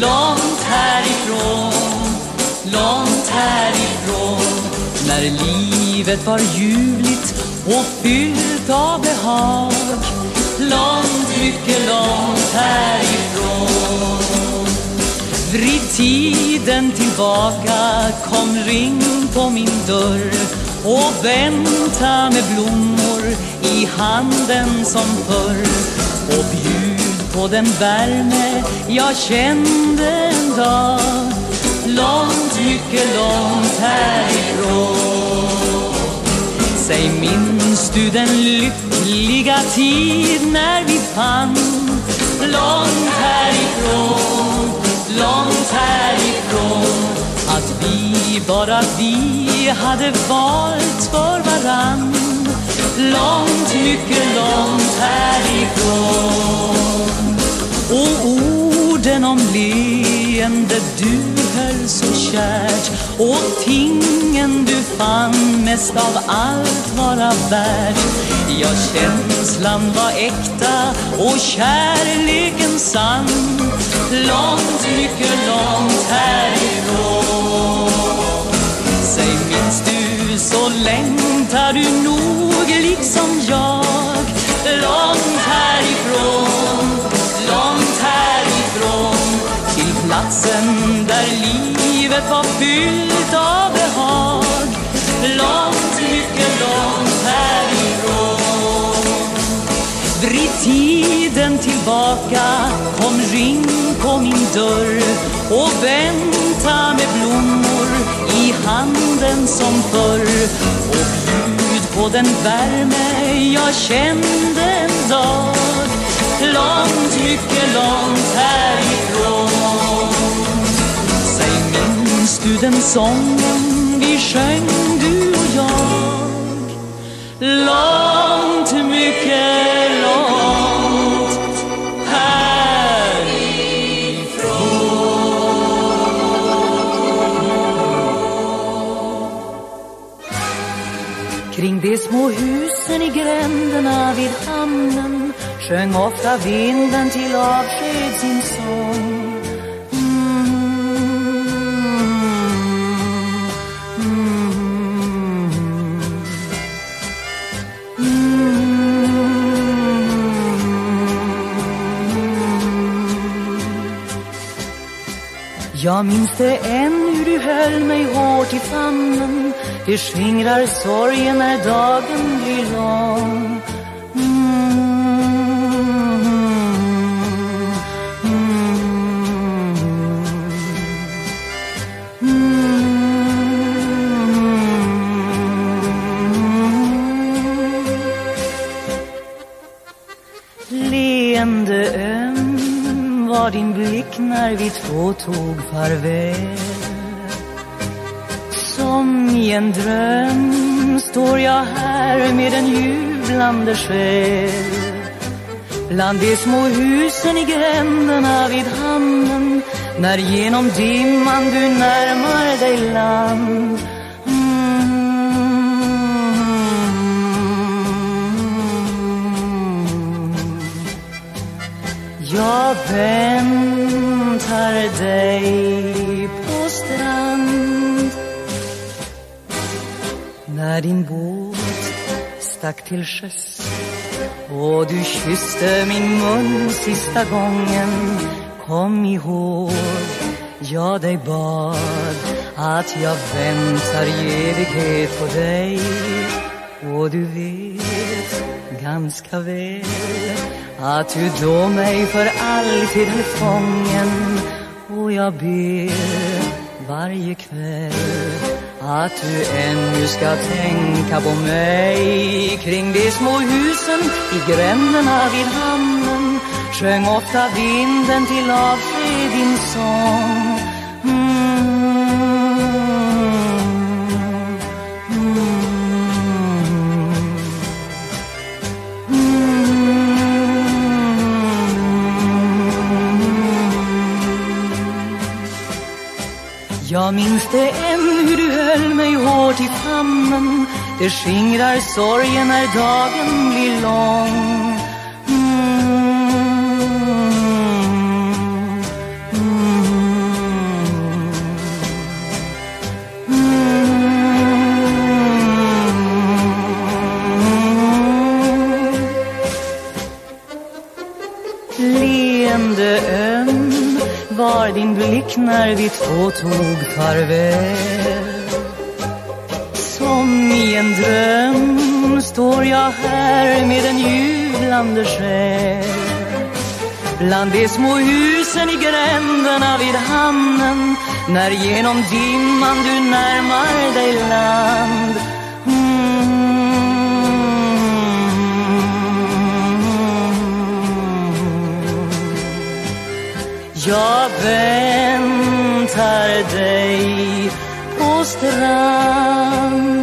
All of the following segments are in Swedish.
långt härifrån, långt härifrån. När livet var ljuvligt och fyllt av behag, långt, mycket långt härifrån. Vrid tiden tillbaka, kom ring på min dörr och vänta med blommor i handen som förr och på den värme jag kände en dag. Långt, mycket långt härifrån. Säg, minns du den lyckliga tid när vi fann långt härifrån, långt härifrån? Att vi, bara vi hade valt för varann långt, mycket långt härifrån. Och orden om leende du höll så kärt. Och tingen du fann mest av allt vara värt. Ja, känslan var äkta och kärleken sann. Långt, mycket långt härifrån mig minns du så längtar du nog liksom jag. Långt härifrån, långt härifrån till platsen där livet var fyllt av behag. Långt, mycket långt härifrån. Vrid tiden tillbaka, kom ring på min dörr och vänta med blommor i handen som förr. Och bjud på den värme jag kände en dag. Långt, mycket långt härifrån. Säg, minns du den sången vi sjöng du och jag? Långt, mycket de små husen i gränderna vid hamnen sjöng ofta vinden till avsked sin sång. Jag minns det än hur du höll mig hårt i famnen det skingrar sorgen när dagen blir lång? Leende öm var din blick när vi två tog farväl i en dröm står jag här med en jublande själ. Bland de små husen i gränderna vid hamnen När genom dimman du närmar dig land. Mm. Jag väntar dig? När din båt stack till sjöss och du kysste min mun sista gången. Kom ihåg, jag dig bad att jag väntar i evighet på dig. Och du vet ganska väl att du då mig för alltid höll fången. Och jag ber varje kväll att du ännu ska tänka på mig kring de små husen i gränderna vid hamnen sjöng ofta vinden till avsked din sång Jag minns det än hur du höll mig hårt i famnen. Det skingrar sorgen när dagen blir lång. Leende öm var din blick när vi två tog farväl dröm står jag här med en jublande själ. Bland de små husen i gränderna vid hamnen När genom dimman du närmar dig land. Mm. Jag väntar dig på strand.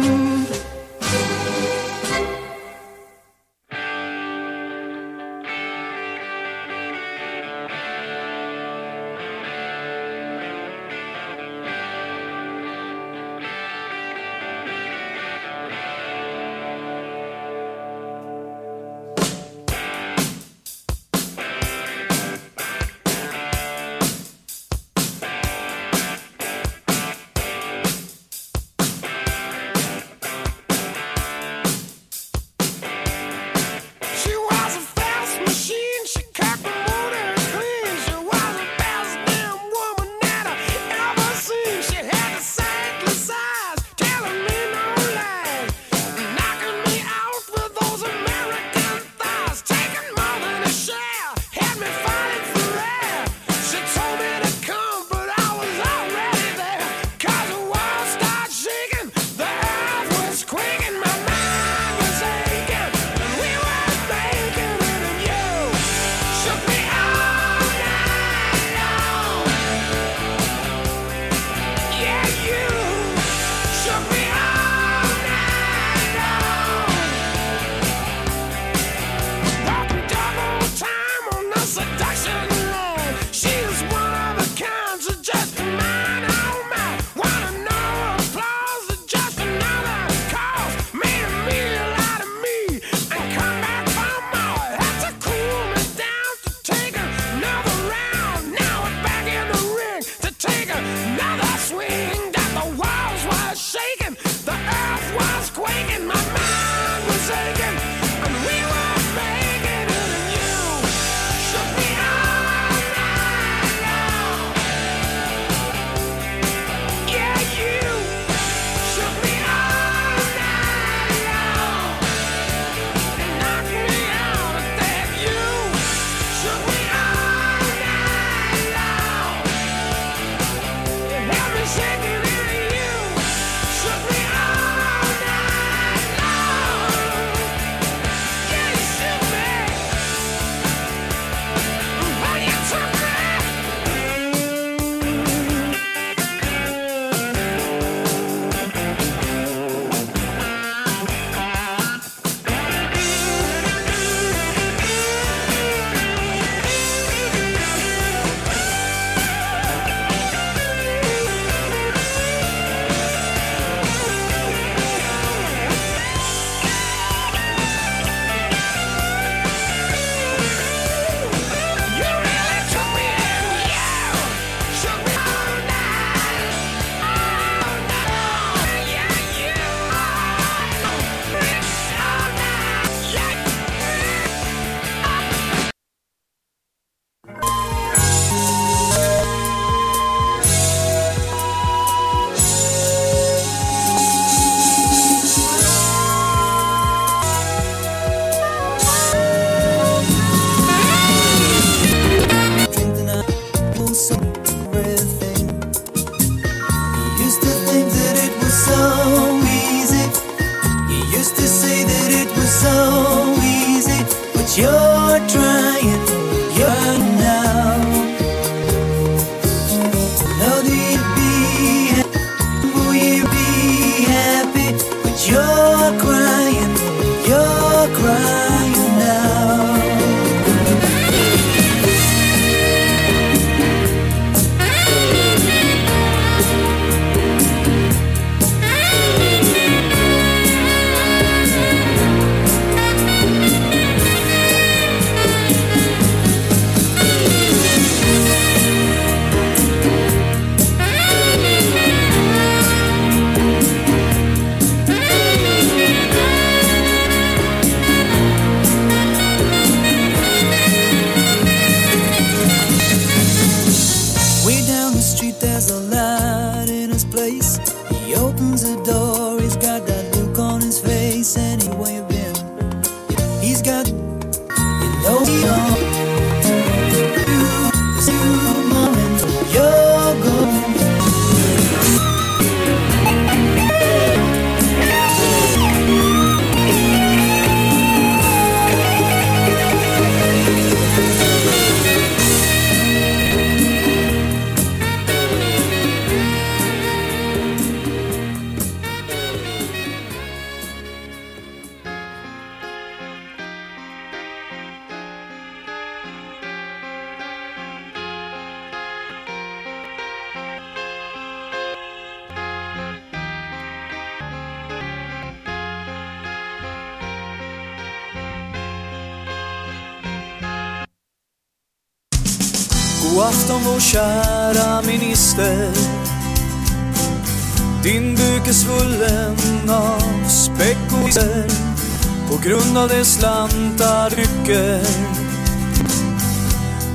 Slantar rycker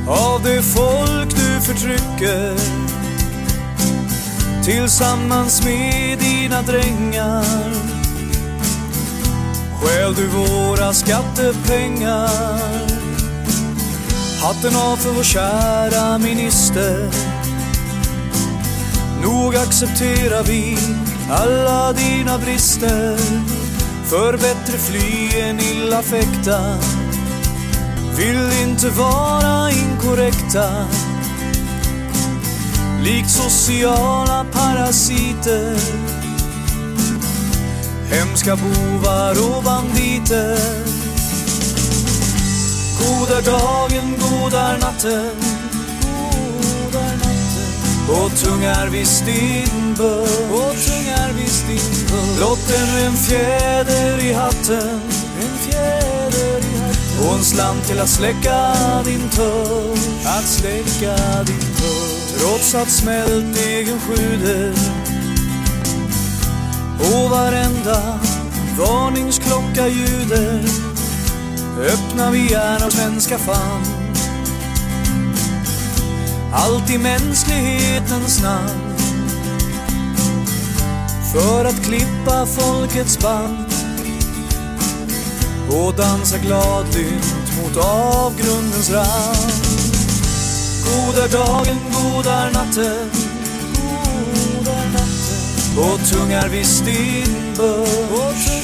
av det folk du förtrycker. Tillsammans med dina drängar. Stjäl du våra skattepengar. Hatten av för vår kära minister. Nog accepterar vi alla dina brister. För bättre fly än illa fäkta Vill inte vara inkorrekta. Likt sociala parasiter. Hemska bovar och banditer. God är dagen, god är natten natten. Och tung är visst din börd Och tungar visst din börd Blott en fjäder i hatten En fjäder i hatten. Och en slant till att släcka din törst Att släcka din törst Trots att smält egen sjuder. Och varenda varningsklocka ljuder. Öppnar vi gärna svenska famn. Allt i mänsklighetens namn. För att klippa folkets band och dansa gladlynt mot avgrundens rand. Goda dagen, goda natten, god natten. Och tungar visst din börs.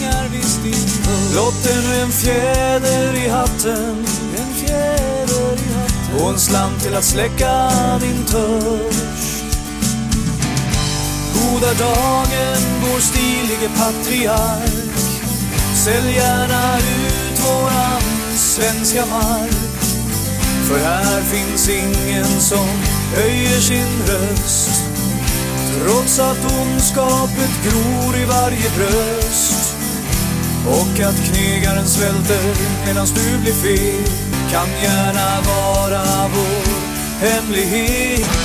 Låt. Blott ännu en fjäder i hatten, en fjäder i hatten. Och en slant till att släcka din törst. Goda dagen, vår stilige patriark. Sälj gärna ut våran svenska mark. För här finns ingen som höjer sin röst. Trots att ondskapet gror i varje bröst. Och att knegaren svälter medan du blir fel. Kan gärna vara vår hemlighet.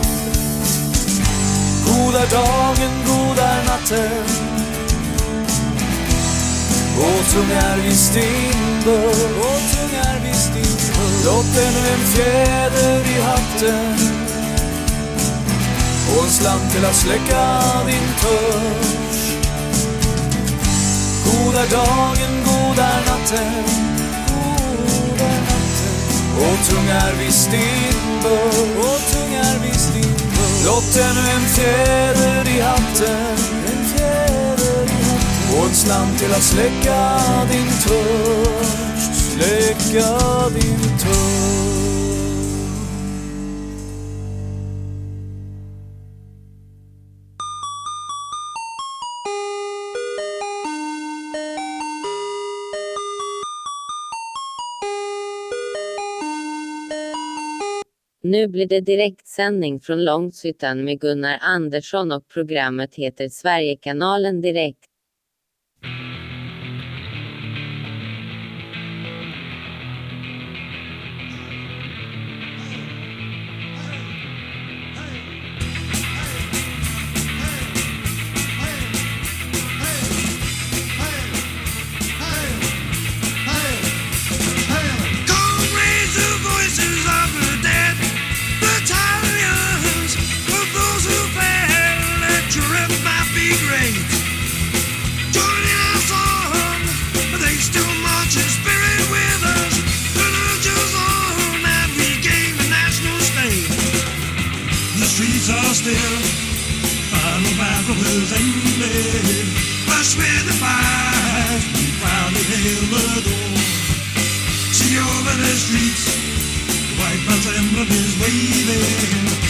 Goda dagen, goda natten. Och tung är visst din börd Och tung är visst din börd ännu en fjäder i hatten. Och en slant till att släcka din törst Goda dagen, goda natten. God natten. Och tung är visst din börd Och tung är visst din Blott ännu en fjäder i hatten. En fjäder i hatten. Och en slant till att släcka din törst Släcka din törst Nu blir det direktsändning från Långshyttan med Gunnar Andersson och programmet heter Sverigekanalen Direkt. Cause Amy must be the five Proud as See over the streets white man's emblem is waving.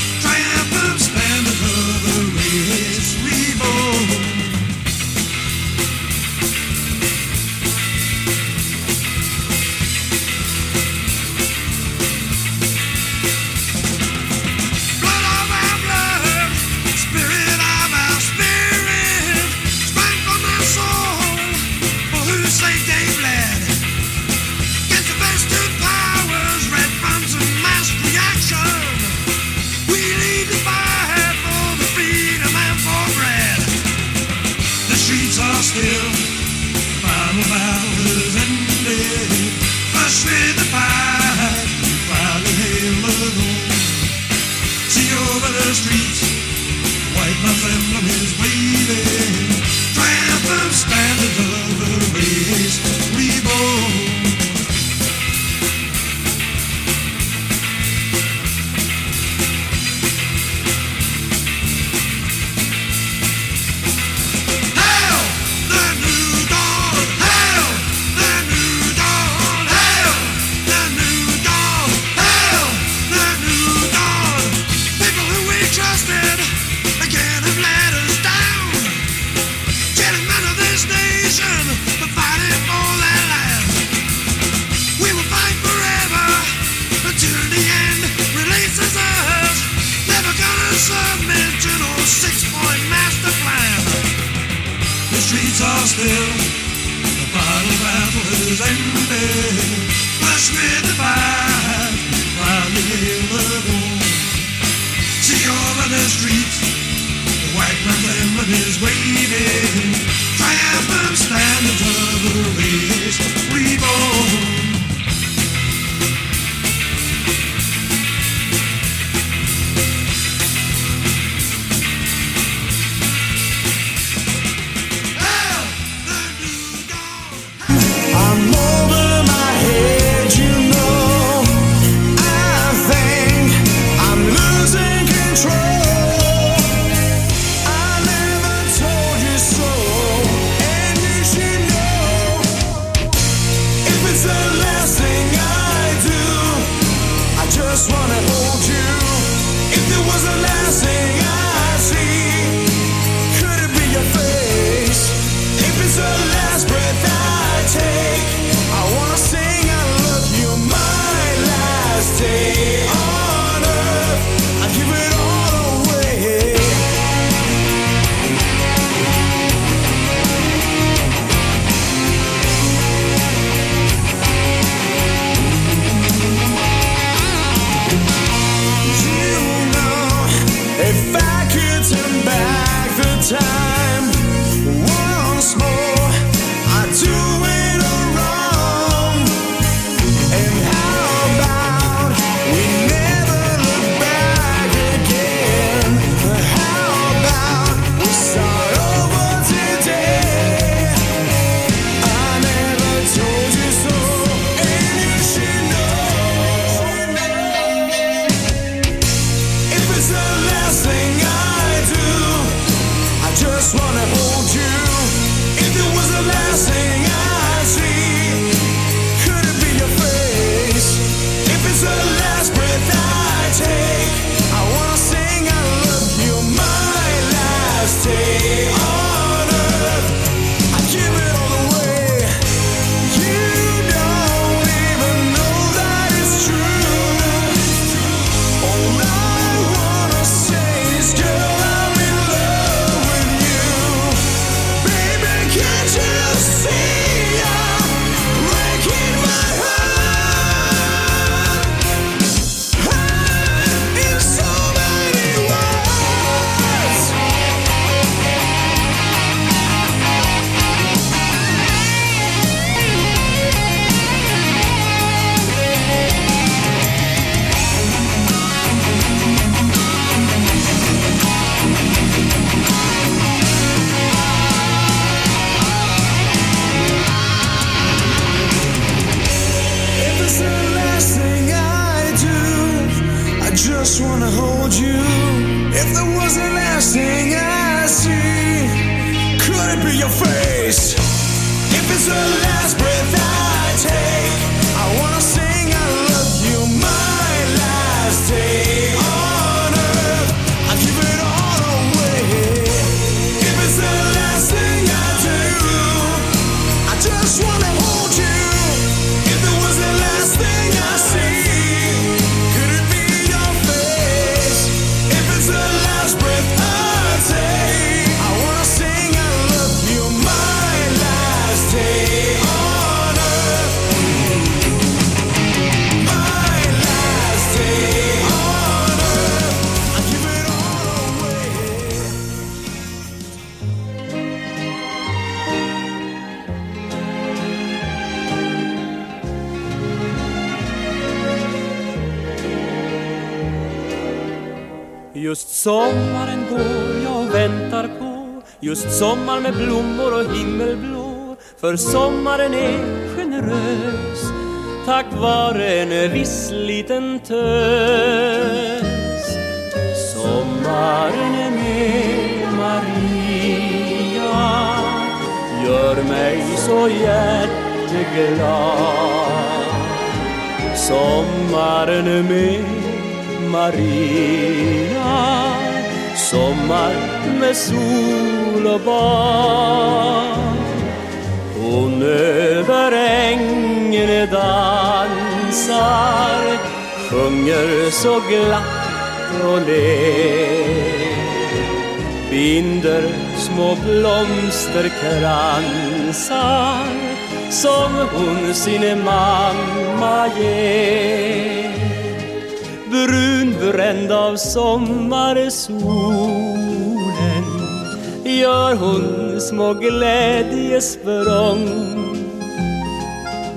Små glädjesprång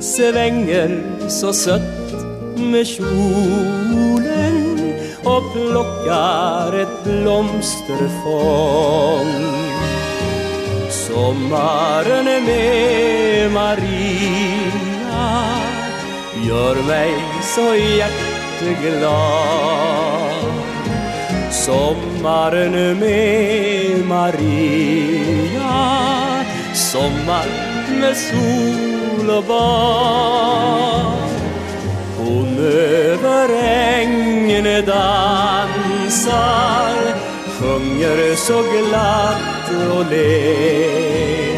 svänger så sött med kjolen och plockar ett blomsterfång. Sommaren med Maria gör mig så hjärteglad. Sommaren med Maria Sommar med sol och bad. Hon över ängen dansar Sjunger så glatt och ler.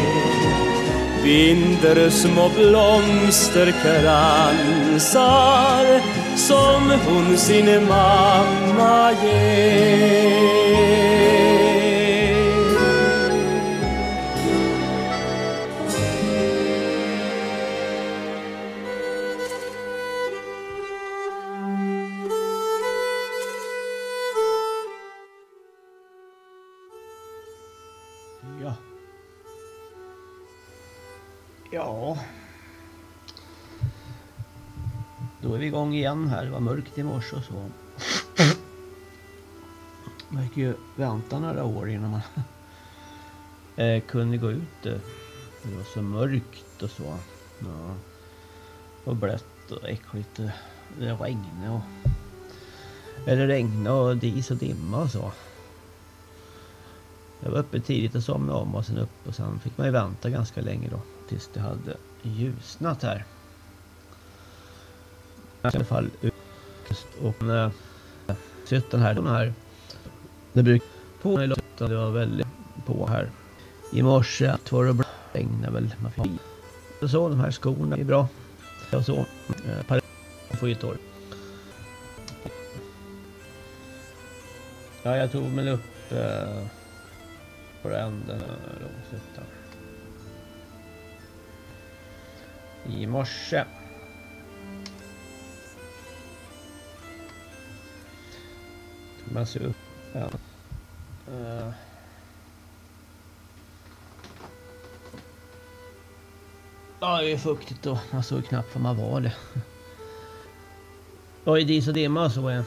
Binder små blomsterkransar Som hon sin mamma ger. Var mörkt i morse och så. Man fick ju vänta några år innan man eh, kunde gå ut. Eh, det var så mörkt och så. Ja. Och blött och äckligt. Det regnade och... Eller regnade och dis och dimma och så. Jag var uppe tidigt och somnade om och sen upp och sen fick man ju vänta ganska länge då tills det hade ljusnat här. I alla fall ut faktiskt. och äh, den här, den här det brukar på mig låten, det var väldigt på här. I morse var det bra, regnade väl. Man fick så, de här skorna är bra. Jag så, eh, par får ju ett år. Ja, jag tog mig upp eh, på änden eh, Långshyttan. I morse. Man sig upp. Ja. Uh. Ja, det är fuktigt och man såg knappt vad man var det. var i dis och dimma så är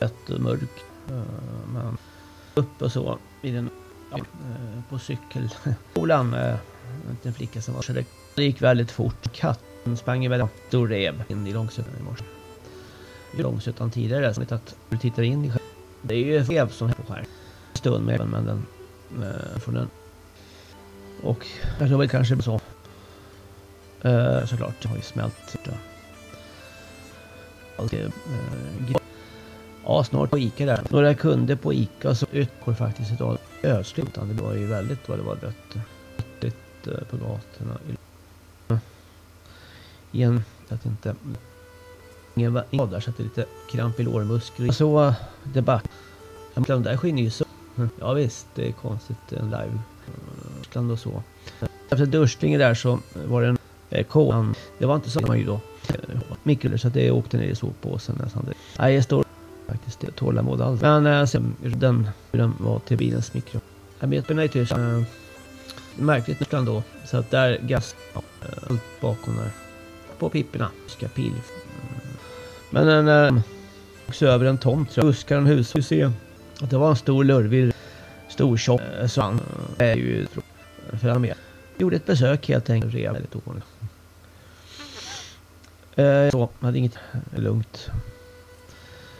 rätt mörkt. Men upp och så vid en, ja, eh, på cykelskolan. Eh, en flicka som var så det, gick väldigt fort. Katten sprang iväg en stor rev in i långsidan i morse. I Långsötan tidigare, så att du tittar in i skärmen. Det är ju en som är på skärmen. En stund med men den eh, från den Och jag tror väl kanske så. eh... såklart, det har ju smält. Allt, uh, eh, ja, snart på Ica där. Några kunder på Ica så utgår faktiskt idag ödsligt. Det var ju väldigt vad det var dött. Dött eh, på gatorna. Igen, vet inte ingen var där så att det är lite kramp i lårmuskler. Så debatt. De där skiner ju så. Mm. Ja visst, det är konstigt en live. Tyskland och så. Efter duschningen där så var det en eh, K. Det var inte så man ju då. Eh, Mikroler så att det åkte ner i soppåsen nästan. Nej, jag står faktiskt det tålamod alls. Men eh, sen den, den var till bilens mikro. Jag vet på Tyskland. Eh, märkligt Tyskland då. Så att där gas ja, allt bakom där. På pipporna. Ska pil. Men en eh, också över en tomt. Buskar en hus. du ser att det var en stor lurvig stor tjock eh, svans. Det är ju för han med. Gjorde ett besök helt enkelt. Rev väldigt ovanligt. Eh, så, hade inget lugnt.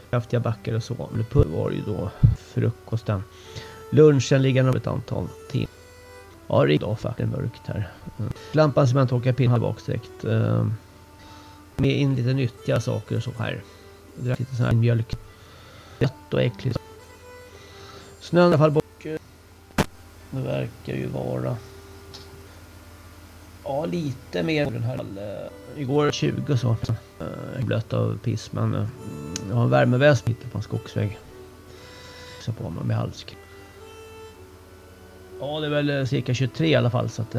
Kraftiga backar och så. Men det var ju då frukosten. Lunchen ligger om ett antal timmar. Ja, det är idag faktiskt mörkt här. Mm. Lampan som jag inte pinnen pin har direkt. Eh, med in lite nyttiga saker och så här. Drack lite sån här mjölk. Rätt och äckligt. Snön i alla fall bort. Det verkar ju vara ja, lite mer den här. Igår 20 så. Uh, blött av piss men eh, jag har en värmeväst mitt på en skogsväg. Så på mig med halsk. Ja, det är väl eh, cirka 23 i alla fall så att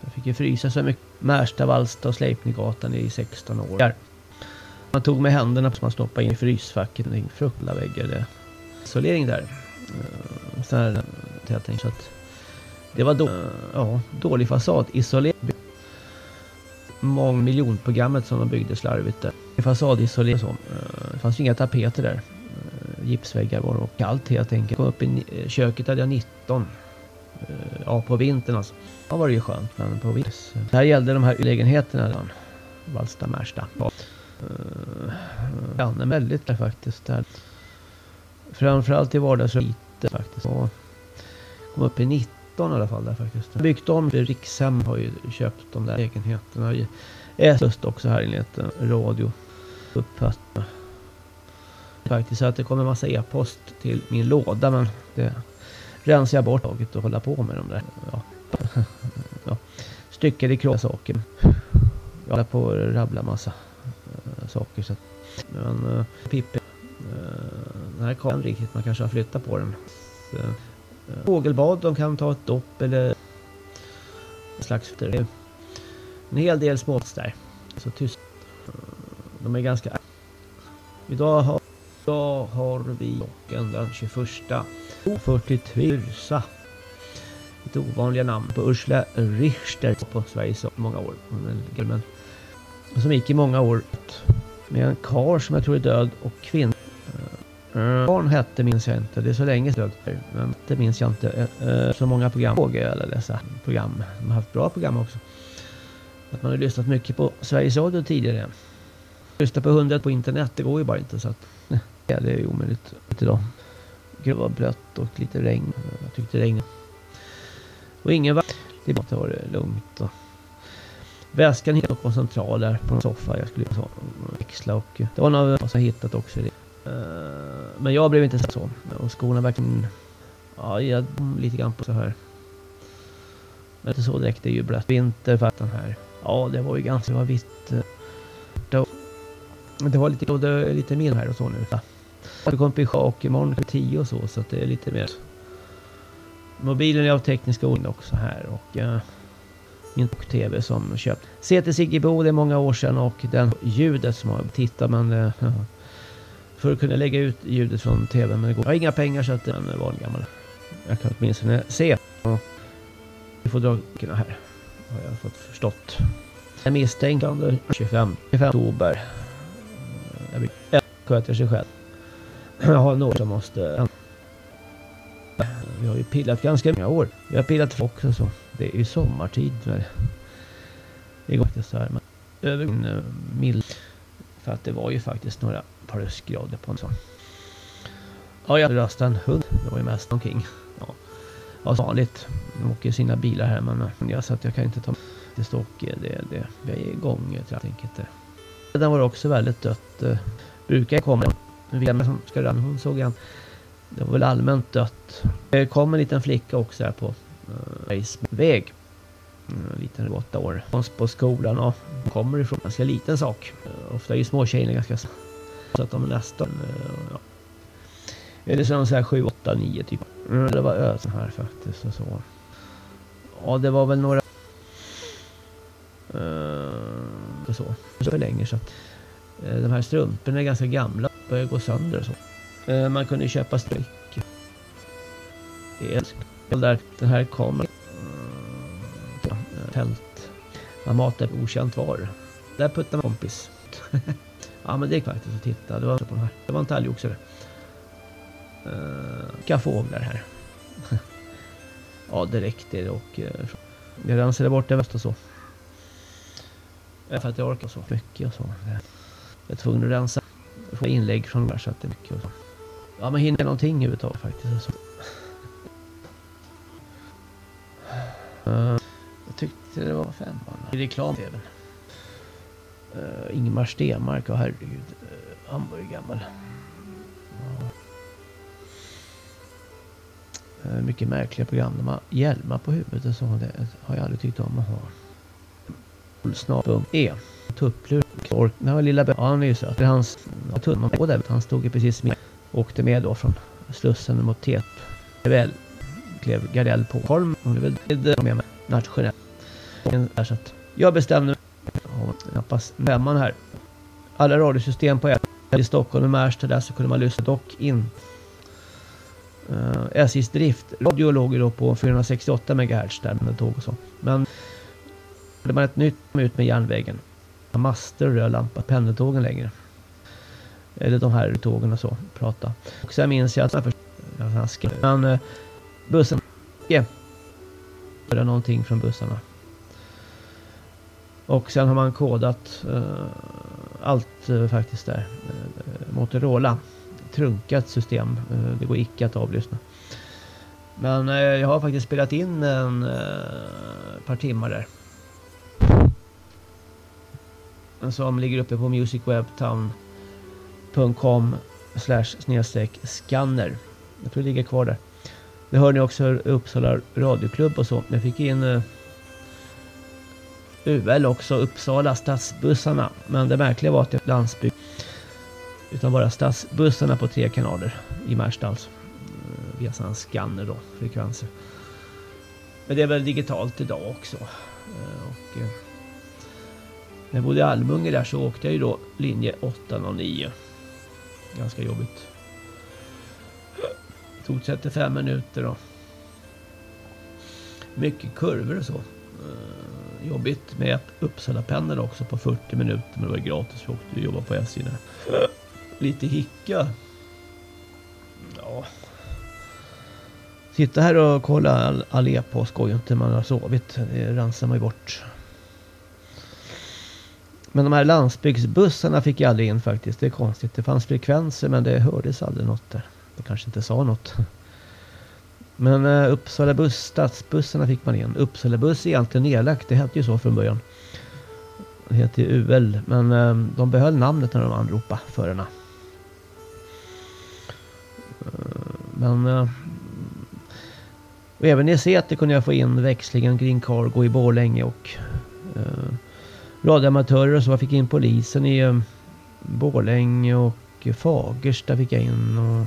jag fick ju frysa så mycket. Märsta, Vallsta och Sleipninggatan i 16 år. Man tog med händerna som man stoppade in i frysfacket. En fruktansvärda väggar. Det. Isolering där. Eh, så här jag tänkte, Så att det var då, eh, ja, dålig fasad. Isolering. Mångmiljonprogrammet som de byggde slarvigt där. Fasadisolering så. Eh, det fanns ju inga tapeter där. Gipsväggar var det och kallt helt enkelt. Kom upp i köket hade jag 19. Ja, på vintern alltså. Ja, var det ju skönt, men på vintern. Det här gällde de här lägenheterna då. Vallsta, Märsta. Eh, ja, men väldigt där faktiskt. Där. Framförallt i vardagsrummet faktiskt. Och kom upp i 19 i alla fall där faktiskt. Byggt om. Rikshem har ju köpt de där lägenheterna. Just också här enligt eh, radio. Uppfattning. Faktiskt så att det kommer en massa e-post till min låda men det rensar jag bort taget och hålla på med de där. Ja. ja. Styckade kropp saker. Jag håller på att rabbla massa äh, saker så att, men äh, Pippi äh, den här kameran riktigt man kanske har flyttat på den. Så, äh, fågelbad de kan ta ett dopp eller en slags en hel del småts där. Så tyst. De är ganska Idag har, idag har vi klockan den 21 43 Ursa ett ovanliga namn på Ursula Richter på Sveriges många år. Men, som gick i många år med en kar som jag tror är död och kvinna. Uh, eh, eh, barn hette minns jag inte, det är så länge sedan. Men det minns jag inte. Uh, så många program såg jag alla dessa program. De har haft bra program också. Att man har lyssnat mycket på Sveriges Radio tidigare. Lyssna på hundra på internet, det går ju bara inte så att... Ja, det är ju omöjligt idag. Det var blött och lite regn. Jag tyckte det regnade. och ingen var... Det var det lugnt. Och väskan hittade jag på en central där på en soffa. Jag skulle så, växla och det var något jag hittat också. Eh, men jag blev inte så. Och skorna verkligen... Ja, jag lite grann på så här. Men inte så direkt. Det är ju blött vinter för att den här... Ja, det var ju ganska... Det var vitt. Eh, det var lite, lite mer här och så nu. Jag kommer på chock imorgon klockan 10 och så. Så det är lite mer... Mobilen är av tekniska ord också här och uh, min tv som köpt. CT Siggebo det är många år sedan och den ljudet som har tittat men uh, för att kunna lägga ut ljudet från tv men det går. Jag har inga pengar så att den var en gammal. Jag kan åtminstone se. Och vi får dra här. Har jag fått förstått. Jag misstänkande 25, 25 oktober. Jag sköter sig själv. Jag har några som måste vi har ju pillat ganska många år. Vi har pillat också så. Det är ju sommartid. Det går inte så här. Men över en eh, mild. För att det var ju faktiskt några plusgrader på en sån. Ja, jag rastade en hund. Det var ju mest omkring. Ja, ja som vanligt. De åker sina bilar här eh, men jag så att jag kan inte ta det stock. Eh, det, det, vi är igång helt enkelt. Den var också väldigt dött. Brukar komma. Vem som ska ramla, hon såg han. Det var väl allmänt dött. Det kom en liten flicka också här på uh, väg. En liten åtta år. Hon på skolan och kommer ifrån en ganska liten sak. Uh, ofta är ju små tjejer ganska så att de är nästan uh, ja. Eller så är de så här 7, 8, 9 typ. Mm, det var ösen här faktiskt och så. Ja, det var väl några... Uh, så. För länge så. Uh, de här strumporna är ganska gamla. Börjar gå sönder och så. Eh, man kunde köpa stryk. Där den här kameran. Tält. Man matar okänt var. Där puttar man kompis. ja men det gick faktiskt att titta. Det var på de här. Det var en talgoxe uh, fåglar här. ja, det räckte och uh, jag rensade bort det mesta och så. För att jag orkar så mycket och så. Jag är tvungen att rensa. Inlägg från där så att det är mycket. Ja, men hinner någonting överhuvudtaget faktiskt. Så. Uh, jag tyckte det var fem I reklam-tvn. Uh, Ingmar Stenmark, och herregud. Uh, han var ju gammal. Uh, mycket märkliga program. De har hjälmar på huvudet och så. Det har jag aldrig tyckt om att ha. Snabel.e Tupplur. Ork. Den här lilla Ja, han är ju söt. Det är hans tunna på där. Han stod ju precis med. Åkte med då från Slussen mot Tet. Väl klev Gardell på Holm. Hon är väl med mig nationellt. Så att jag bestämde mig. Knappast femman här. Alla radiosystem på ett i Stockholm och Märsta där så kunde man lyssna dock in. Eh, uh, SJs driftradio låg ju då på 468 MHz där med tåg och så. Men hade man ett nytt ut med järnvägen. Master och röd lampa, pendeltågen längre. Eller de här tågen och så, prata. Och sen minns jag att jag skrev, men eh, bussen, yeah. Hörde någonting från bussarna. Och sen har man kodat uh, allt uh, faktiskt där. Uh, Motorola. Trunkat system. det går icke att avlyssna. Men jag har faktiskt spelat in en par timmar där. Som ligger uppe på musicwebtown.com snedstreck scanner. Jag tror det ligger kvar där. Det hör ni också Uppsala radioklubb och så. Jag fick in eh, UL också, Uppsala stadsbussarna. Men det märkliga var att det var landsbygd. Utan bara stadsbussarna på tre kanaler i Märsta alltså. Eh, via sådana scanner då, frekvenser. Men det är väl digitalt idag också. Eh, och, eh, när jag bodde i Almunge där så åkte jag ju då linje 809. Ganska jobbigt. Det tog 35 minuter och mycket kurvor och så eh, jobbigt med Uppsala pendeln också på 40 minuter. Men det var gratis. Vi åkte jobba jobbade på SJ där. Lite hicka. Ja. Sitta här och kolla all, all e-post går ju inte man har sovit. Det rensar man ju bort. Men de här landsbygdsbussarna fick jag aldrig in faktiskt. Det är konstigt. Det fanns frekvenser men det hördes aldrig något där. Det kanske inte sa något. Men uh, Uppsala buss, stadsbussarna fick man in. Uppsala buss är egentligen nedlagt. Det hette ju så från början. Det heter ju UL. Men uh, de behöll namnet när de anropade förarna. Uh, men... Uh, och även i Säter kunde jag få in växlingen Green Cargo i Borlänge och uh, radioamatörer och så. Jag fick in polisen i eh, Borlänge och Fagersta fick jag in. Och,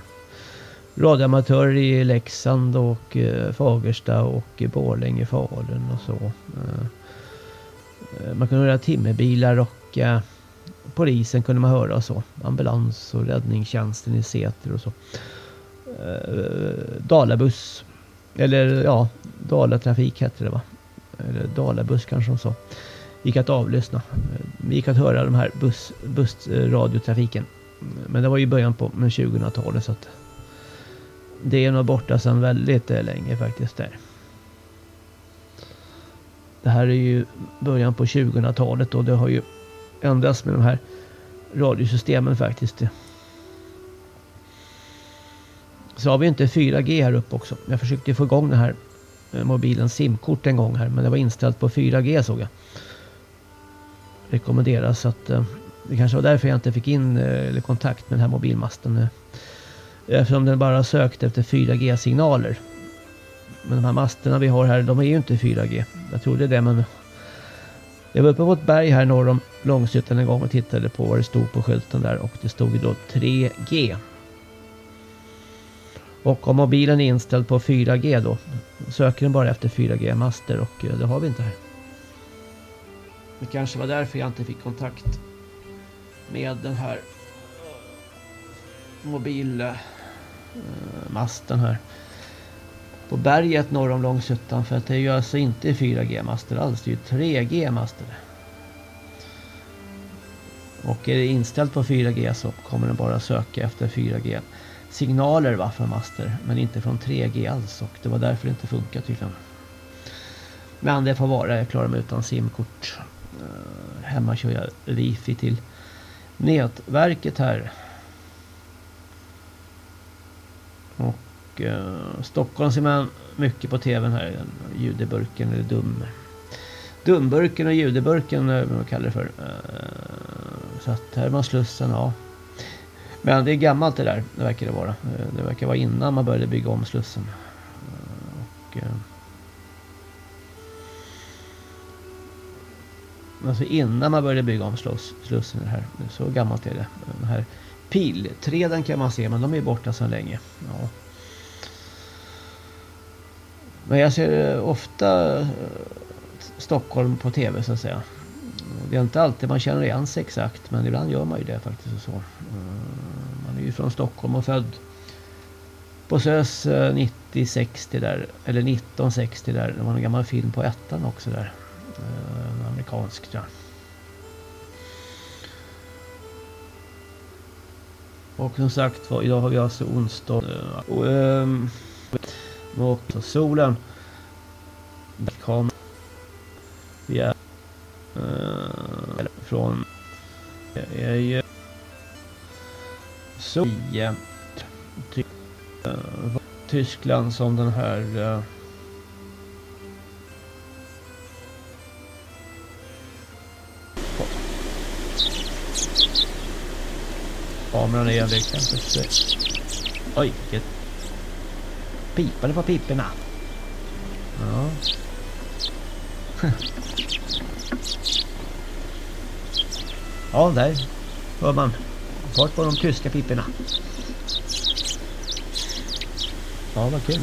radioamatörer i Leksand och eh, Fagersta och Borlänge, Falun och så. Eh, man kunde höra timmerbilar och polisen kunde man höra och så. Ambulans och räddningstjänsten i Säter och så. Dalabuss. Eller ja, Dalatrafik hette det va? Eller Dalabuss kanske de sa. Gick att avlyssna. Vi gick att höra de här buss, bussradiotrafiken. Men det var ju början på 2000-talet så att det är nog borta sedan väldigt eh, länge faktiskt där. Det här är ju början på 2000-talet och det har ju ändrats med de här radiosystemen faktiskt. Så har vi inte 4G här uppe också. Jag försökte få igång den här eh, mobilen mobilens simkort en gång här. Men det var inställt på 4G såg jag. Rekommenderas att eh, det kanske var därför jag inte fick in eh, eller kontakt med den här mobilmasten. eh, Eftersom den bara sökte efter 4G-signaler. Men de här masterna vi har här, de är ju inte 4G. Jag trodde det men... Jag var uppe på ett berg här norr om Långshyttan en gång och tittade på vad det stod på skylten där och det stod ju då 3G. Och om mobilen är inställd på 4G då söker den bara efter 4G-master och eh, det har vi inte här. Det kanske var därför jag inte fick kontakt med den här mobilmasten här på berget norr om Långshyttan för att det är ju alltså inte 4G-master alls, det är ju 3G-master. Och är det inställt på 4G så kommer den bara söka efter 4G signaler va, från master men inte från 3G alls och det var därför det inte funkar tydligen. Men det får vara, jag klarar mig utan simkort. Eh, hemma kör jag wifi till nätverket här. Och eh, Stockholm ser man mycket på tvn här. Judeburken eller dum. Dumburken och judeburken uh, vad man kallar det för. Eh, så att här är man Slussen, ja. Men det är gammalt det där, det verkar det vara. Eh, det verkar vara innan man började bygga om Slussen. Och, Alltså innan man började bygga om sluss, Slussen här. Så gammalt är det. Den här pilträden kan man se men de är borta sedan länge. Ja. Men jag ser eh, ofta eh, Stockholm på tv så att säga. Det är inte alltid man känner igen sig exakt men ibland gör man ju det faktiskt. Och så. Eh, man är ju från Stockholm och född på SÖS 90-60 där. Eller 1960 där. Det var en gammal film på ettan också där amerikanskt. Ja. Och som sagt var, idag har vi alltså onsdag. Eh, och, ähm, och solen. Kam. Vi är äh, från är ju så i äh, eh, Tyskland som den här äh, Kameran är det kanske se. Oj, vilket pipade på piporna. Ja. ja, där hör man fart på de tyska piporna. Ja, vad kul.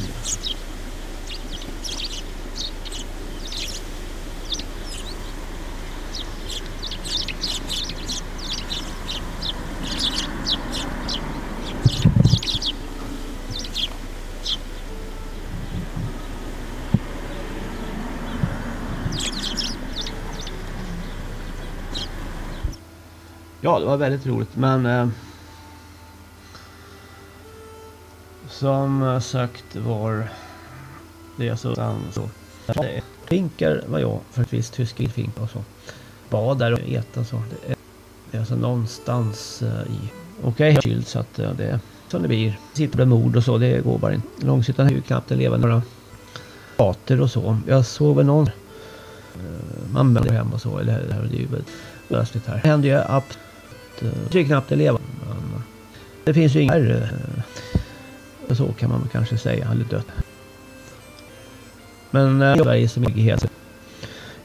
Ja, det var väldigt roligt men eh, som sagt var det så så Finkar var jag för ett visst tysk fink och så. Bad där och äta så. Det är, det är alltså någonstans eh, i okej okay, kyld så att eh, det är som det blir. Sitter med mord och så, det går bara inte. Långsittan är ju knappt en levande några gator och så. Jag såg väl någon eh, man började hem och så, eller det är ju väldigt lösligt här. Det händer ju absolut eh, det är knappt att leva. Men det finns ju inga eh, så kan man kanske säga. Han är dött. Men eh, äh, Sverige som helhet,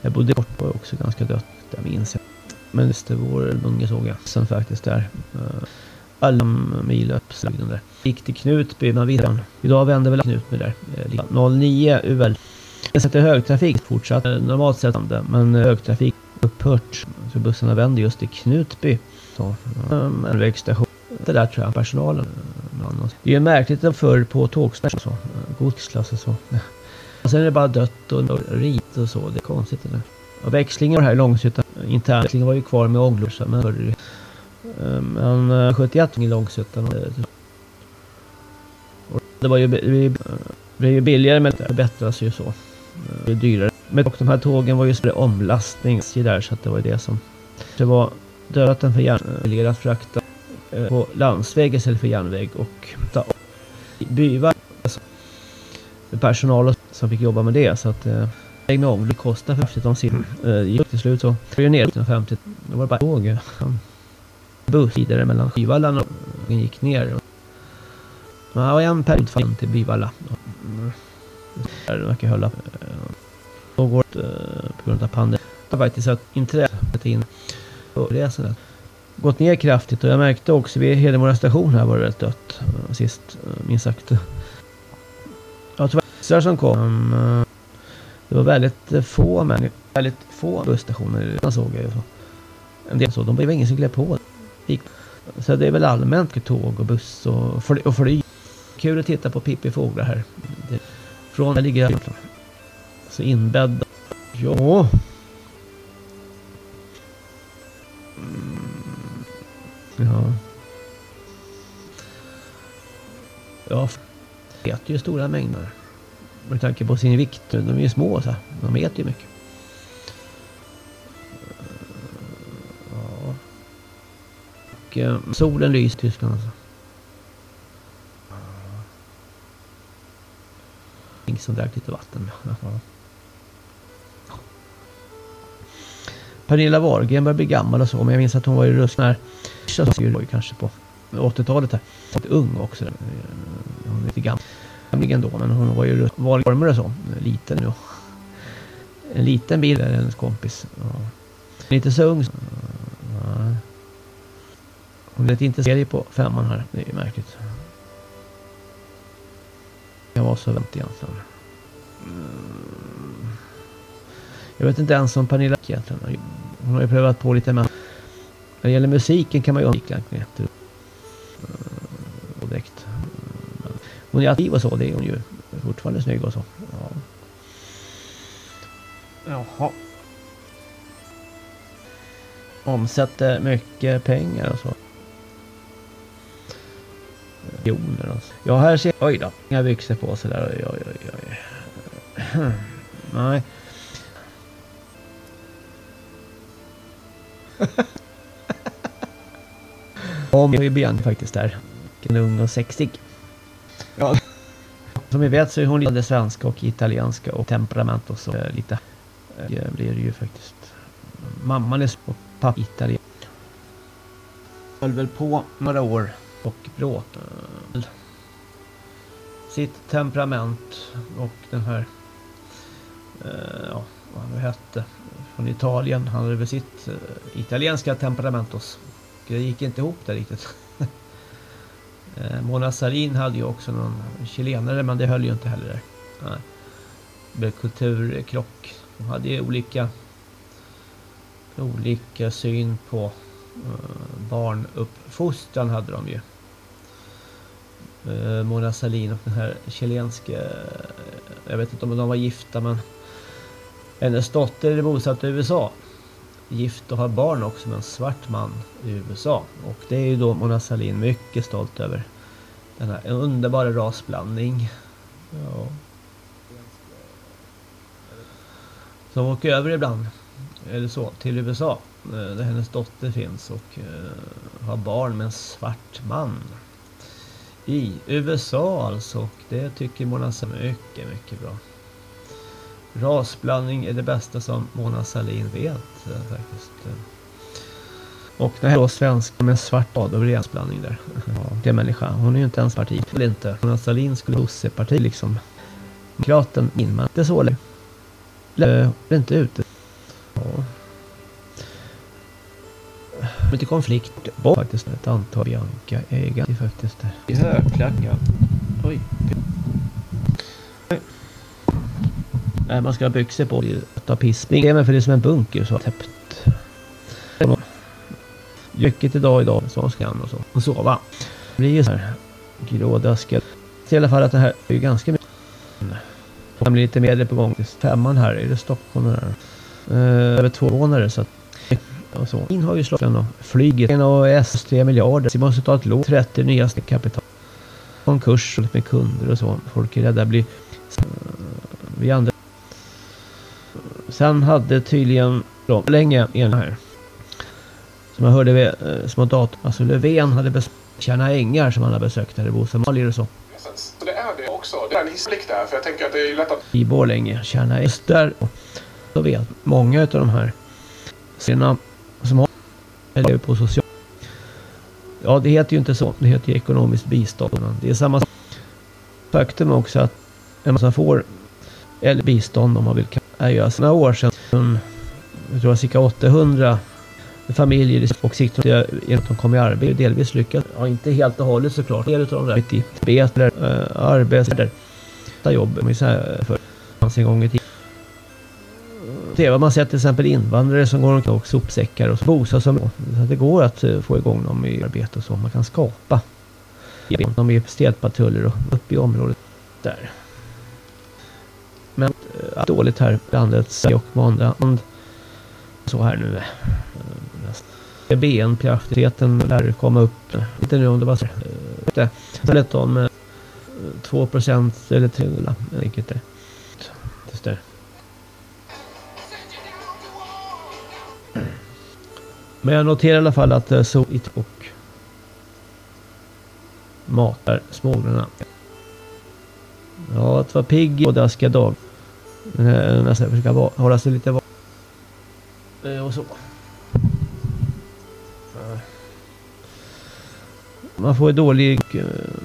Jag bodde kort på också ganska dött. Det minns jag. Men just det vår unge såg jag. Sen faktiskt där. Alla mil upp där. Gick till Knutby med vidden. Idag vände väl Knutby där. 09 UL. Jag sätter högtrafik fortsatt normalt sett men högtrafik upphört. Så bussarna vände just till Knutby. Så, um, en vägstation. Det där tror jag personalen. Mm, det är ju märkligt att förr på tågspärr så. Mm, godsklass och så. Och sen är det bara dött och rit och så. Det är konstigt det där. Och växlingen här i Långshyttan. Internväxlingen var ju kvar med ånglor. Men, förr, men eh, 71 i Långshyttan. Och det var ju, det blev ju billigare men det förbättras ju så. Det är dyrare. Men och de här tågen var ju större omlastning där så att det var ju det som... Det var döden för järnväg, att frakta på landsväg istället för järnväg och ta byvar alltså, personal som fick jobba med det så att eh, jag med om det kostade för häftigt om sin eh, gick till slut så var det ner 1950 då var det bara tåg buss vidare mellan Skivallan och den gick ner. Men det var en period fram till Byvalla. Där verkar hålla då går det på grund av pandemin. Det var faktiskt att intresset in resandet gått ner kraftigt och jag märkte också vid Hedemora station här var det rätt dött eh, sist eh, minst sagt. Ja, tyvärr som kom. Eh, det var väldigt få människor, väldigt få busstationer. Man såg jag ju så. En del så, de var ingen som klev på. Så det är väl allmänt tåg och buss och, fly, och flyg. Kul att titta på Pippi Fåglar här. Från där ligger jag. Så inbäddad. Ja. Ja. Ja, äter ju stora mängder. Med tanke på sin vikt. De är ju små så här. De äter ju mycket. Ja. Och eh, solen lyser i Tyskland alltså. Ingen som drack lite vatten. Ja. Pernilla Wahlgren börjar bli gammal och så. Men jag minns att hon var ju röst när... var ju kanske på 80-talet här. Lite ung också. Hon är lite gammal. Då, men hon var ju valformer och så. Liten nu. En liten bil är hennes kompis. Ja. Lite så ung. Ja. Hon lät inte serie på femman här. Det är ju märkligt. Jag var så vänt egentligen. Mm. Jag vet inte ens om Pernilla egentligen. Hon har ju prövat på lite med. När det gäller musiken kan man ju ha musiklankneter. Direkt. Hon är aktiv och så, det är hon ju. Fortfarande snygg och så. Ja. Jaha. Omsätter mycket pengar och så. Miljoner alltså. Ja, här ser jag. Oj då. Inga byxor på sig där. Oj, oj, oj. Nej. Om är ben faktiskt där. En ung och sexig. Ja. Som vi vet så är hon lite svenska och italienska och temperament och så lite. Det blir ju faktiskt. Mamman är och pappa italien. Höll väl på några år och bråk. Sitt temperament och den här. Ja, vad hette från Italien. Han hade väl sitt uh, italienska temperamentos. Det gick inte ihop där riktigt. uh, Mona Sarin hade ju också någon chilenare men det höll ju inte heller där. Nej. Det kulturkrock. De hade ju olika olika syn på uh, barnuppfostran hade de ju. Mona Sahlin och den här chilenska jag vet inte om de var gifta men hennes dotter är bosatt i USA. Gift och har barn också med en svart man i USA. Och det är ju då Mona Sahlin mycket stolt över. Den här underbara rasblandning. Ja. Som åker över ibland. Eller så. Till USA. Eh, där hennes dotter finns och eh, har barn med en svart man. I USA alltså. Och det tycker Mona Sahlin mycket, mycket bra. Rasblandning är det bästa som Mona Sahlin vet eh, faktiskt. Och det här då svenska med svart bad då blir det rasblandning där. Ja, det är människa. Hon är ju inte ens parti. Eller inte. Mona Sahlin skulle husse parti liksom. Kraten in, men det så. Eh, det är inte ute. Ja. Lite konflikt. Var faktiskt ett antal Bianca ägare faktiskt. I högklackat. Oj. Nej, man ska ha byxor på att ta pissning. Det är för det är som en bunker så täppt. Mycket idag idag, så ska han och så. Och sova. Det blir ju så här grådaskat. I alla fall att det här är ju ganska mycket. Det blir lite mer på gång. Femman här, är det Stockholm här? Uh, över två månader så att och så. In har ju slått och flyget och S 3 miljarder. Så vi måste ta ett lån. 30 nya kapital. Konkurs med kunder och så. Folk är rädda bli vi andra Sen hade tydligen de länge en här. Som jag hörde vid eh, små datum. Alltså Löfven hade Tjärna Ängar som han har besökt här i Bosemalier och så. Så det är det också. Det är en historik där, för jag tänker att det är lätt att... i Borlänge, Kärna Öster. Så vet många av de här serierna som har eller på social... Ja, det heter ju inte så. Det heter ju ekonomiskt bistånd. Det är samma faktum också att en som får eller bistånd om man vill är ju alltså några år sedan jag tror det var cirka 800 familjer och siktar till att de kommer i arbete delvis lyckas. Ja, inte helt och hållet såklart. En del av dem där i bet eller äh, arbete jobb med så här eh, för en gång i tiden. Det är vad man ser till exempel invandrare som går omkring och sopsäckar och bosar som så att det går att eh, få igång dem i arbete och så. Man kan skapa de är städpatruller och uppe i området där. Eh, Men dåligt här landet och måndag så här nu. Eh, BNP-aktiviteten lär komma upp. Inte nu om det var eh, så. Uh, det om 2 procent eller 3 vilket det. Just det. Men jag noterar i alla fall att uh, så och matar småglarna. Ja, att vara pigg och daska dag. Eh, Nästan försöka hålla sig lite var. Eh, och så. Eh. Man får ju dålig...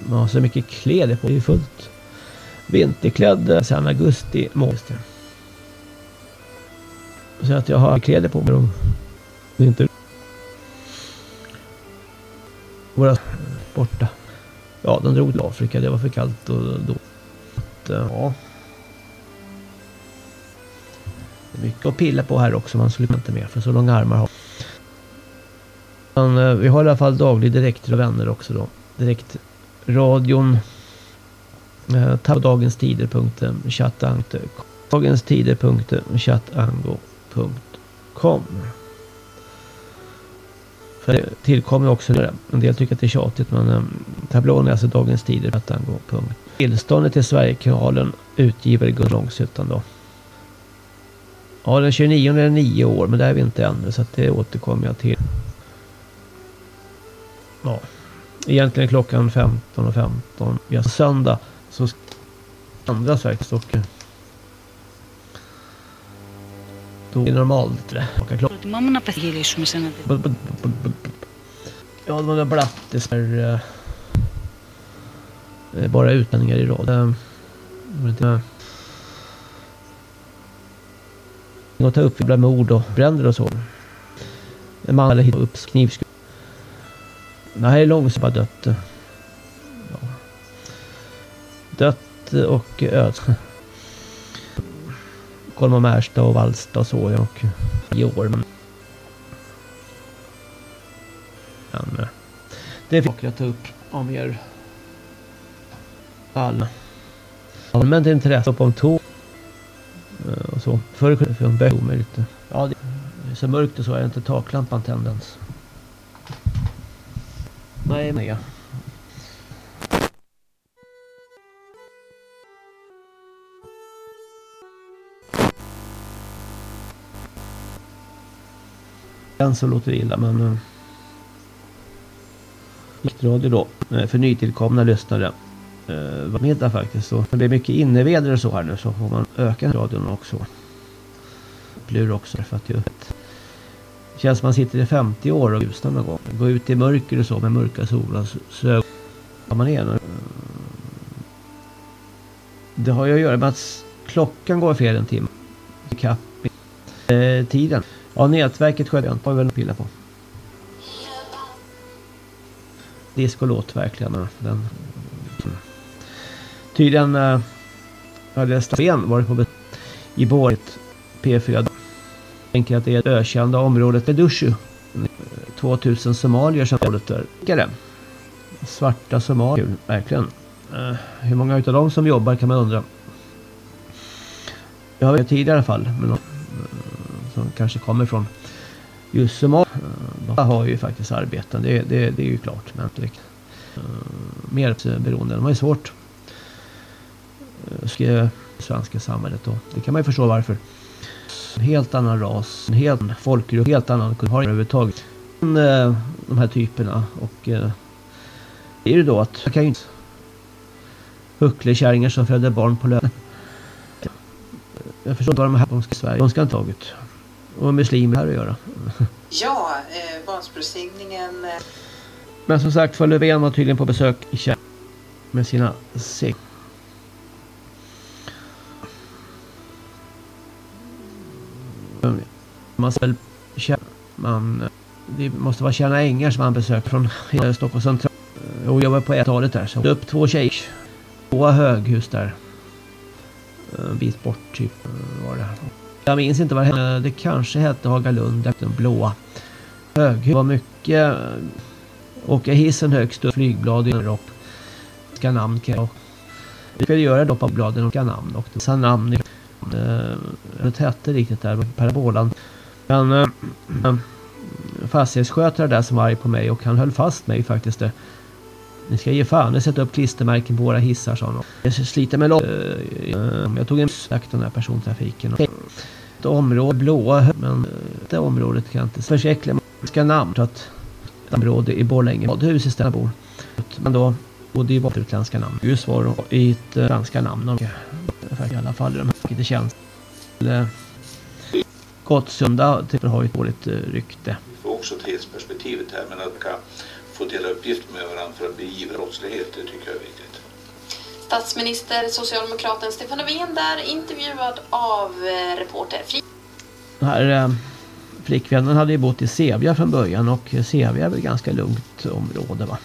Man har så mycket kläder på. Det är fullt vinterklädd sen augusti månad. Så att jag har kläder på mig om vinter. Våra borta. Ja, de drog till Afrika. Det var för kallt och då. Ja. Mycket att pilla på här också. Man skulle inte med för så långa armar har. Men eh, vi har i alla fall daglig direkt och vänner också då. Direkt radion. Eh, tab dagens tider.chattango. Dagens tider.chattango.com För det tillkommer också en del tycker att det är tjatigt men eh, tablån är alltså dagens tider.chattango.com Tillståndet till Sverigekanalen utgivare Gun Långshyttan då. Ja den 29 är nio år men det är vi inte ännu så att det återkommer jag till. Ja. Egentligen klockan 15.15. 15. Ja, söndag så ändras faktiskt och då är det normalt klockan. Προτιμάμε να πεθυγυρίσουμε σε ένα τέτοιο. Ja, de där blattis är uh, bara utlänningar i rad. Att ta upp med mord och bränder och så. En man eller hitta upp knivskudd. Nej, långsamt bara dött. Ja. Dött och öd. Kolmar Märsta och Vallsta och så och i år. Men, men det fick jag ta upp om er alla. Allmänt intresse på om tåg och så. Förr kunde jag få en omöjligt. Ja, det är så mörkt och så är inte taklampan tänd ens. Nej, nej. Den så låter det illa men... Uh, radio då. Uh, för nytillkomna lyssnare eh, var middag faktiskt. Så det blir mycket inneväder och så här nu så får man öka radion också. Plur också för att det känns som man sitter i 50 år och ljusnar någon gång. Gå ut i mörker och så med mörka solar så man är. Det har ju att göra med att klockan går fel en timme. Kapp eh, tiden. Ja, nätverket sköter jag inte. Har väl pilla på. Discolåt verkligen. Den. Tydligen eh, hade Sten varit på i Båret P4 tänker att det är det ökända området Medushu. 2000 somalier som området där. Svarta somalier, verkligen. Eh, hur många utav dem som jobbar kan man undra. Jag har tidigare i alla fall. Men, eh, som kanske kommer från just Somalia. Eh, de har ju faktiskt arbeten. Det, det, det är ju klart. Men inte riktigt. Uh, mer beroende. De har ju svårt. Uh, svenska samhället då. Det kan man ju förstå varför en helt annan ras, en helt folkgrupp, en helt annan kultur överhuvudtaget. Men, eh, de här typerna och eh, det är ju då att jag kan ju inte hucklekärringar som födde barn på lönen. Jag förstår inte vad de här de ska i Sverige. De ska inte ha tagit. Och muslimer här att göra. Ja, eh, barnsbröstsigningen. Eh, Men som sagt för Löfven var tydligen på besök i Kärr med sina sek. Man ska väl känna, man, det måste vara Tjärna Ängar som han besökt från Stockholms central. Eh, och jobbar på ett talet där. Så upp två tjejer. Två höghus där. Eh, en bit bort typ eh, var det. Jag minns inte vad det hette. Det kanske hette Hagalund. Den blåa. Höghus var mycket. Åka hissen högst upp. Flygblad i upp. Ska namn kan jag. Vi skulle göra då på bladen och namn. Och det namn. Eh, det hette riktigt där. Parabolan. Men äh, fastighetsskötare där som var arg på mig och han höll fast mig faktiskt. Det. Ni ska ge fan i sätta upp klistermärken på våra hissar sa han. Jag sliter med loss. Jag tog en sökt den här persontrafiken. Ett område blåa men det området kan jag inte försäkra. Man ska namn så att ett område i Borlänge badhus istället bor. Men då bodde ju bara utländska namn. Just var i ett franska namn. Och, i alla fall de här inte känns. Gottsunda typ, har ju ett dåligt rykte. får också tidsperspektivet här men att kan få dela uppgifter med varandra för att beivra brottslighet det tycker jag är viktigt. Statsminister, socialdemokraten Stefan Löfven där intervjuad av eh, reporter Fri. Den här eh, flickvännen hade ju bott i Sevja från början och Sevja är väl ganska lugnt område va.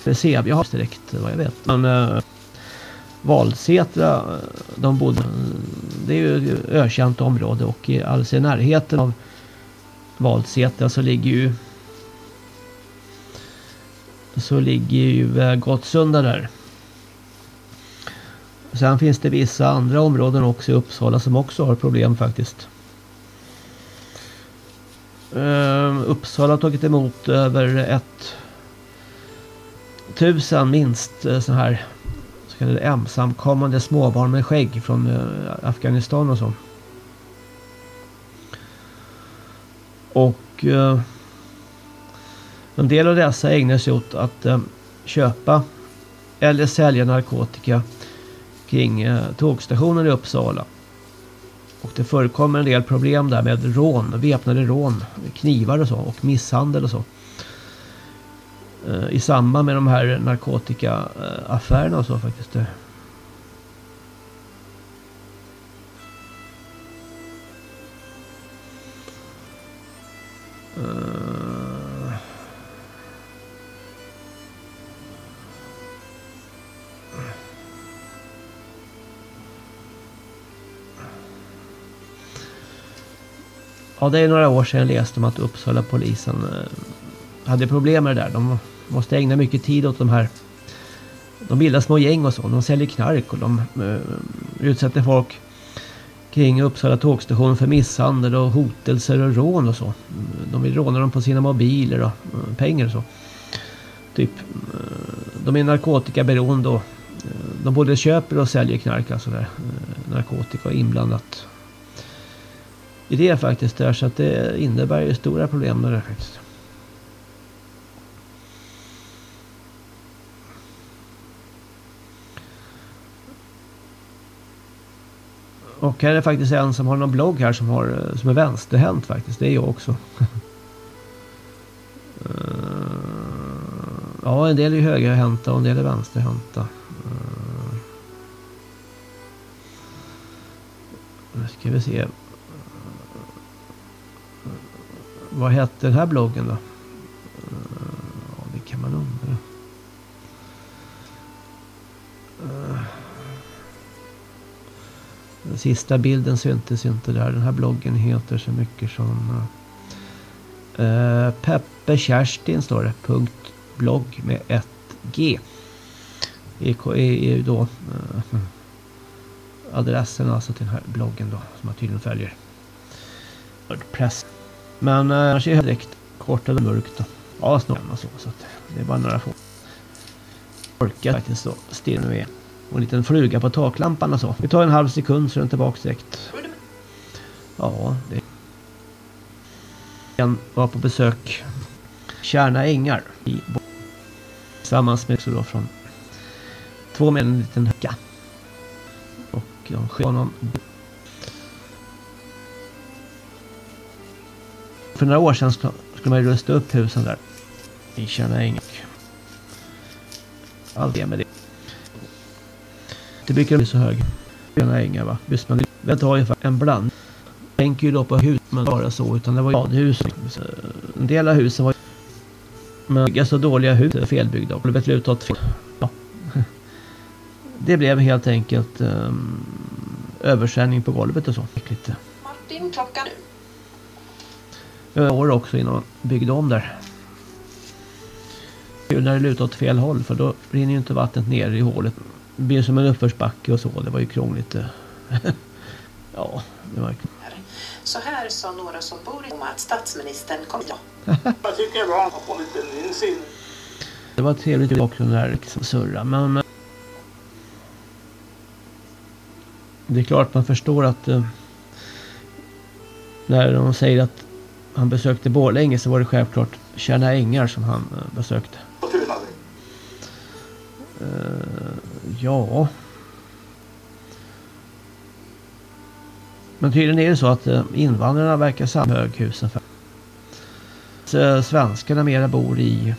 För Sevja har direkt vad jag vet. Men eh, Valsätra, eh, de bodde, det är ju ett ökänt område och i alltså i närheten av Valsätra så ligger ju så ligger ju eh, Gottsunda där. Sen finns det vissa andra områden också i Uppsala som också har problem faktiskt. Uh, Uppsala har tagit emot över ett tusen minst eh, sådana här så kallade ensamkommande småbarn med skägg från eh, Afghanistan och så. Och eh, en del av dessa ägnar sig åt att köpa eller sälja narkotika kring tågstationen i Uppsala. Och det förekommer en del problem där med rån, väpnade rån, knivar och så och misshandel och så. Eh, I samband med de här narkotikaaffärerna och så faktiskt. Eh. Ja, det är några år sedan jag läste om att Uppsala polisen eh, hade problem med det där. De måste ägna mycket tid åt de här. De bildar små gäng och så. De säljer knark och de uh, utsätter folk kring Uppsala tågstation för misshandel och hotelser och rån och så. De vill råna dem på sina mobiler och uh, pengar och så. Typ. Uh, de är narkotikaberoende och de både köper och säljer knark, alltså där. narkotika inblandat i det faktiskt där så att det innebär ju stora problem med det faktiskt. Och här är faktiskt en som har någon blogg här som, har, eh, som är vänsterhänt faktiskt. Det är jag också. Eh, ja, en del är högerhänta och en del är vänsterhänta. Nu ska vi se. Vad hette den här bloggen då? Ja, det kan man undra. Den sista bilden syntes inte där. Den här bloggen heter så mycket som... Eh, uh, Peppe Kerstin står det. Punkt blogg med ett G. är ju då eh, uh, adressen alltså till den här bloggen då. Som jag tydligen följer. Wordpress. Men eh, annars är det direkt Kort eller mörkt då. Ja, snart och så. Så att det är bara några få. Orkar faktiskt så still nu är. Och en liten fluga på taklampan och så. Det tar en halv sekund så är den tillbaka direkt. Ja, det... En var på besök Kärna Ängar i Tillsammans med så då från två med en liten hacka. Och de sköt honom. För några år sedan skulle man ju rusta upp husen där. I Tjärna Allt det med det. Det brukar bli så hög. Tjärna Ängar va. Visst man vill ta ungefär en bland. Tänker ju då på hus men bara så utan det var ju badhus. En del av husen var men bygga så dåliga hus felbyggda och åt fel. Ja. Det blev helt enkelt um, översänning på golvet och så. Lite. Martin, klockan nu. År också innan man byggde om där. Kul när det lutar åt fel håll för då rinner ju inte vattnet ner i hålet. Det blir som en uppförsbacke och så. Det var ju krångligt. ja, det var så här sa några som bor i om att statsministern kom. Ja. Jag tycker det är bra att få lite insyn. Det var trevligt i bakgrunden där liksom surra men eh, det är klart man förstår att uh, när de säger att han besökte Borlänge så var det självklart Tjärna Ängar som han uh, besökte. Uh, ja. Men tydligen är det så att eh, invandrarna verkar samma höghusen. För eh, svenskarna mera bor i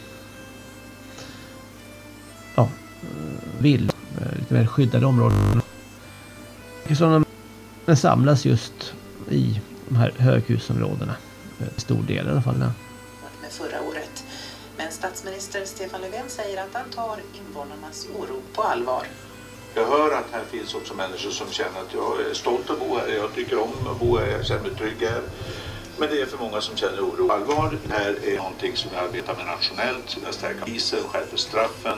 ja, eh, vill lite mer skyddade områden. Som de samlas just i de här höghusområdena. Stor del i alla fall. Med förra året. Statsminister Stefan Löfven säger att han tar invånarnas oro på allvar. Jag hör att här finns också människor som känner att jag är stolt att bo här, jag tycker om att bo här, jag känner mig trygg här. Men det är för många som känner oro. Allvar det här är någonting som jag arbetar med nationellt, jag stärker polisen, skärper straffen.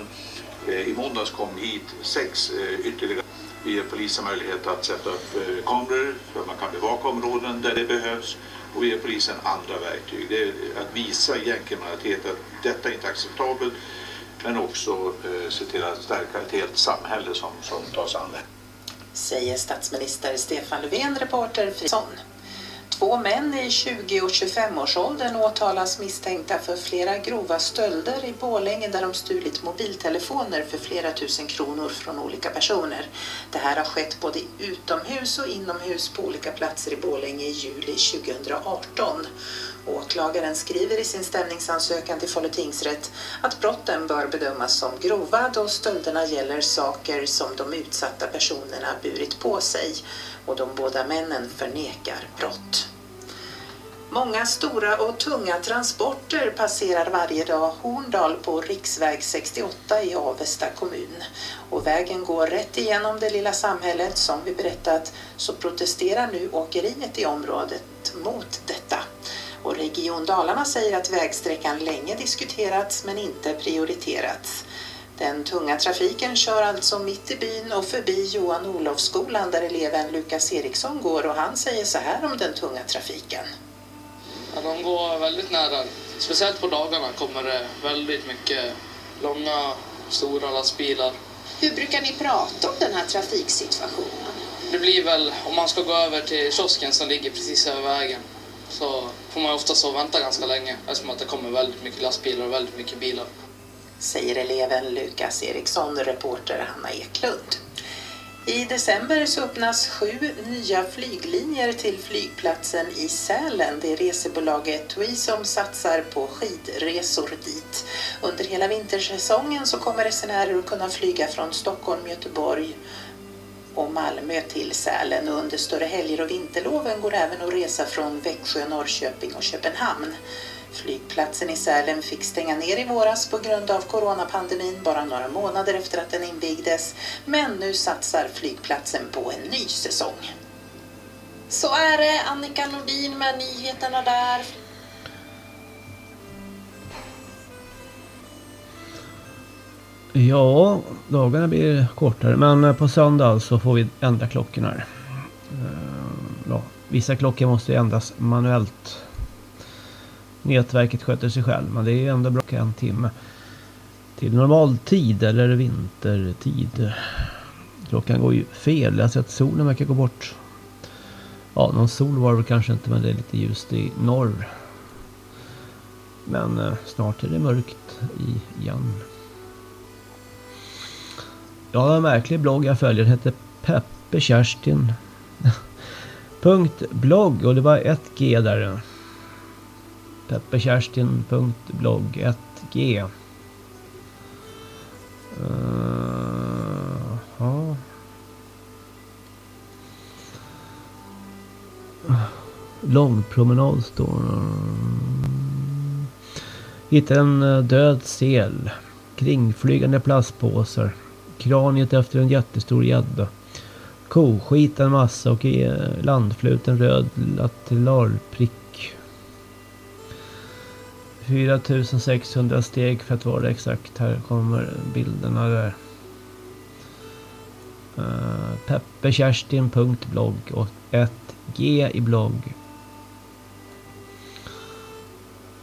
Eh, I måndags kom hit sex eh, ytterligare. Vi ger polisen möjlighet att sätta upp eh, kameror för att man kan bevaka områden där det behövs. Och ge polisen andra verktyg. Det är att visa gängkriminalitet att detta är inte acceptabelt men också eh, se till att stärka ett helt samhälle som, som tas an det. Säger statsminister Stefan Löfven, reporter Frisson. Två män i 20 och 25-årsåldern åtalas misstänkta för flera grova stölder i Bålänge där de stulit mobiltelefoner för flera tusen kronor från olika personer. Det här har skett både utomhus och inomhus på olika platser i Bålänge i juli 2018. Åklagaren skriver i sin stämningsansökan till Falu tingsrätt att brotten bör bedömas som grova då stölderna gäller saker som de utsatta personerna burit på sig och de båda männen förnekar brott. Många stora och tunga transporter passerar varje dag Horndal på riksväg 68 i Avesta kommun. Och vägen går rätt igenom det lilla samhället. Som vi berättat så protesterar nu åkeriet i området mot detta. Och Region Dalarna säger att vägsträckan länge diskuterats men inte prioriterats. Den tunga trafiken kör alltså mitt i byn och förbi Johan Olofsskolan där eleven Lukas Eriksson går och han säger så här om den tunga trafiken. Ja, de går väldigt nära. Speciellt på dagarna kommer det väldigt mycket långa, stora lastbilar. Hur brukar ni prata om den här trafiksituationen? Det blir väl om man ska gå över till kiosken som ligger precis över vägen så får man ofta så vänta ganska länge eftersom att det kommer väldigt mycket lastbilar och väldigt mycket bilar. Säger eleven Lukas Eriksson, reporter Hanna Eklund. I december så öppnas sju nya flyglinjer till flygplatsen i Sälen. Det är resebolaget TUI som satsar på skidresor dit. Under hela vintersäsongen så kommer resenärer att kunna flyga från Stockholm, Göteborg, och Malmö till Sälen och under större helger och vinterloven går även att resa från Växjö, Norrköping och Köpenhamn. Flygplatsen i Sälen fick stänga ner i våras på grund av coronapandemin bara några månader efter att den invigdes. Men nu satsar flygplatsen på en ny säsong. Så är det Annika Nordin med nyheterna där. Ja, dagarna blir kortare. Men på söndag så får vi ändra klockorna. Här. Eh, ja, vissa klockor måste ändras manuellt. Nätverket sköter sig själv. Men det är ändå bra en timme. Till normal tid eller vintertid. Klockan går ju fel. Jag har sett solen verkar gå bort. Ja, någon sol var det kanske inte men det är lite ljust i norr. Men eh, snart är det mörkt igen. Ja, har en märklig blogg jag följer. Den heter Peppe Kerstin. Blogg och det var ett G där. Peppekerstin.blogg 1G. Uh, ja. Eh, Långpromenad står Hittade en eh, död sel. Kringflygande plastpåsar. Kraniet efter en jättestor gädda. Koskit en massa och i eh, landfluten röd latillarprick. 4600 steg för att vara exakt. Här kommer bilderna där. Eh, uh, Peppekerstin.blogg och 1G i blogg.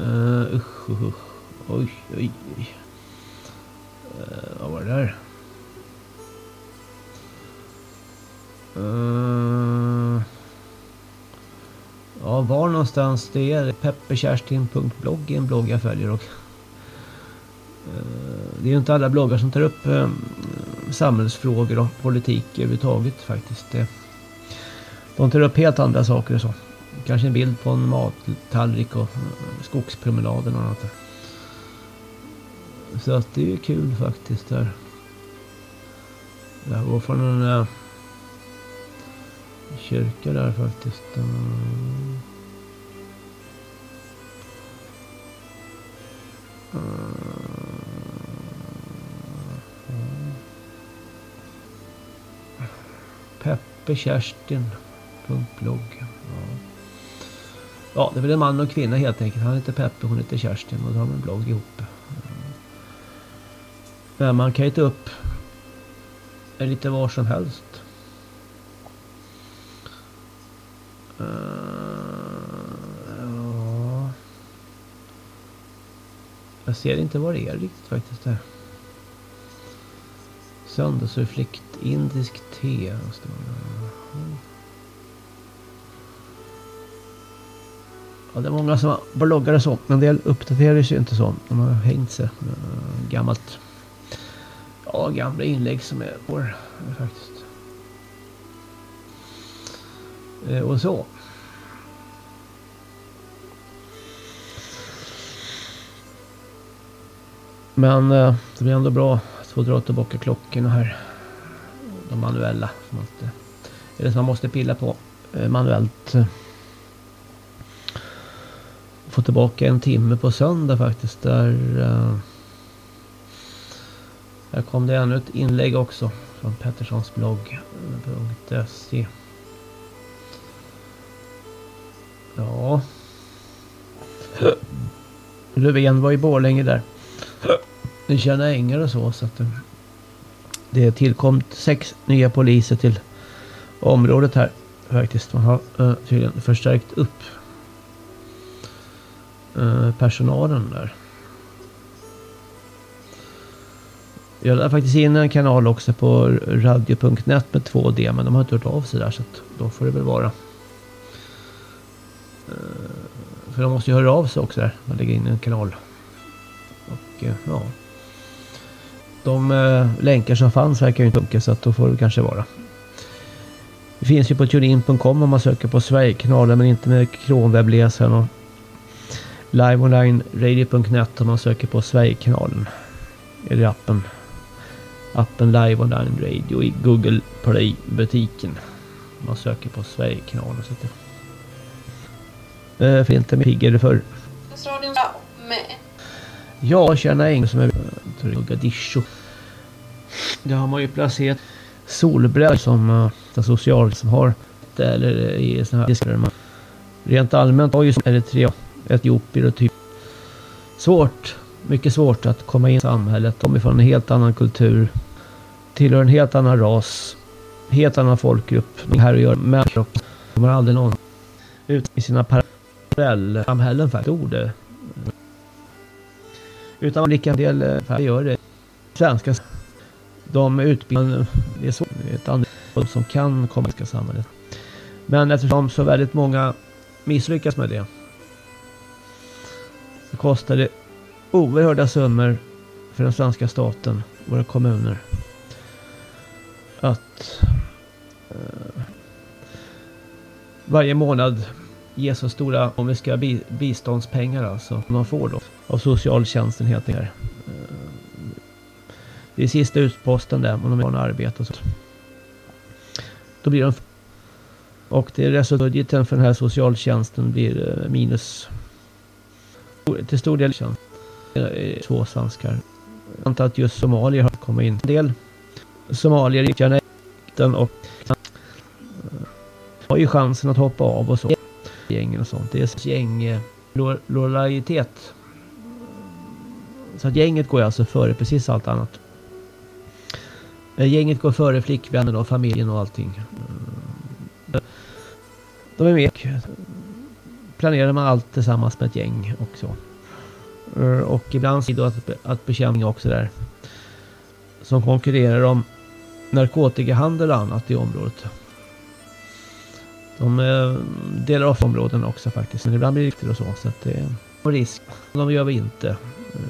Uh, usch, usch, oj, oj, oj. Uh, vad var det där? Uh, ja, var någonstans det är peppekerstin.blogg är en blogg jag följer och uh, det är ju inte alla bloggar som tar upp uh, samhällsfrågor och politik överhuvudtaget faktiskt. De tar upp helt andra saker och så. Kanske en bild på en mattallrik och skogspromenaden och annat. Så att det är ju kul faktiskt där. Jag går från en kyrka där faktiskt. Peppekerstin.blogg Peppe Kerstin. Blogg. Ja. ja, det är väl en man och kvinna helt enkelt. Han heter Peppe, hon heter Kerstin och då har de en blogg ihop. Eh. Men man kan ju ta upp lite var som helst. Uh, ja. Jag ser inte vad det är riktigt faktiskt där. Söndagsreflekt, indisk te. Det. Ja, det är många som bloggar och så. Men en del uppdaterar sig inte så. De har hängt sig. Eh, gammalt. Ja, gamla inlägg som är vår eh, faktiskt. Eh, och så. Men eh, det blir ändå bra att få dra tillbaka klockorna här. De manuella. Som alltid, det som man måste pilla på eh, manuellt få tillbaka en timme på söndag faktiskt. Där, där kom det ännu ett inlägg också från Petterssons blogg.se. Ja. Löfven var i Borlänge där. Det känner ängar och så. så att eh, det tillkom sex nya poliser till området här faktiskt. Man har uh, tydligen förstärkt upp uh, personalen där. Jag lade faktiskt in en kanal också på radio.net med 2D men de har inte hört av sig där så att då får det väl vara för de måste ju höra av sig också där. Man lägger in en kanal. Och eh, ja. De eh, länkar som fanns verkar ju inte funka så att då får det kanske vara. Det finns ju på tunein.com om man söker på Sverigekanalen men inte med kronwebbläsaren och liveonlineradio.net om man söker på Sverigekanalen. Eller appen. Appen Live Online Radio i Google Play-butiken. Man söker på Sverigekanalen. Så att det äh, för inte piggare förr. Ja, tjena Eng som är Mogadishu. Det har man ju placerat solbräd som uh, den social som har eller i såna här diskar. Rent allmänt har ju Eritrea etiopier och typ svårt, mycket svårt att komma in i samhället. De är från en helt annan kultur, tillhör en helt annan ras, helt annan folkgrupp. De här och gör människor de har aldrig någon ut i sina parallellsamhällen faktiskt. Ord. Utan lika del eh, gör det svenska. De utbildade... det är så ett annat som kan komma i samhället. Men eftersom så väldigt många misslyckas med det så kostar det oerhörda summor för den svenska staten, våra kommuner. att eh, varje månad ge så stora ekonomiska bi biståndspengar alltså. Man får då av socialtjänsten helt enkelt. Eh, det är sista utposten där om de har arbete och så. Då blir de och det resultatbudgeten för den här socialtjänsten blir eh, minus till stor del tjänst. Eh, två svenskar. Jag antar att just somalier har kommit in. En del somalier i den och har ju chansen att hoppa av och så. Gängen och sånt. Det är gäng eh, lojalitet. Så att gänget går alltså före precis allt annat. Eh, gänget går före flickvännen och familjen och allting. Eh, de är med. Planerar man allt tillsammans med ett gäng och så. Och ibland ser att, att bekämpning också där. Som konkurrerar om narkotikahandel och annat i området. De eh, delar av områden också faktiskt. Men ibland blir det riktigt och så. Så att det är en risk. De gör vi inte.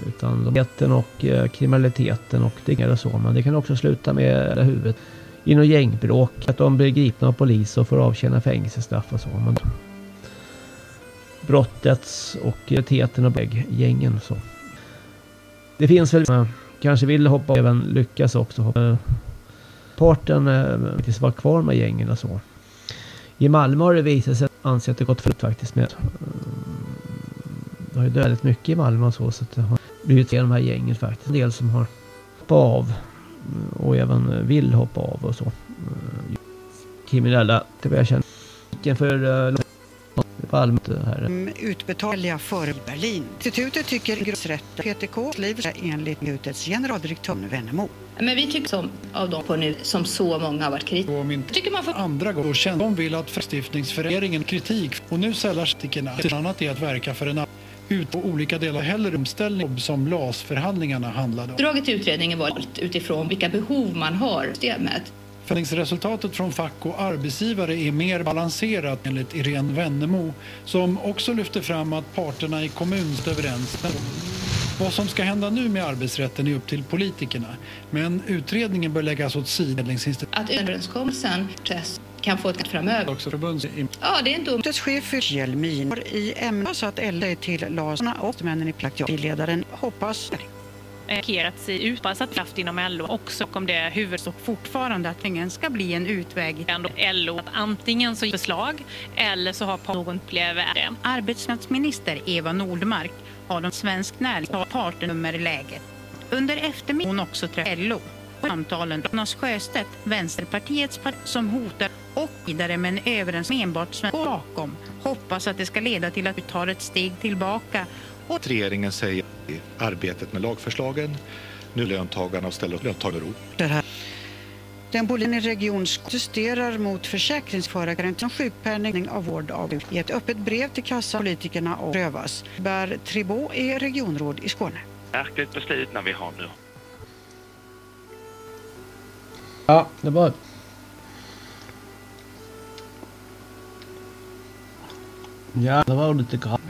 Utan de och eh, kriminaliteten och det och så. Men det kan också sluta med hela huvudet i något gängbråk. Att de blir gripna av polis och får avtjäna fängelsestraff och så. Men brottets och kriminaliteten och gängen så. Det finns väl eh, kanske vill hoppa och även lyckas också. Parten faktiskt vara kvar med gängen och så. I Malmö har det visat sig att det gått förut faktiskt med. Det har ju dödat mycket i Malmö och så. Så det har blivit fler de här gängen faktiskt. En del som har hoppat av eh, och även eh, vill hoppa av och så. Kriminella, det börjar jag känna. för här. Mm, Utbetalja för Berlin. Institutet tycker grundsrätt PTK liv enligt institutets generaldirektör Vennemo. Men vi tycker som av dem på nu som så många har varit kritiska. Tycker man för andra gånger känner de vill att förstiftningsföreningen kritik och nu sällar kritikerna till annat är att verka för en ut på olika delar heller omställning som LAS-förhandlingarna handlade om. Draget till utredningen var utifrån vilka behov man har i systemet. Förhandlingsresultatet från fack och arbetsgivare är mer balanserat enligt Irene Wennemo som också lyfter fram att parterna i kommunen överens. Vad som ska hända nu med arbetsrätten är upp till politikerna. Men utredningen bör läggas åt sidan. Att överenskommelsen kan få ett framöver. Också förbunds... Ja, det är inte dumt. chef för Hjelmin i ämne så att LD till LASarna och männen i ledaren hoppas markerat sig ut satt kraft inom LO också om det huvudsak fortfarande att ingen ska bli en utväg. LO att antingen så förslag eller så har någon upplever det. Arbetsmarknadsminister Eva Nordmark har de svensk näringspartnummer i läget. Under eftermiddagen hon också träffat LO samtalen Jonas Sjöstedt, Vänsterpartiets parti som hotar och vidare med en överenskommelse enbart bakom. Hoppas att det ska leda till att vi tar ett steg tillbaka. Och... Regeringen säger arbetet med lagförslagen. Nu löntagarna och ställer löntagarrop. Den politiska region protesterar mot försäkringsförargarantin som sjukpenning av vård av i ett öppet brev till kassapolitikerna och prövas. Bär Tribå är regionråd i Skåne. Märkligt beslut när vi har nu. Ja, det var... Ja, det var lite grann.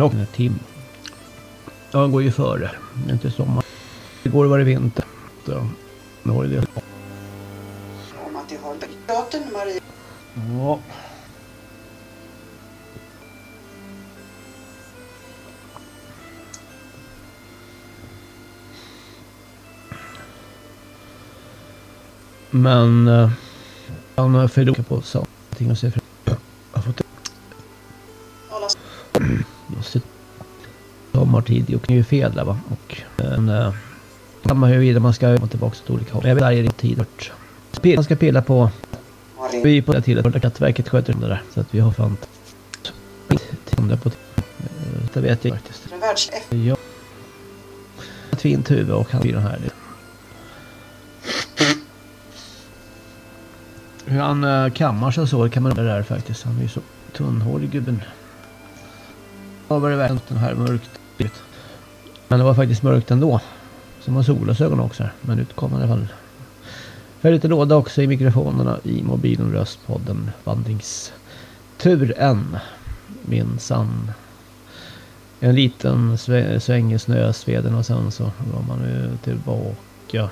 Alltså, klockan är tim. Ja, den går ju före. Det är inte sommar. Igår var det vinter. Så, nu har det det. Om att det har datorn, Maria. Ja. Men uh, han förlorar på saker och sig för. Jag sommartid och det är fel där va. Och en uh, kan man ju vidare man ska komma tillbaka till olika håll. Jag vet varje tid. Man ska pilla på vi på det till att Skatteverket sköter det där så att vi har fan det på det vet jag faktiskt. Ja. ett fint huvud och han blir den här. Hur han uh, kammar sig och så kan man undra där faktiskt. Han är ju så tunnhårig gubben. Ja, var det verkligen den här mörkt. Men det var faktiskt mörkt ändå. Som har solglasögon också här. Men ut kom han i alla fall. Jag är lite låda också i mikrofonerna i mobilen röstpodden Vandringsturen. Minsann. En liten sväng i snösveden och sen så var man ju tillbaka.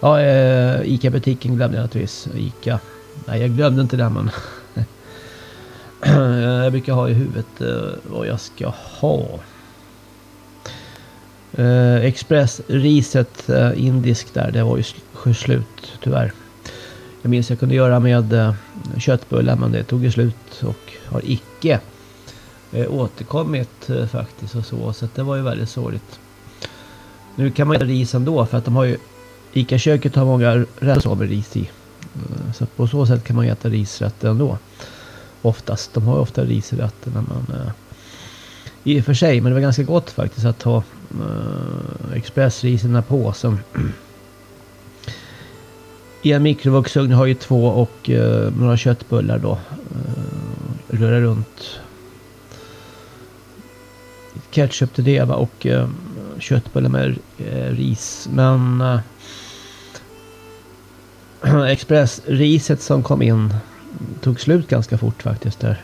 Ja, eh, ICA-butiken glömde jag naturligtvis. ICA. Nej, jag glömde inte den men jag brukar ha i huvudet eh, vad jag ska ha. Eh, Expressriset eh, indisk där, det var ju slut tyvärr. Jag minns jag kunde göra med eh, köttbullar men det tog ju slut och har icke återkommit faktiskt och så. Så det var ju väldigt sorgligt. Nu kan man göra ris ändå för att de har ju ICA-köket har många rätter med ris i. Så på så sätt kan man äta risrätter ändå. Oftast. De har ju ofta ris i rätten när man... Eh, I och för sig, men det var ganska gott faktiskt att ha eh, expressrisen i som... I en mikrovågsugn har ju två och eh, några köttbullar då. Eh, röra runt. Ketchup till det va. och eh, köttbullar med eh, ris. Men eh, expressriset som kom in tog slut ganska fort faktiskt där.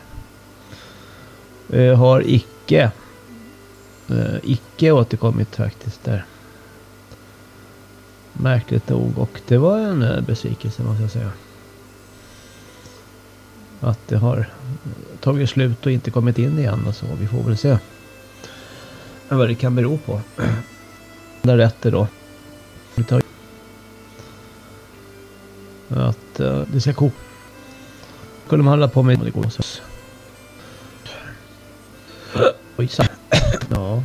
Eh, har icke eh, icke återkommit faktiskt där. Märkligt nog och det var en eh, besvikelse måste jag säga. Att det har tagit slut och inte kommit in igen och så. Vi får väl se. Vad det kan bero på. Där rätter då. Att eh, det ska koka. Skulle man hålla på med det går så. Oj, ja.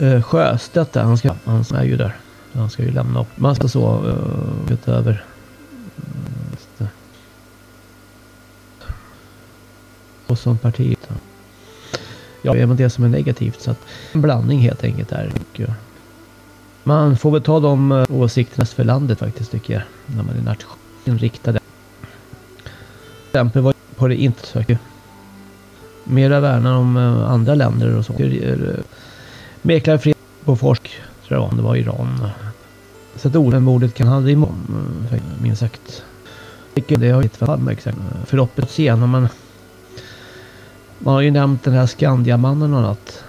Uh, Sjöstedt där, han, ska, han är ju där. Han ska ju lämna upp. Man ska så eh, uh, utöver. Och som partiet. Ja, det är det som är negativt. Så att en blandning helt enkelt där. Man får väl ta de eh, åsikterna för landet faktiskt tycker jag. När man är nationinriktade. Exempel var på det inte söker. Mera värnar om eh, andra länder och så. Eh, mäklare fred på Forsk, tror jag det var Iran. Så att ordemordet kan handla eh, imorgon, minst sagt. Det har inte för exakt förloppet sen, men man har ju nämnt den här Skandiamannen och annat.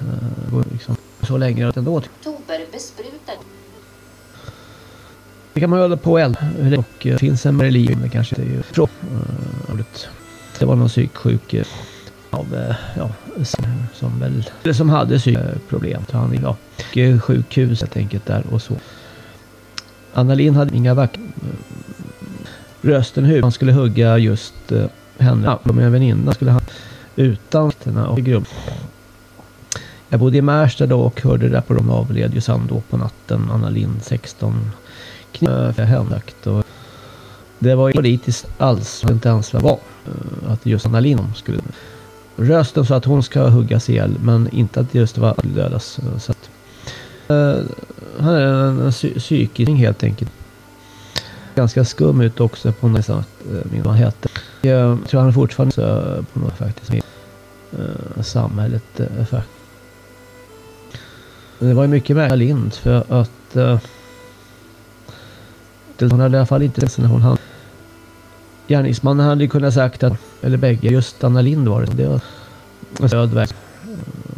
Liksom, så länge ändå. Oktober besprutad. Det kan man hålla på eld. Och uh, finns en religion, det kanske inte är ju ordet... Det var någon psyksjuk eh, av, eh, ja, som väl, eller som hade psykproblem. Så han ja, och sjukhus helt enkelt där och så. Anna Lind hade inga vackra rösten hur han skulle hugga just henne. Ja, med en väninna skulle han utan och grum. Jag bodde i Märsta då och hörde det på de avled ju sen då på natten. Anna Lind 16 knä och det var ju politiskt alls inte ens vad var eh, att just Anna Lindholm skulle rösten så att hon ska huggas ihjäl men inte att just var dödas eh, så att eh, uh, han är en, en psykisk helt enkelt ganska skum ut också på något sätt min vad heter jag tror han fortfarande så på något faktiskt med uh, samhället uh, för. Det var ju mycket med Lind för att titel. hon hade i alla fall inte det när hon hann. Gärningsmannen hade kunnat sagt att, eller bägge, just Anna Lind var det. Det var en stödverk.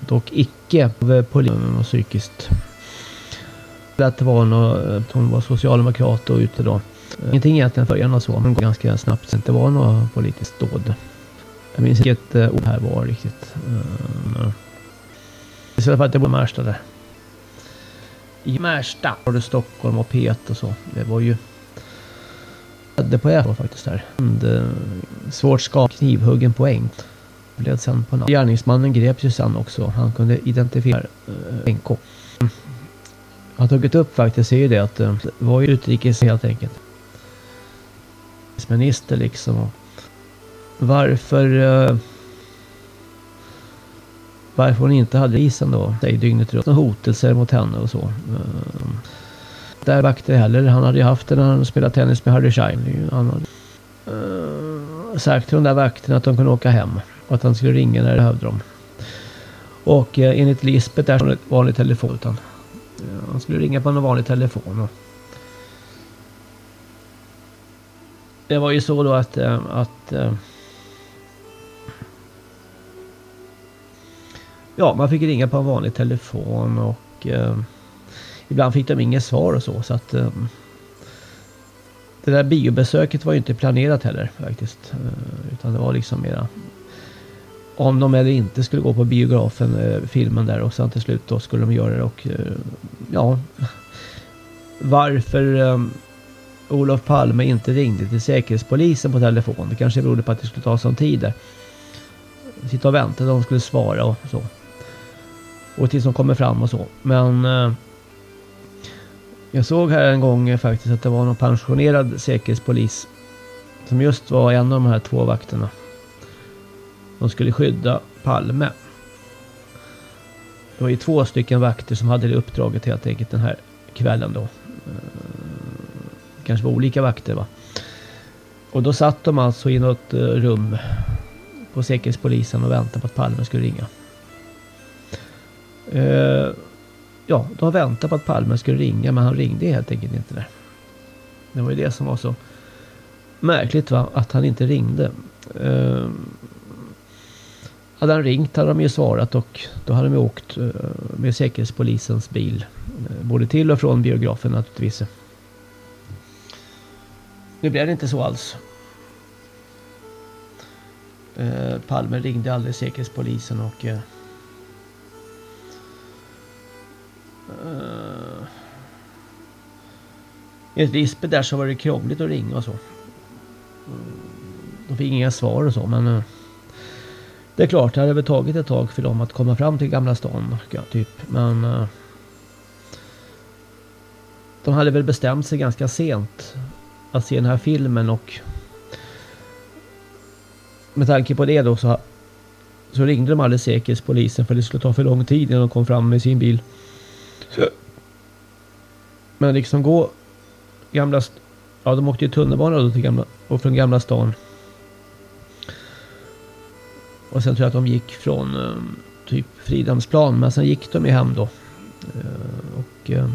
Dock icke av eh, polisen mm, och psykiskt. Att det var något, eh, hon var socialdemokrat och ute då. Ingenting egentligen för och så, men ganska snabbt så det var något politiskt dåd. Jag minns inte vilket eh, ord här var riktigt. I alla fall att det var Märsta där. I Märsta var det Stockholm och P1 och så. Det var ju... Det på F faktiskt där. Eh, svårt skadad knivhuggen poäng. Blev sen på natt. Gärningsmannen greps ju sen också. Han kunde identifiera uh, NK. Jag har tagit upp faktiskt är ju det att uh, det var ju utrikes helt enkelt minister liksom. Varför... Uh, varför hon inte hade isen då, säg dygnet runt. Hotelser mot henne och så. Där vakter heller. Han hade ju haft det när han spelade tennis med Harry Schein. Han hade uh, sagt till de där vakterna att de kunde åka hem. Och att han skulle ringa när det behövde dem. Och uh, enligt Lisbeth där var det vanlig telefon. Utan, uh, han skulle ringa på en vanlig telefon. Och, det var ju så då att, uh, att Ja, man fick ringa på en vanlig telefon och ibland fick de inget svar och så. så att, um, det där biobesöket var ju inte planerat heller faktiskt. Uh, utan det var liksom mera om de eller inte skulle gå på biografen, uh, filmen där och sen till slut då skulle de göra det och uh, ja. Varför um, Olof Palme inte ringde till säkerhetspolisen på telefon. Det kanske berodde på att det skulle ta sån tid där. Sitta och vänta, de skulle svara och så. Och tills de kommer fram och så. Men jag såg här en gång faktiskt att det var någon pensionerad säkerhetspolis som just var en av de här två vakterna. De skulle skydda Palme. Det var ju två stycken vakter som hade det uppdraget helt enkelt den här kvällen då. Eh, kanske var olika vakter va. Och då satt de alltså i något eh, rum på säkerhetspolisen och väntade på att Palme skulle ringa. Eh, Ja, de väntade på att Palme skulle ringa men han ringde helt enkelt inte där. Det var ju det som var så märkligt va, att han inte ringde. Eh, hade han ringt hade de ju svarat och då hade de ju åkt eh, med säkerhetspolisens bil. Eh, både till och från biografen naturligtvis. Nu blev det inte så alls. Eh, Palme ringde aldrig säkerhetspolisen och eh, Uh, enligt Lisbeth där så var det krångligt att ringa och så. De fick inga svar och så men uh, det är klart det hade väl tagit ett tag för dem att komma fram till Gamla stan ja, typ. Men uh, de hade väl bestämt sig ganska sent att se den här filmen och med tanke på det då så, så ringde de alldeles säkert polisen för det skulle ta för lång tid innan de kom fram med sin bil. Men liksom gå gamla... Ja, de åkte ju tunnelbana då till gamla, och från Gamla stan. Och sen tror jag att de gick från um, typ Fridhemsplan. Men sen gick de ju hem då. Uh, och... Uh,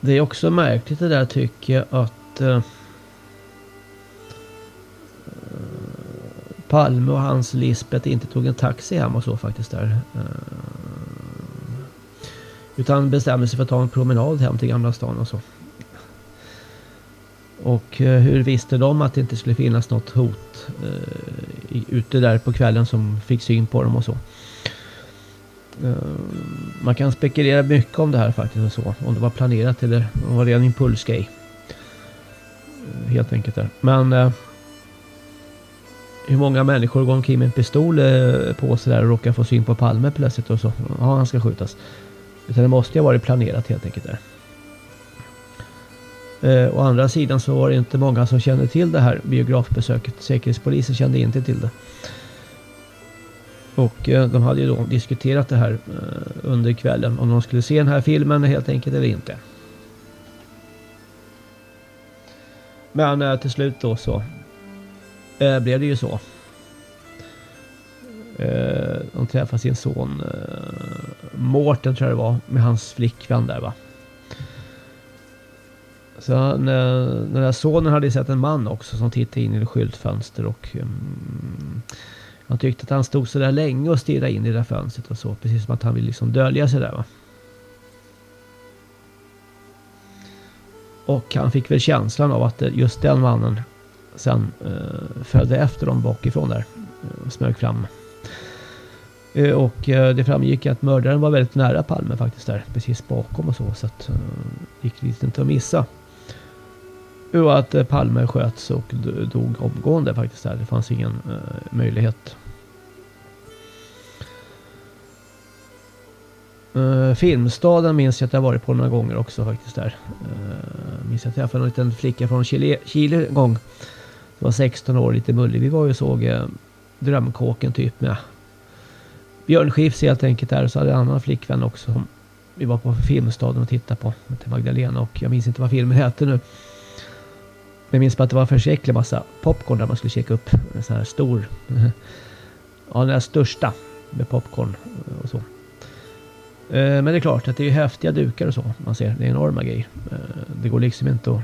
det är också märkligt det där tycker jag att... Uh, Palme och hans Lisbeth inte tog en taxi hem och så faktiskt där. Eh, utan bestämde sig för att ta en promenad hem till Gamla stan och så. Och eh, hur visste de att det inte skulle finnas något hot eh, ute där på kvällen som fick syn på dem och så. Man kan spekulera mycket om det här faktiskt och så. Om det var planerat eller om det var ren impulsgrej. Helt enkelt där. Men eh, hur många människor går omkring med en pistol eh, på sig där och råkar få syn på Palme plötsligt och så. Ja, han ska skjutas. Utan det måste ju ha varit planerat helt enkelt där. Eh, å andra sidan så var det inte många som kände till det här biografbesöket. Säkerhetspolisen kände inte till det. Och eh, de hade ju då diskuterat det här eh, under kvällen. Om de skulle se den här filmen helt enkelt eller inte. Men eh, till slut då så eh, blev det ju så. Eh, de träffade sin son eh, Mårten tror jag det var med hans flickvän där va. Så när, den där sonen hade sett en man också som tittade in i ett skyltfönster och mm, han tyckte att han stod så där länge och stirrade in i det där fönstret och så. Precis som att han ville liksom dölja sig där va. Och han fick väl känslan av att eh, just den mannen sen eh, följde efter dem bakifrån där. Eh, och smög fram. Eh, och eh, det framgick att mördaren var väldigt nära Palme faktiskt där. Precis bakom och så. Så att eh, gick lite inte att missa. Och att eh, Palme sköts och dog omgående faktiskt där. Det fanns ingen eh, möjlighet. Uh, Filmstaden minns jag att jag varit på några gånger också faktiskt där. Uh, minns jag träffade en liten flicka från Chile, Chile en gång. Var 16 år, lite mullig. Vi var ju och såg eh, drömkåken typ med Björn Skifs helt enkelt där. Och så hade jag en annan flickvän också. Som vi var på Filmstaden och tittade på. Till Magdalena och jag minns inte vad filmen hette nu. Men jag minns bara att det var en förskräcklig massa popcorn där man skulle checka upp. En sån här stor. Ja, den där största med popcorn och så. Eh, men det är klart att det är häftiga dukar och så. Man ser, det är enorma grejer. Eh, det går liksom inte att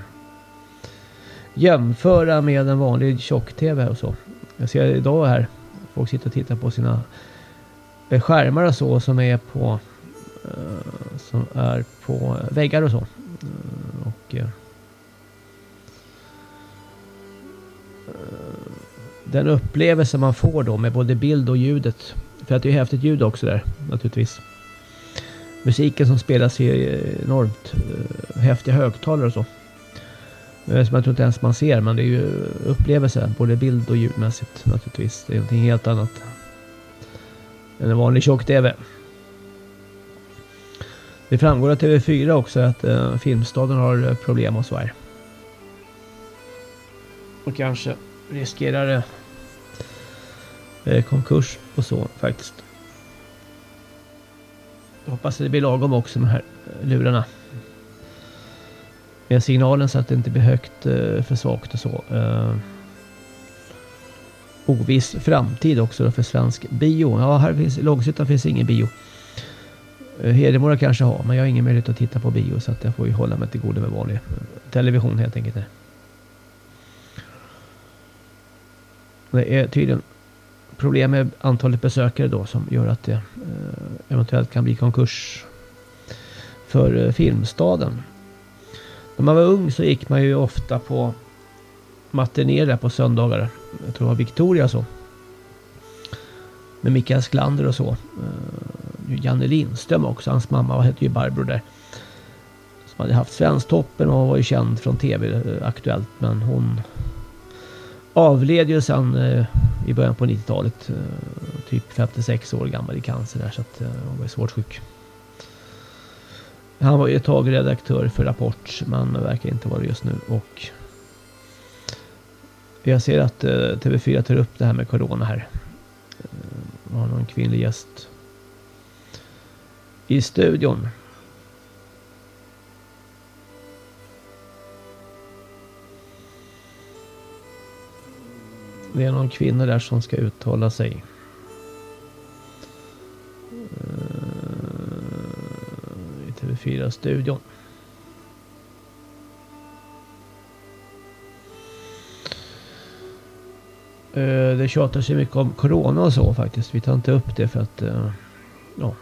jämföra med en vanlig tjock-tv och så. Jag ser idag här, folk sitter och tittar på sina eh, skärmar och så som är på eh, som är på väggar och så. Eh, och den upplevelse man får då med både bild och ljudet. För att det är häftigt ljud också där naturligtvis. Musiken som spelas är enormt häftiga högtalare och så. Eh, som jag tror inte ens man ser men det är ju upplevelse både bild och ljudmässigt naturligtvis. Det är någonting helt annat. Än en vanlig tjock-tv. Det framgår av TV4 också att eh, Filmstaden har eh, problem och så här. Och kanske riskerar eh, eh, konkurs och så faktiskt. Jag hoppas det blir lagom också med de här lurarna. Med signalen så att det inte blir högt eh, för svagt och så. Eh, oviss framtid också för svensk bio. Ja, här finns Långshyttan finns ingen bio. Eh, Hedemora kanske har, men jag har ingen möjlighet att titta på bio så att jag får ju hålla mig till godo med vanlig television helt enkelt. Det är tydligen problem med antalet besökare då som gör att det eventuellt kan bli konkurs för Filmstaden. När man var ung så gick man ju ofta på matinéer på söndagar. Jag tror det var Victoria så. Med Mikael Sklander och så. Eh, Janne Lindström också, hans mamma hette ju Barbro där. Som hade haft Svensktoppen och var ju känd från tv eh, Aktuellt men hon avled ju sen eh, i början på 90-talet. Typ 56 år gammal i cancer där så att hon var svårt sjuk. Han var ju ett tag redaktör för Rapport men verkar inte vara det just nu och jag ser att eh, TV4 tar upp det här med Corona här. Eh, jag har någon kvinnlig gäst i studion. Det är någon kvinna där som ska uttala sig. Eh, TV4-studion. Eh, det tjatas ju mycket om Corona och så faktiskt. Vi tar inte upp det för att... Eh, ja.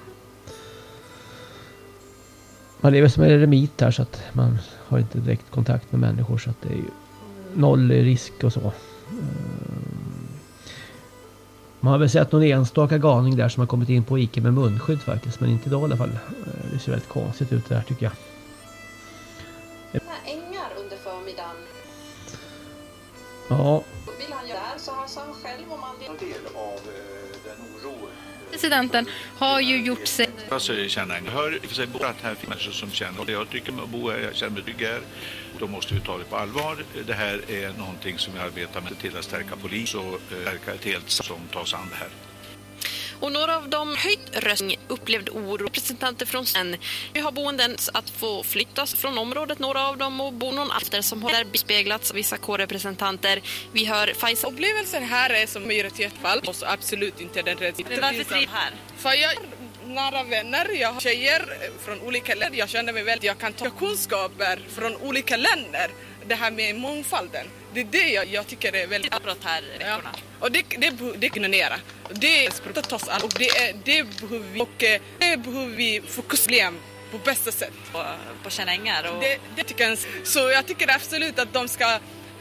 Man lever som en eremit här så att man har inte direkt kontakt med människor så att det är ju noll risk och så. Eh, man har väl sett någon enstaka galning där som har kommit in på Ica med munskydd faktiskt. Men inte idag i alla fall. Det ser väldigt konstigt ut det här tycker jag. Ängar under förmiddagen. Ja. Vill han göra där så han sa själv om han vill. del av eh, Presidenten har ju gjort sig... Alltså, jag känner, jag hör i och för sig att här finns människor som känner och jag tycker att bo här, jag känner mig trygg här. Då måste vi ta det på allvar. Det här är någonting som vi arbetar med till att stärka polis och eh, stärka ett helt som tar sig an det här. Och några av dem höjt röstning upplevd oro. Representanter från sen. Vi har boenden att få flyttas från området, några av dem, och bo någon efter som har där bespeglats av vissa kårrepresentanter. Vi hör Faisal. Upplevelsen här är som majoritetsfall och så absolut inte den rätt. Men varför trivs här? För jag har nära vänner, jag har tjejer från olika länder. Jag känner mig väldigt, jag kan ta kunskaper från olika länder. Det här med mångfalden. Det är det jag, jag tycker är väldigt... Avbrott här veckorna. Ja. Och det, det, det nera. Det är sprutat oss all. och det, det behöver vi, och eh, det behöver vi fokusera på bästa sätt. På, på Kärnängar och... Det, det tycker jag, så jag tycker absolut att de ska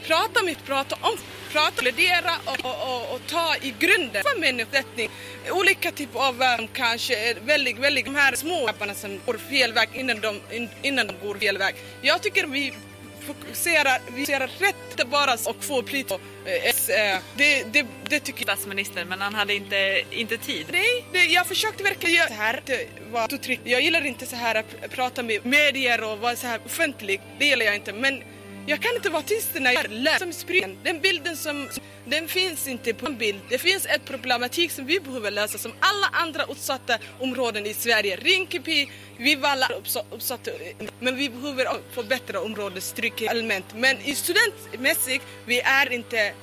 prata med, prata om, prata, plädera och, och, och, och ta i grunden för människorättning. Olika typer av um, kanske är väldigt, väldigt, de här små grabbarna som går fel väg innan de, in, innan de går fel väg. Jag tycker vi fokuserar, vi ser rätt bara och få pris på eh, det, det, det tycker jag. Statsminister, men han hade inte, inte tid. Nej, det, jag försökte verkligen göra så här. Det var Jag gillar inte så här att prata med medier och vara så här offentlig. Det gillar jag inte. Men Jag kan inte vara tyst när jag lär som springer. Den bilden som, den finns inte på en bild. Det finns ett problematik som vi behöver lösa som alla andra utsatta områden i Sverige. Rinkeby, vi var alla uppsatta, men vi behöver förbättra områdestrycket allmänt. Men i studentmässigt, vi är inte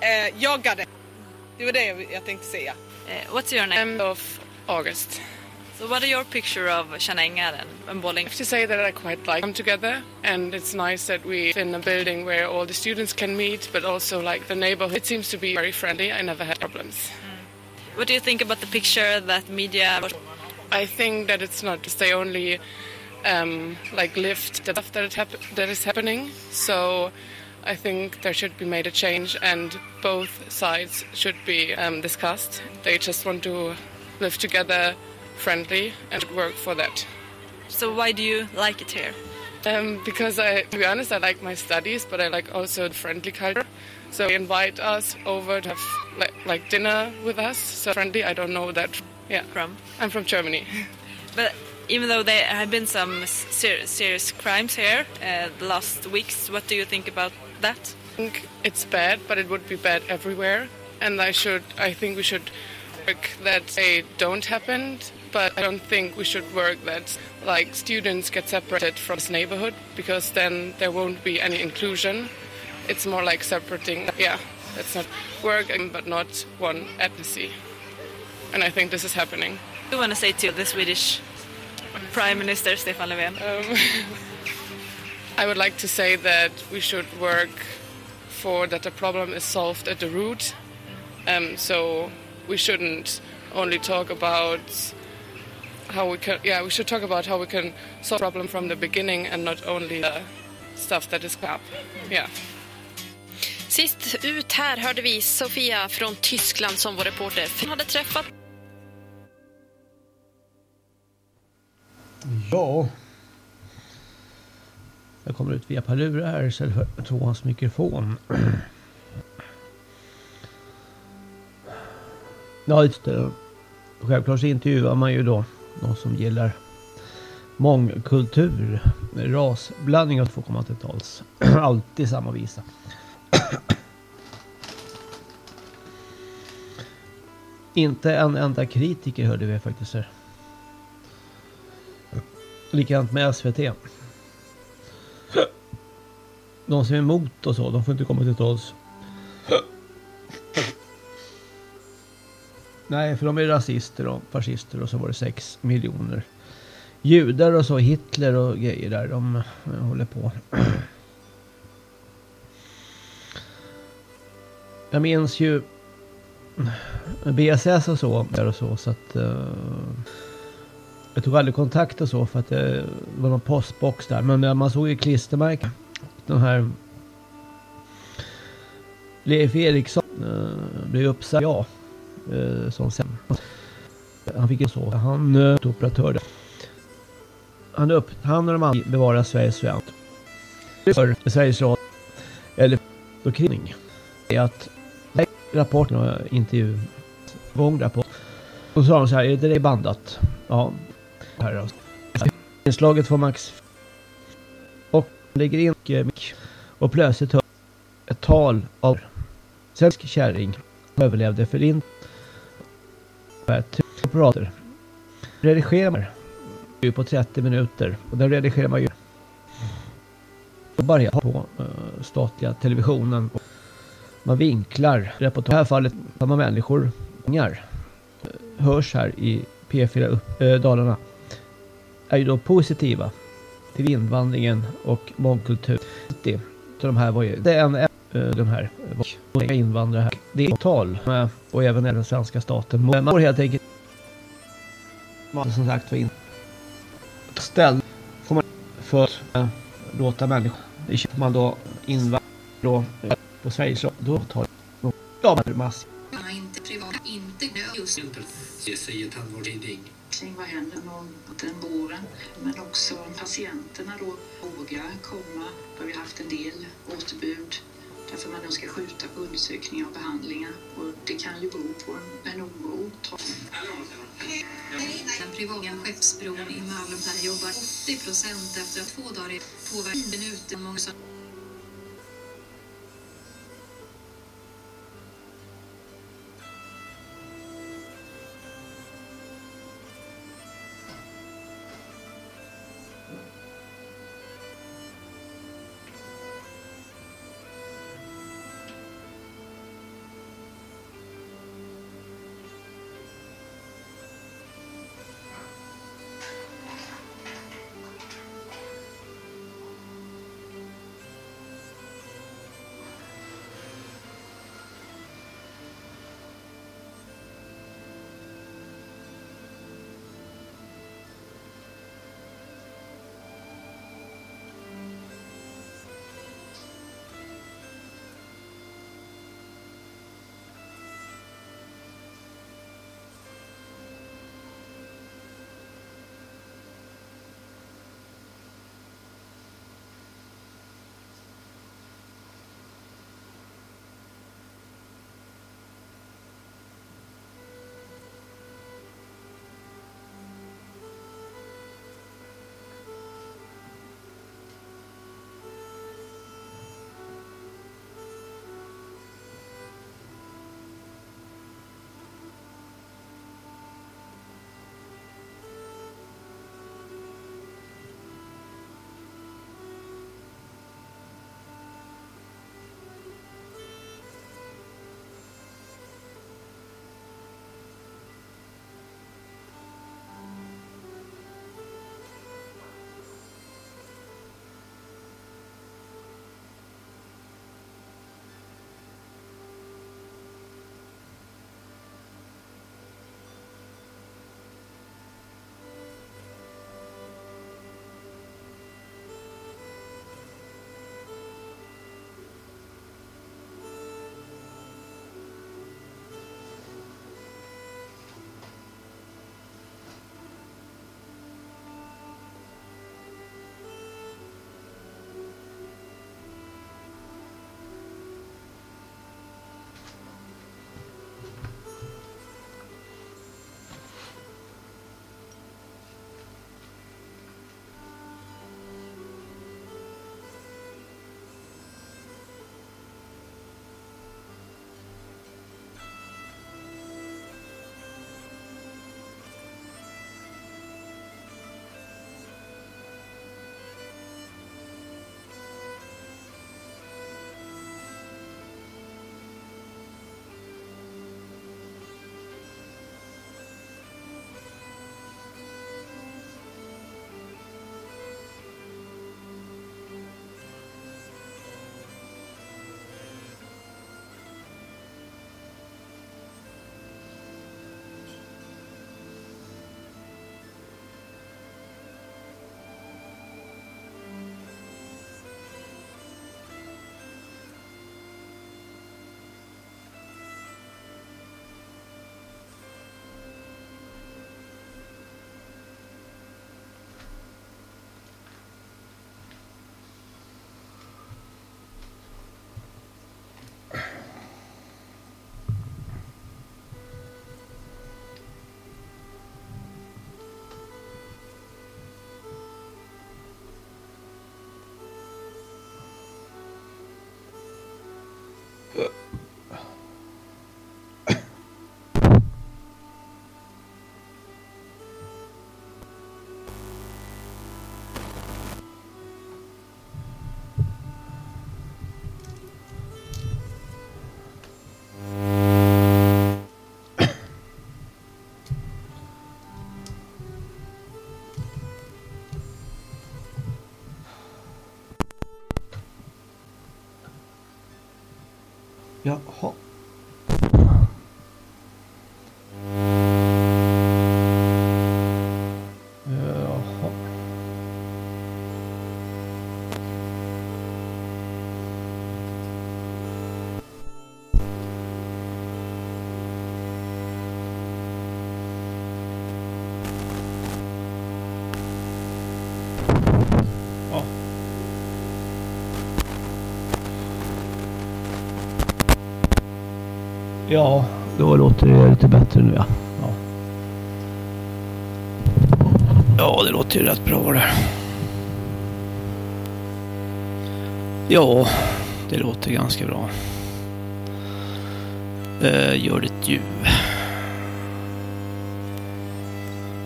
eh, jagade. Det var det jag, jag tänkte säga. Uh, what's your name? End of August. So what are your picture of Shanengar and, and Bolling? I have to say that I quite like them together and it's nice that we're in a building where all the students can meet but also like the neighborhood. It seems to be very friendly. I never had problems. Mm. What do you think about the picture that media... I think that it's not just they only um, like lift the stuff that, hap- that is happening. So I think there should be made a change and both sides should be um, discussed. They just want to live together friendly and work for that. So why do you like it here? Um, because I, to be honest, I like my studies, but I like also the friendly culture. So they invite us over to have like, like dinner with us. So friendly, I don't know that. Yeah, from I'm from Germany. but even though there have been some ser- serious crimes here uh, the last weeks, what do you think about that? I think it's bad, but it would be bad everywhere. And I should, I think we should work that they don't happen but I don't think we should work that like students get separated from this neighborhood because then there won't be any inclusion. It's more like separating. Yeah, it's not work but not one ethnicity. And I think this is happening. What do you want to say to the Swedish Prime Minister Stefan Löfven? Um, I would like to say that we should work for that the problem is solved at the root. Um, so we shouldn't only talk about how we can yeah we should talk about how we can solve the problem from the beginning and not only the stuff that is crap yeah Sist ut här hörde vi Sofia från Tyskland som vår reporter Hon hade träffat. Ja. Jag kommer ut via Palura här istället för tvåans mikrofon. Ja, just det. Självklart så intervjuar man ju då de som gillar mångkultur, rasblandning att få komma till tals. Alltid samma visa. Inte en enda kritiker hörde vi faktiskt här. Likadant med SVT. De som är emot och så, de får inte komma till tals. Nej, för de är rasister och fascister och så var det sex miljoner judar och så, Hitler och grejer där. De eh, håller på. Jag minns ju BSS och så, där och så, så att uh, jag tog aldrig kontakt och så för att det var någon postbox där. Men man såg ju klistermärken. Den här Leif Eriksson uh, blev uppsagd. Ja, Eh, som sen. Han fick ju så. Han uh, operatör där. Han, upp, han och de andra bevarar Sveriges svänt. För Sveriges Radio. Eller då kring. Är att rapporten och intervju gång där på. Och så sa de så här, är det bandat? Ja. Här. Inslaget får max. Och lägger in eh, mick. Och plötsligt hör ett tal av svensk kärring överlevde för in apparater. Typ redigerar ju på 30 minuter och den redigerar man ju jobbar på uh, statliga televisionen. Man vinklar reportage. I det här fallet har man människor pengar eh, hörs här i P4 upp, uh, Dalarna är ju då positiva till invandringen och mångkultur. Det, så de här var ju, det är en, uh, de här var invandrare här. Det är tal med, och även den svenska staten. Man får helt enkelt man som sagt var in får man för att äh, låta människor det köper man då invandrar då på Sveriges då tar ja, massor inte privat, inte just nu. Det säger tandvårdstidning. Vad händer den våren? Men också patienterna då vågar komma. Då har vi haft en del återbud därför alltså, man då ska skjuta på undersökningar och behandlingar. Och det kan ju bero på en, oro. Den privata Skeppsbron i Malmö jobbar 80 procent efter att två dagar är påverkade minuter. Många Jaha. Jaha. Ja, då låter det lite bättre nu ja. Ja, ja det låter ju rätt bra det. Ja, det låter ganska bra. Eh, gör det ju.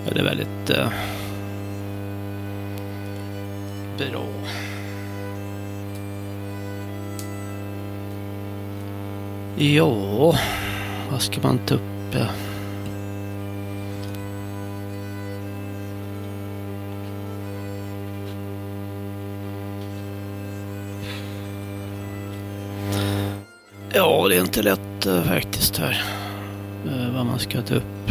Ja, det är väldigt eh, bra. Ja, vad ska man ta upp? Ja, det är inte lätt eh, faktiskt här. Eh, vad man ska ta upp.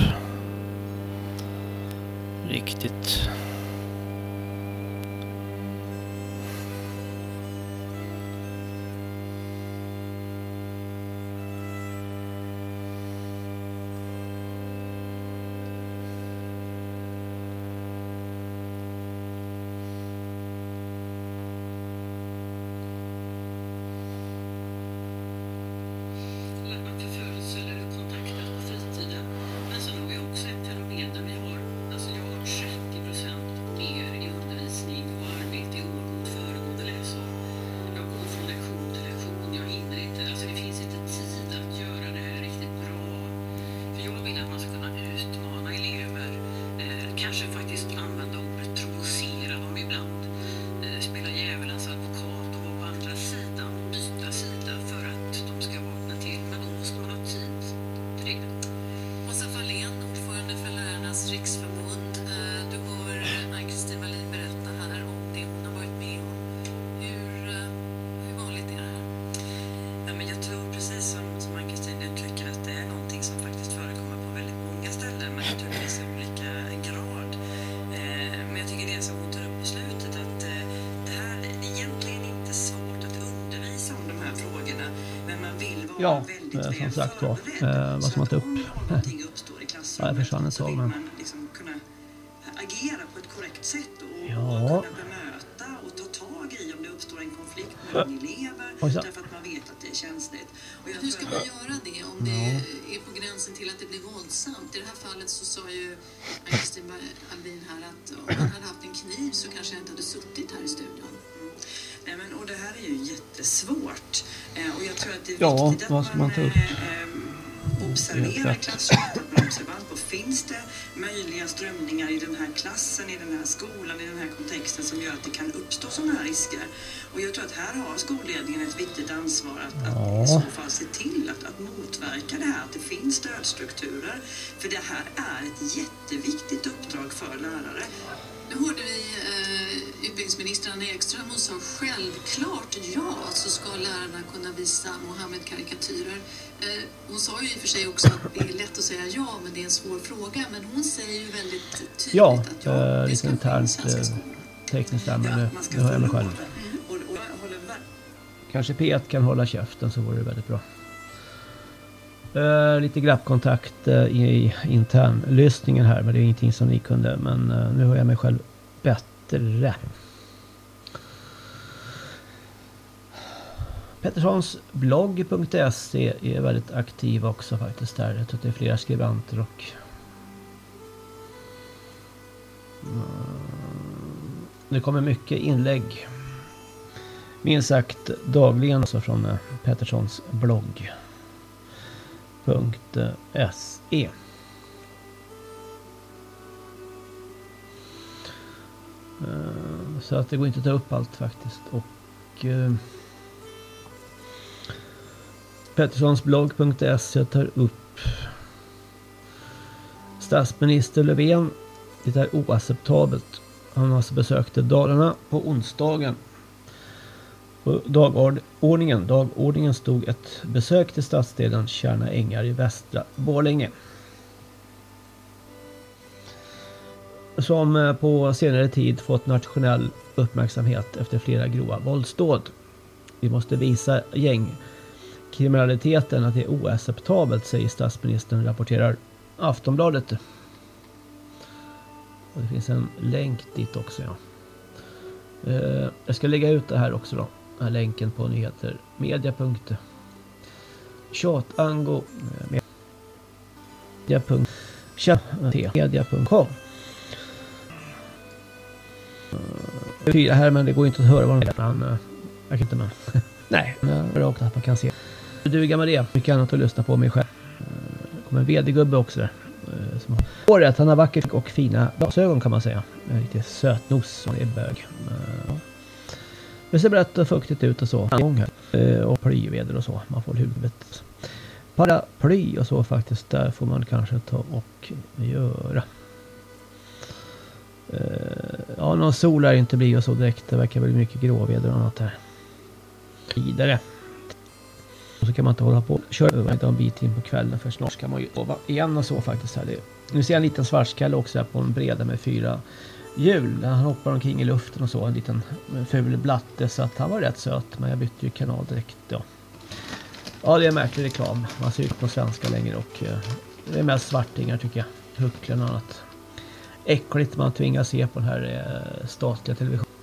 Som sagt var. Eh, vad ska man ta upp? någonting uppstår i Ja, klassrummet jag försvann ett tag men... liksom kunna agera på ett korrekt sätt och, Ja. och kunna bemöta och ta tag i om det uppstår en konflikt mellan elever Ojsan. därför att man vet att det är känsligt. Och jag Hur ska att- man göra det om det är på gränsen till att det blir våldsamt? I det här fallet så sa ju Ann-Kristin Alvin här att om man hade haft en kniv så kanske jag inte hade suttit här i studion. Nej, men, och det här är ju jättesvårt. Eh, och jag tror att det är Ja, viktigt att man upp? eh, rätt. klassrummet, att man är observant på finns det möjliga strömningar i den här klassen, i den här skolan, i den här kontexten som gör att det kan uppstå sådana här risker. Och jag tror att här har skolledningen ett viktigt ansvar att, att Ja. i så fall se till att, att motverka det här, att det finns stödstrukturer. För det här är ett jätteviktigt uppdrag för lärare. Nu hörde vi eh, utbildningsminister Anna Ekström, hon sa självklart ja så ska lärarna kunna visa Mohammed-karikatyrer. Eh, hon sa ju i och för sig också att det är lätt att säga ja men det är en svår fråga. Men hon säger ju väldigt tydligt Ja, att ja, eh, det lite ska ske i internt svenska eh, tekniskt där men det, det hör jag mig själv. Ver- Kanske P1 kan hålla käften så vore det väldigt bra. Uh, lite grabbkontakt uh, i internlyssningen här men det är ingenting som ni kunde men uh, nu hör jag mig själv bättre. Petterssonsblogg.se är väldigt aktiv också faktiskt där. Jag tror att det är flera skribenter och det kommer mycket inlägg minst sagt dagligen alltså från Petterssons blogg. Eh, .se eh, Så att det går inte att ta upp allt faktiskt. Och eh, Petterssonsblogg.se tar upp Statsminister Löfven. Det är oacceptabelt. Han har alltså besökte Dalarna på onsdagen. På dagordningen, dagordningen stod ett besök till stadsdelen Kärna Ängar i västra Borlänge. Som eh, på senare tid fått nationell uppmärksamhet efter flera grova våldsdåd. Vi måste visa gängkriminaliteten att det är oacceptabelt, säger statsministern, rapporterar Aftonbladet. Och det finns en länk dit också, ja. Eh, jag ska lägga ut det här också då. Här länken på nyheter. Media. Tjatango. Media.com Fyra här men det går inte att höra vad de heter. Han, eh, jag kan inte men. Nej, rakt eh, att man kan se. Det duger med det. Mycket annat att lyssna på mig själv. Det kommer en vd-gubbe också där. Som har året. Han har vackert och fina glasögon kan man säga. Lite sötnos som är bög. Det ser brett och fuktigt ut och så. Och plyväder och så. Man får huvudet. Paraply och så faktiskt. Där får man kanske ta och göra. Ja, någon sol är inte bli och så direkt. Det verkar bli mycket gråväder och annat här. Vidare. Och så kan man inte hålla på och köra över en bit in på kvällen för snart ska man ju sova igen och så faktiskt. Här. Nu ser jag en liten svartskalle också här på en breda med fyra hjul. Han hoppar omkring i luften och så. En liten ful blatte så att han var rätt söt. Men jag bytte ju kanal direkt då. Ja, det är märklig reklam. Man ser ut på svenska längre och eh, det är mest svartingar tycker jag. Hucklen och annat. Äckligt man tvingas se på den här eh, statliga televisionen.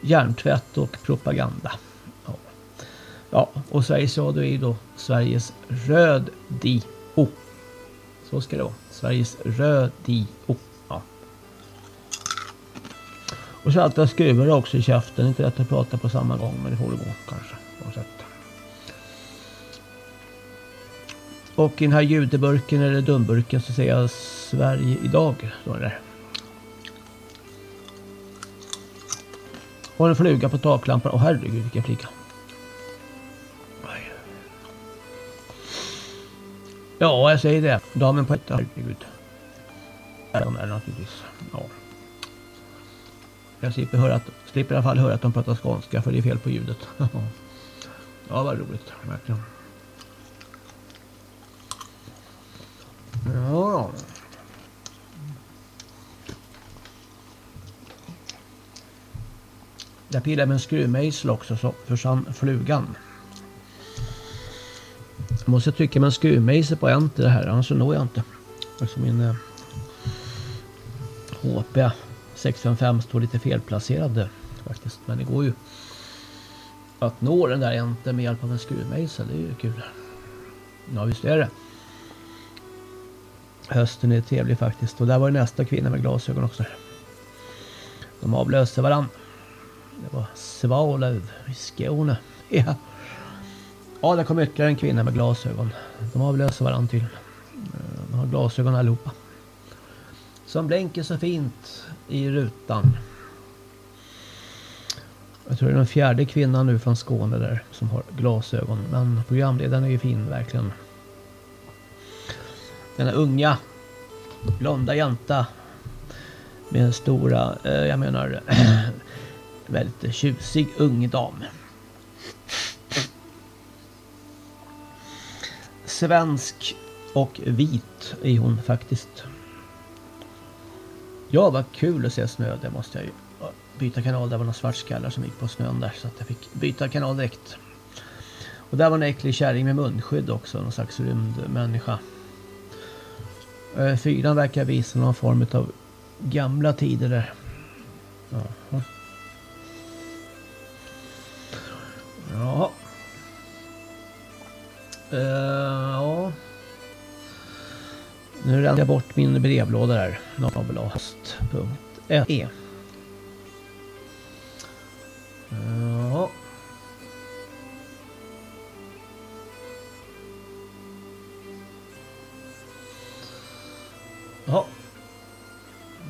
Hjärntvätt och propaganda. Ja. ja, och Sveriges Radio är ju då Sveriges Röd Dio. Så ska det vara. Sveriges Röd Dio. Och så alltid jag skruvar också i käften. Inte rätt att prata på samma gång men det får det gå kanske. På sätt. Och i den här judeburken eller dumburken så säger jag Sverige idag. Står det där. Och en fluga på taklampan. Åh herregud vilken fluga. Ja, jag säger det. Damen på ett herregud. De är naturligtvis. Ja. Jag slipper, höra att, slipper i alla fall höra att de pratar skånska för det är fel på ljudet. ja, vad roligt. Verkligen. Ja. Jag pillade med en skruvmejsel också så försvann flugan. Jag måste trycka med en skruvmejsel på enter det här annars så når jag inte. Alltså min eh, HP 655 står lite felplacerad faktiskt. Men det går ju att nå den där enter med hjälp av en skruvmejsel. Det är ju kul. Ja visst är det. Hösten är trevlig faktiskt. Och där var det nästa kvinna med glasögon också. De avlöste varann. Det var Svalöv i Skåne. Ja. Ja, där kom ytterligare en kvinna med glasögon. De avlöser varann till. De har glasögon allihopa. Som blänker så fint i rutan. Jag tror det är den fjärde kvinnan nu från Skåne där som har glasögon. Men programledaren är ju fin verkligen. Denna unga blonda jänta med stora, eh, jag menar väldigt tjusig ung dam. Svensk och vit är hon faktiskt. Ja, vad kul att se snö. Det måste jag ju byta kanal. Det var några svartskallar som gick på snön där så att jag fick byta kanal direkt. Och där var en äcklig kärring med munskydd också. Någon slags rymdmänniska. Eh, fyran verkar visa någon form av gamla tider där. Jaha. Ja. Uh, ja. Eh, nu rände jag bort min brevlåda där. Nabelast.e Ja. Ja.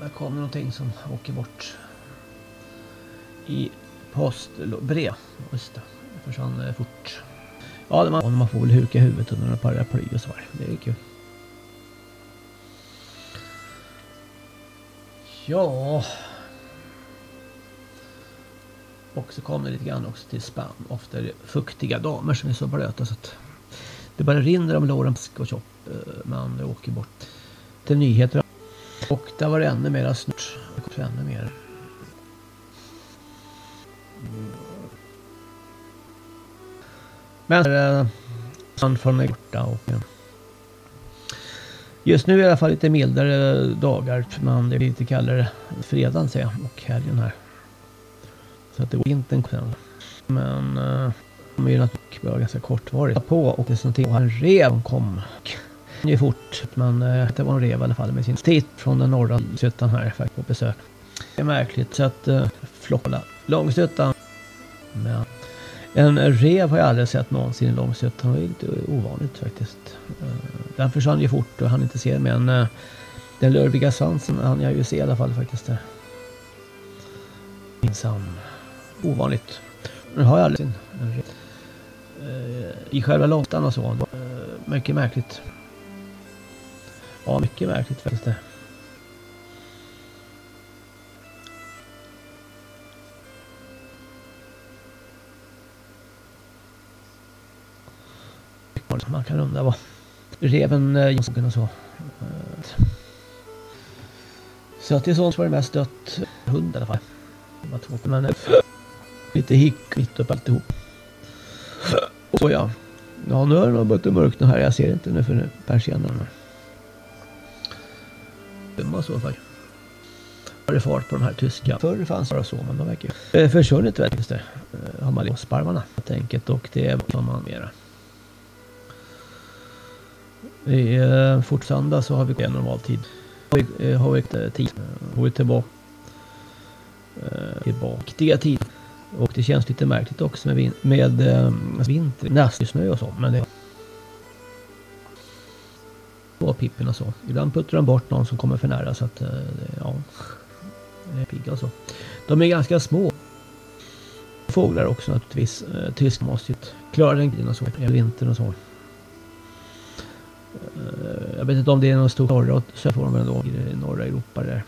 Där kommer någonting som åker bort. I postbrev. Just det. Det försvann eh, fort. Ja, man, man får väl huka huvudet under några paraply och så här. Det är kul. Ja. Och så kom det lite grann också till spam. Ofta är det fuktiga damer som är så blöta så att det bara rinner om låren och tjopp. Eh, Man åker bort till nyheter. Och där var det ännu mera snart. Ännu mer. Men äh, från är borta och Just nu är det i alla fall lite mildare dagar. Men det är lite kallare fredagen säger jag. Och helgen här. Så att det går inte en kväll. Men uh, de är ju naturligtvis ganska kortvarigt på. Och det var en rev kom. Det fort. Men eh, det var en rev i alla fall med sin titt från den norra Långsötan här faktiskt på besök. Det är märkligt. Så att eh, uh, flockla Långsötan. Men en rev har jag aldrig sett någonsin i Långsötan. Det är lite ovanligt faktiskt. Eh, den försvann ju fort och han inte se men eh, den lurviga svansen han jag ju se i alla fall faktiskt. Där. Ovanligt. Nu har jag aldrig en rev. Eh, I själva långtan och så. Mycket märkligt. Ja, mycket märkligt faktiskt det. Man kan undra vad reven eh, och så. Eh, så att det är sånt var det mest dött hund i alla fall. Men eh, lite hick mitt upp alltihop. Så ja. Ja nu har det nog börjat mörkna här. Jag ser inte nu för persiennerna. Dumma så faktiskt. Var det fart på de här tyska. Förr fanns det bara så men de verkar ju eh, försvunnit väldigt det. Har man sparvarna helt enkelt och det är vad man mera. I eh, fortsöndag så har vi en normal tid. Har vi, eh, har vi eh, tid. Eh, har vi tillbaka. Eh, tillbaka tid. Och det känns lite märkligt också med, vin med eh, vinter, nästan snö och så. Men det Var pippen och så. Ibland puttrar de bort någon som kommer för nära så att eh, ja, det är pigga och så. De är ganska små. Fåglar också naturligtvis. Eh, tysk måste ju klara den grejen och så. Vintern och så. Jag vet inte om det är någon stor norra och söderformen ändå i norra Europa där.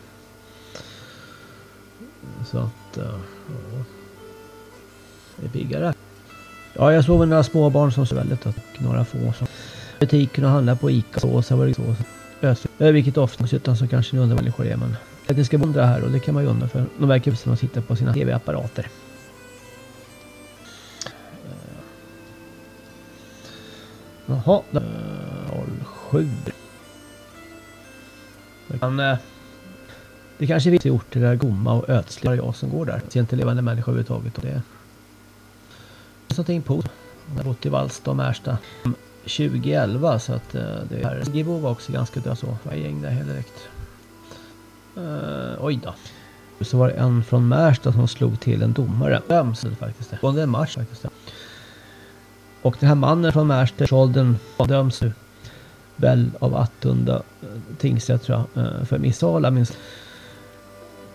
Så att, eh, ja. Det är piggare. Ja, jag såg några småbarn som såg väldigt och några få som butiken och handla på Ica så, så var det så. Öst, eh, vilket ofta utan så kanske ni undrar vad människor är men att ni ska undra här och det kan man ju undra för de verkar som att sitta på sina tv-apparater. Eh. Jaha, 07. Men, eh, det kanske finns orter där Gomma och Ödsle jag som går där. Ser inte levande människor överhuvudtaget. Och det är någonting på. Jag har bott i Vallsta och Märsta 2011 så att eh, det är Gibo var också ganska död så. Var gäng där helt direkt. Eh, oj då. Så var det en från Märsta som slog till en domare. Döms faktiskt. Det var en match faktiskt. Och den här mannen från Märsta, Scholden, döms nu väl av Attunda eh, tingsrätt tror jag, eh, för misshandel minst.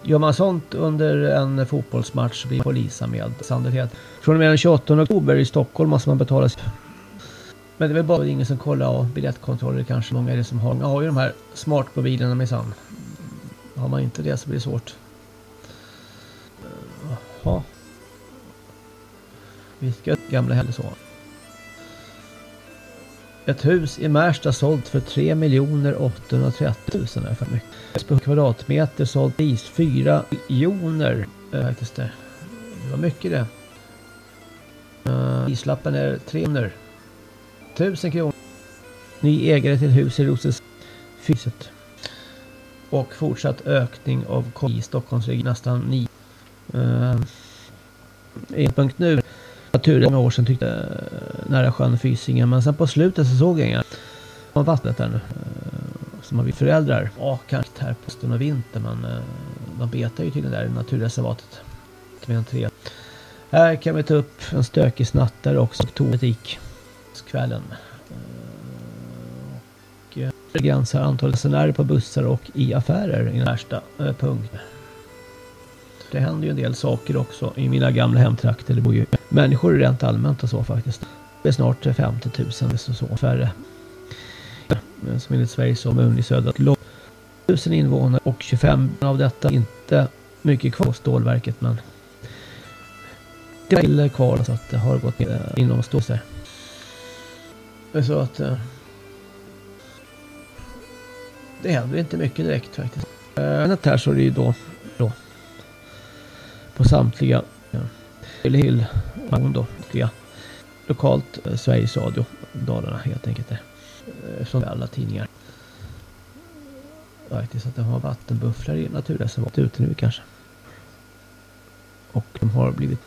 Gör man sånt under en fotbollsmatch blir polisanmäld sannolikhet. Från och med den 28 oktober i Stockholm måste man betala men det är väl bara ingen som kollar av biljettkontroller kanske. Många är det som har. Många har ju de här smartmobilerna minsann. Har man inte det så blir det svårt. Eh, jaha. Vi ska gamla heller så. Ett hus i Märsta sålt för 3 830 000 är för mycket. Per kvadratmeter sålt pris 4 miljoner. Eh, faktiskt det. det var mycket det. Eh, islappen prislappen är 300 1000 kronor. Ny ägare till hus i Roses fyset. Och fortsatt ökning av i Stockholmsregionen nästan 9. Uh, eh, en punkt naturen många år sedan tyckte jag. nära sjön Fysingen. Men sen på slutet så såg jag inga. Om vattnet där nu. Eh, som har vi föräldrar. Ja, kanske här på stund och vinter. Men eh, de betar ju tydligen där i naturreservatet. Tre. Här kan vi ta upp en stökig snattare också. Oktoberbutik. Kvällen. Och eh, begränsar antalet resenärer på bussar och i affärer i nästa punkt. Det händer ju en del saker också i mina gamla hemtrakter. Det bor ju människor rent allmänt och så faktiskt. Det är snart 50 000 så, så färre. Eh, som enligt Sveriges kommun i södra 1000 invånare och 25 av detta inte mycket kvar stålverket men det är kvar så att det har gått ner Det är Så att eh, det händer inte mycket direkt faktiskt. Eh, men här så är det ju då, då på samtliga Hill Hill då, jag. lokalt eh, Sveriges Radio Dalarna helt enkelt där. Eh, som alla tidningar. Faktiskt att de har vattenbufflar i naturreservat ute nu kanske. Och de har blivit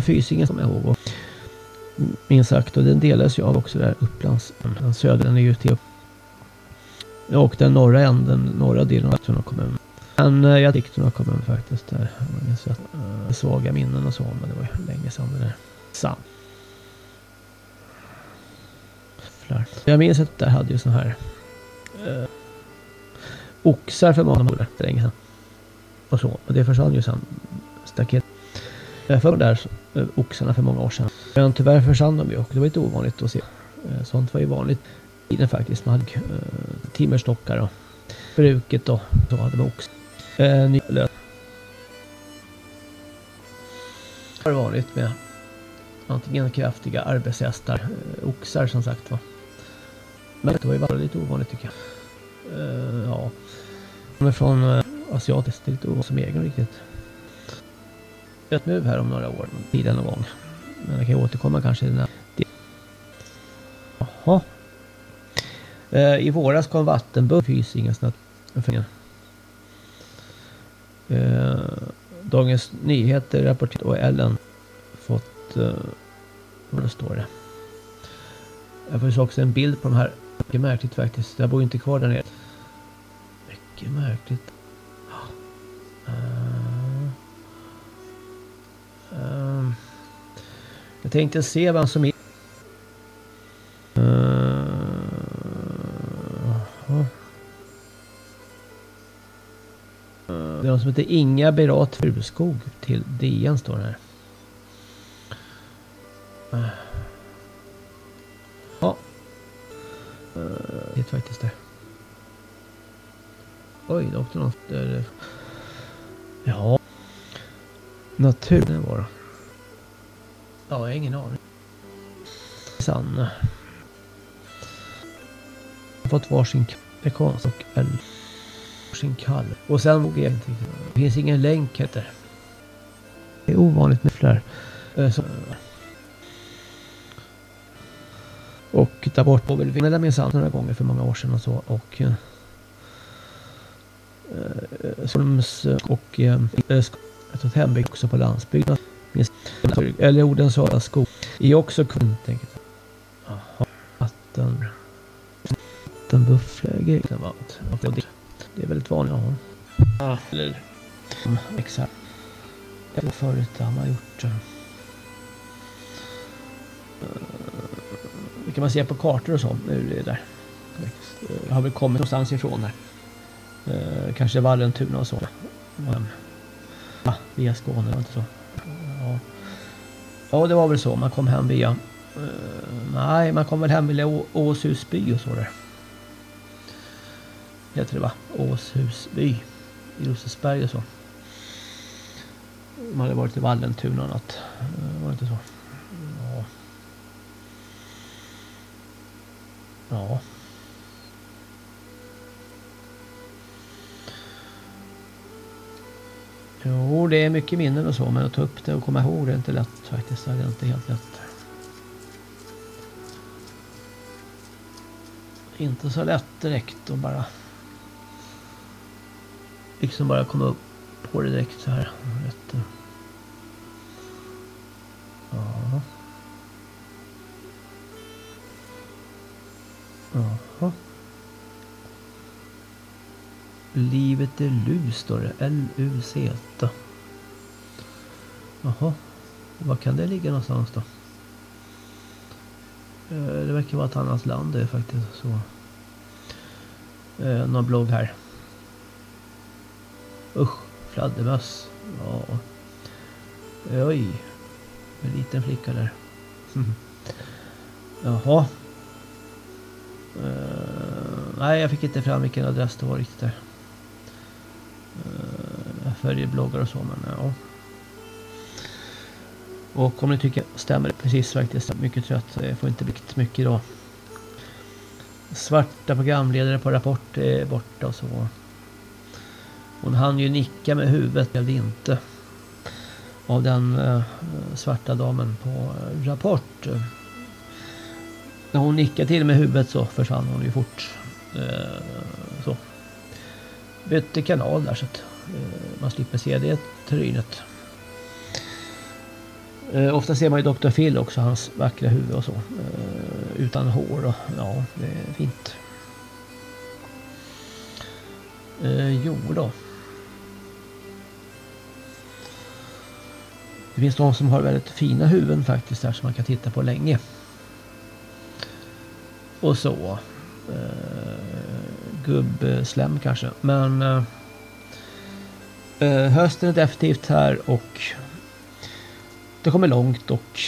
Fysingen som jag ihåg. Och, minst sagt och den delas ju av också där Upplands. Den södra den är ju till och den norra änden, norra delen av Tuna kommun. Men eh, jag tyckte nog kommun faktiskt där. Jag minns att, eh, uh, svaga minnen och så men det var ju länge sedan det där. Sant. Jag minns att där hade ju sån här uh, oxar för många år sedan. Och så. Och det försvann ju sen. Staket. Jag för där uh, oxarna för många år sedan. Men tyvärr försvann de ju och det var lite ovanligt att se. Uh, sånt var ju vanligt tiden faktiskt. Man hade uh, timmerstockar och bruket och så hade man oxar. Eh, ny. Det varit med antingen kraftiga arbetshästar, eh, oxar som sagt var. Men det var ju bara lite ovanligt tycker jag. Eh, ja. Kommer från eh, asiatiskt, det är lite ovanligt som egen riktigt. Ett nu här om några år, tiden någon gång. Men jag kan återkomma kanske i den här. Jaha. Eh, I våras kom vattenbubblan... Hysingens Eh, Dagens Nyheter rapporterar och Ellen fått Eh, vad står det. Jag får också en bild på de här. Mycket märkligt faktiskt. Jag bor inte kvar där nere. Mycket märkligt. Uh, uh, jag tänkte se vem som är eh. Det är någon som heter Inga Berat Furuskog till DN står det här. Ja. Eh, det är faktiskt det. Oj, det åkte något. Ja. Naturen var det. Ja, jag har ingen aning. Sanna. har fått varsin amerikansk och älg sin kall. Och sen vågar jag inte Det finns ingen länk heter det. är ovanligt med flär. Eh, och ta bort på väl minsann några gånger för många år sedan och så. Och eh, eh Solms och eh, eh ett hembygd också på landsbygden. Eller Odensala skog. Är också kund tänker jag. Jaha. Vatten. Vattenbuffläge. Det är väldigt vanligt. Ja. Eller exakt. Förut har man gjort. Det kan man se på kartor och så. Nu är det där. Jag har väl kommit någonstans ifrån här. Uh, kanske Vallentuna och så. Ja, via Skåne, var inte så. Ja. ja, det var väl så. Man kom hem via... Nej, man kom väl hem via Åshusby och så där heter det va? Åshusby i Rosersberg och så. De hade varit i Vallentuna och något. Eh, var det inte så? Ja. Ja. Jo, det är mycket minnen och så, men att ta upp det och komma ihåg det är inte lätt faktiskt. Det är inte helt lätt. Inte så lätt direkt att bara liksom bara komma upp på det direkt så här. Rätt. Eh. Ja. Jaha. Livet är lus står det. L-U-Z. Jaha. Var kan det ligga någonstans då? Eh, det verkar vara ett annat land det är faktiskt så. Eh, någon blogg här. Usch, fladdermöss. Ja. Oj. En liten flicka där. Mm. Jaha. Uh, nej, jag fick inte fram vilken adress det var riktigt där. Uh, jag följer bloggar och så, men ja. Och om ni tycker stämmer precis faktiskt. Mycket trött. Jag får inte blivit mycket idag. Svarta programledare på Rapport är borta och så. Hon hann ju nicka med huvudet, eller inte. Av den eh, svarta damen på eh, Rapport. När hon nickade till med huvudet så försvann hon ju fort. Eh, så. Bytte kanal där så att man slipper se det trynet. Ofta ser man ju Dr. Phil också, hans vackra huvud och så. Utan hår och ja, det är fint. Eh, jo då. Det finns de som har väldigt fina huvuden faktiskt där som man kan titta på länge. Och så. Eh, gubbslem kanske. Men eh, eh, hösten är definitivt här och det kommer långt och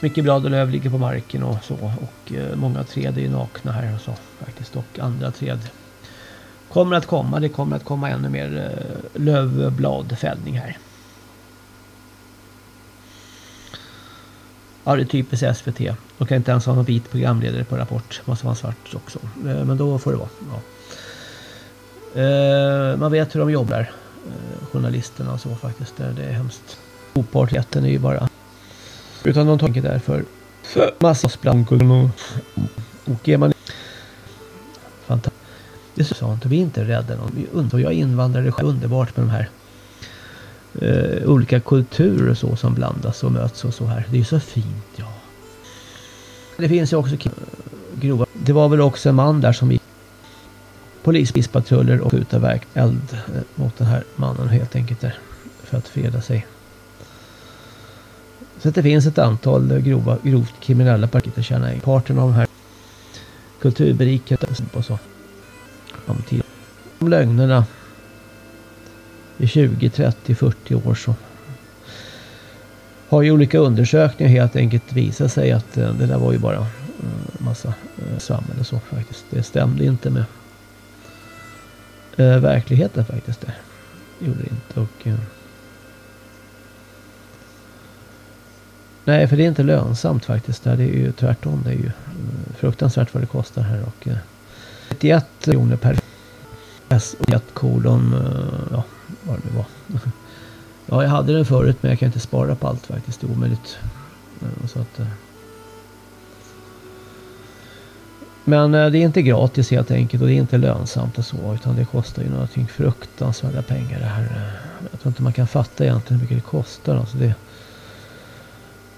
mycket blad och löv ligger på marken och så. Och eh, många träd är nakna här och så faktiskt. Och andra träd kommer att komma. Det kommer att komma ännu mer eh, lövbladfällning här. Ja, det är typiskt SVT. De kan inte ens ha någon vit programledare på Rapport. Måste vara svart också. Eh, men då får det vara. Ja. Eh, man vet hur de jobbar. Eh, journalisterna och så faktiskt. Det är hemskt. Opartigheten är ju bara... Utan de tänker därför massa splankor och... Är man... Fantastiskt. Det är sånt. Vi är inte rädda. Och jag invandrade invandrare själv. Underbart med de här eh, olika kulturer så som blandas och möts och så här. Det är så fint, ja. Det finns ju också grova... Det var väl också en man där som gick polispatruller och skjuta verk eld eh, mot den här mannen helt enkelt där. För att freda sig. Så att det finns ett antal eh, grova, grovt kriminella partier känner. Parten av de här kulturberikade och så. Om. Om lögnerna i 20, 30, 40 år så har ju olika undersökningar helt enkelt visat sig att eh, det där var ju bara eh, massa eh, svammel och så faktiskt. Det stämde inte med verkligheten faktiskt. Det gjorde det inte. Och, Nej, för det är inte lönsamt faktiskt. Det är ju tvärtom. Det är ju fruktansvärt vad det kostar här. Och 91 miljoner per S och 1 kolon, ja, vad det nu var. Ja, jag hade den förut men jag kan inte spara på allt faktiskt. Det är omöjligt. Eh, så att, eh. men eh, det är inte gratis helt enkelt och det är inte lönsamt och så utan det kostar ju någonting fruktansvärda pengar det här. Jag tror inte man kan fatta egentligen hur mycket det kostar. Alltså det,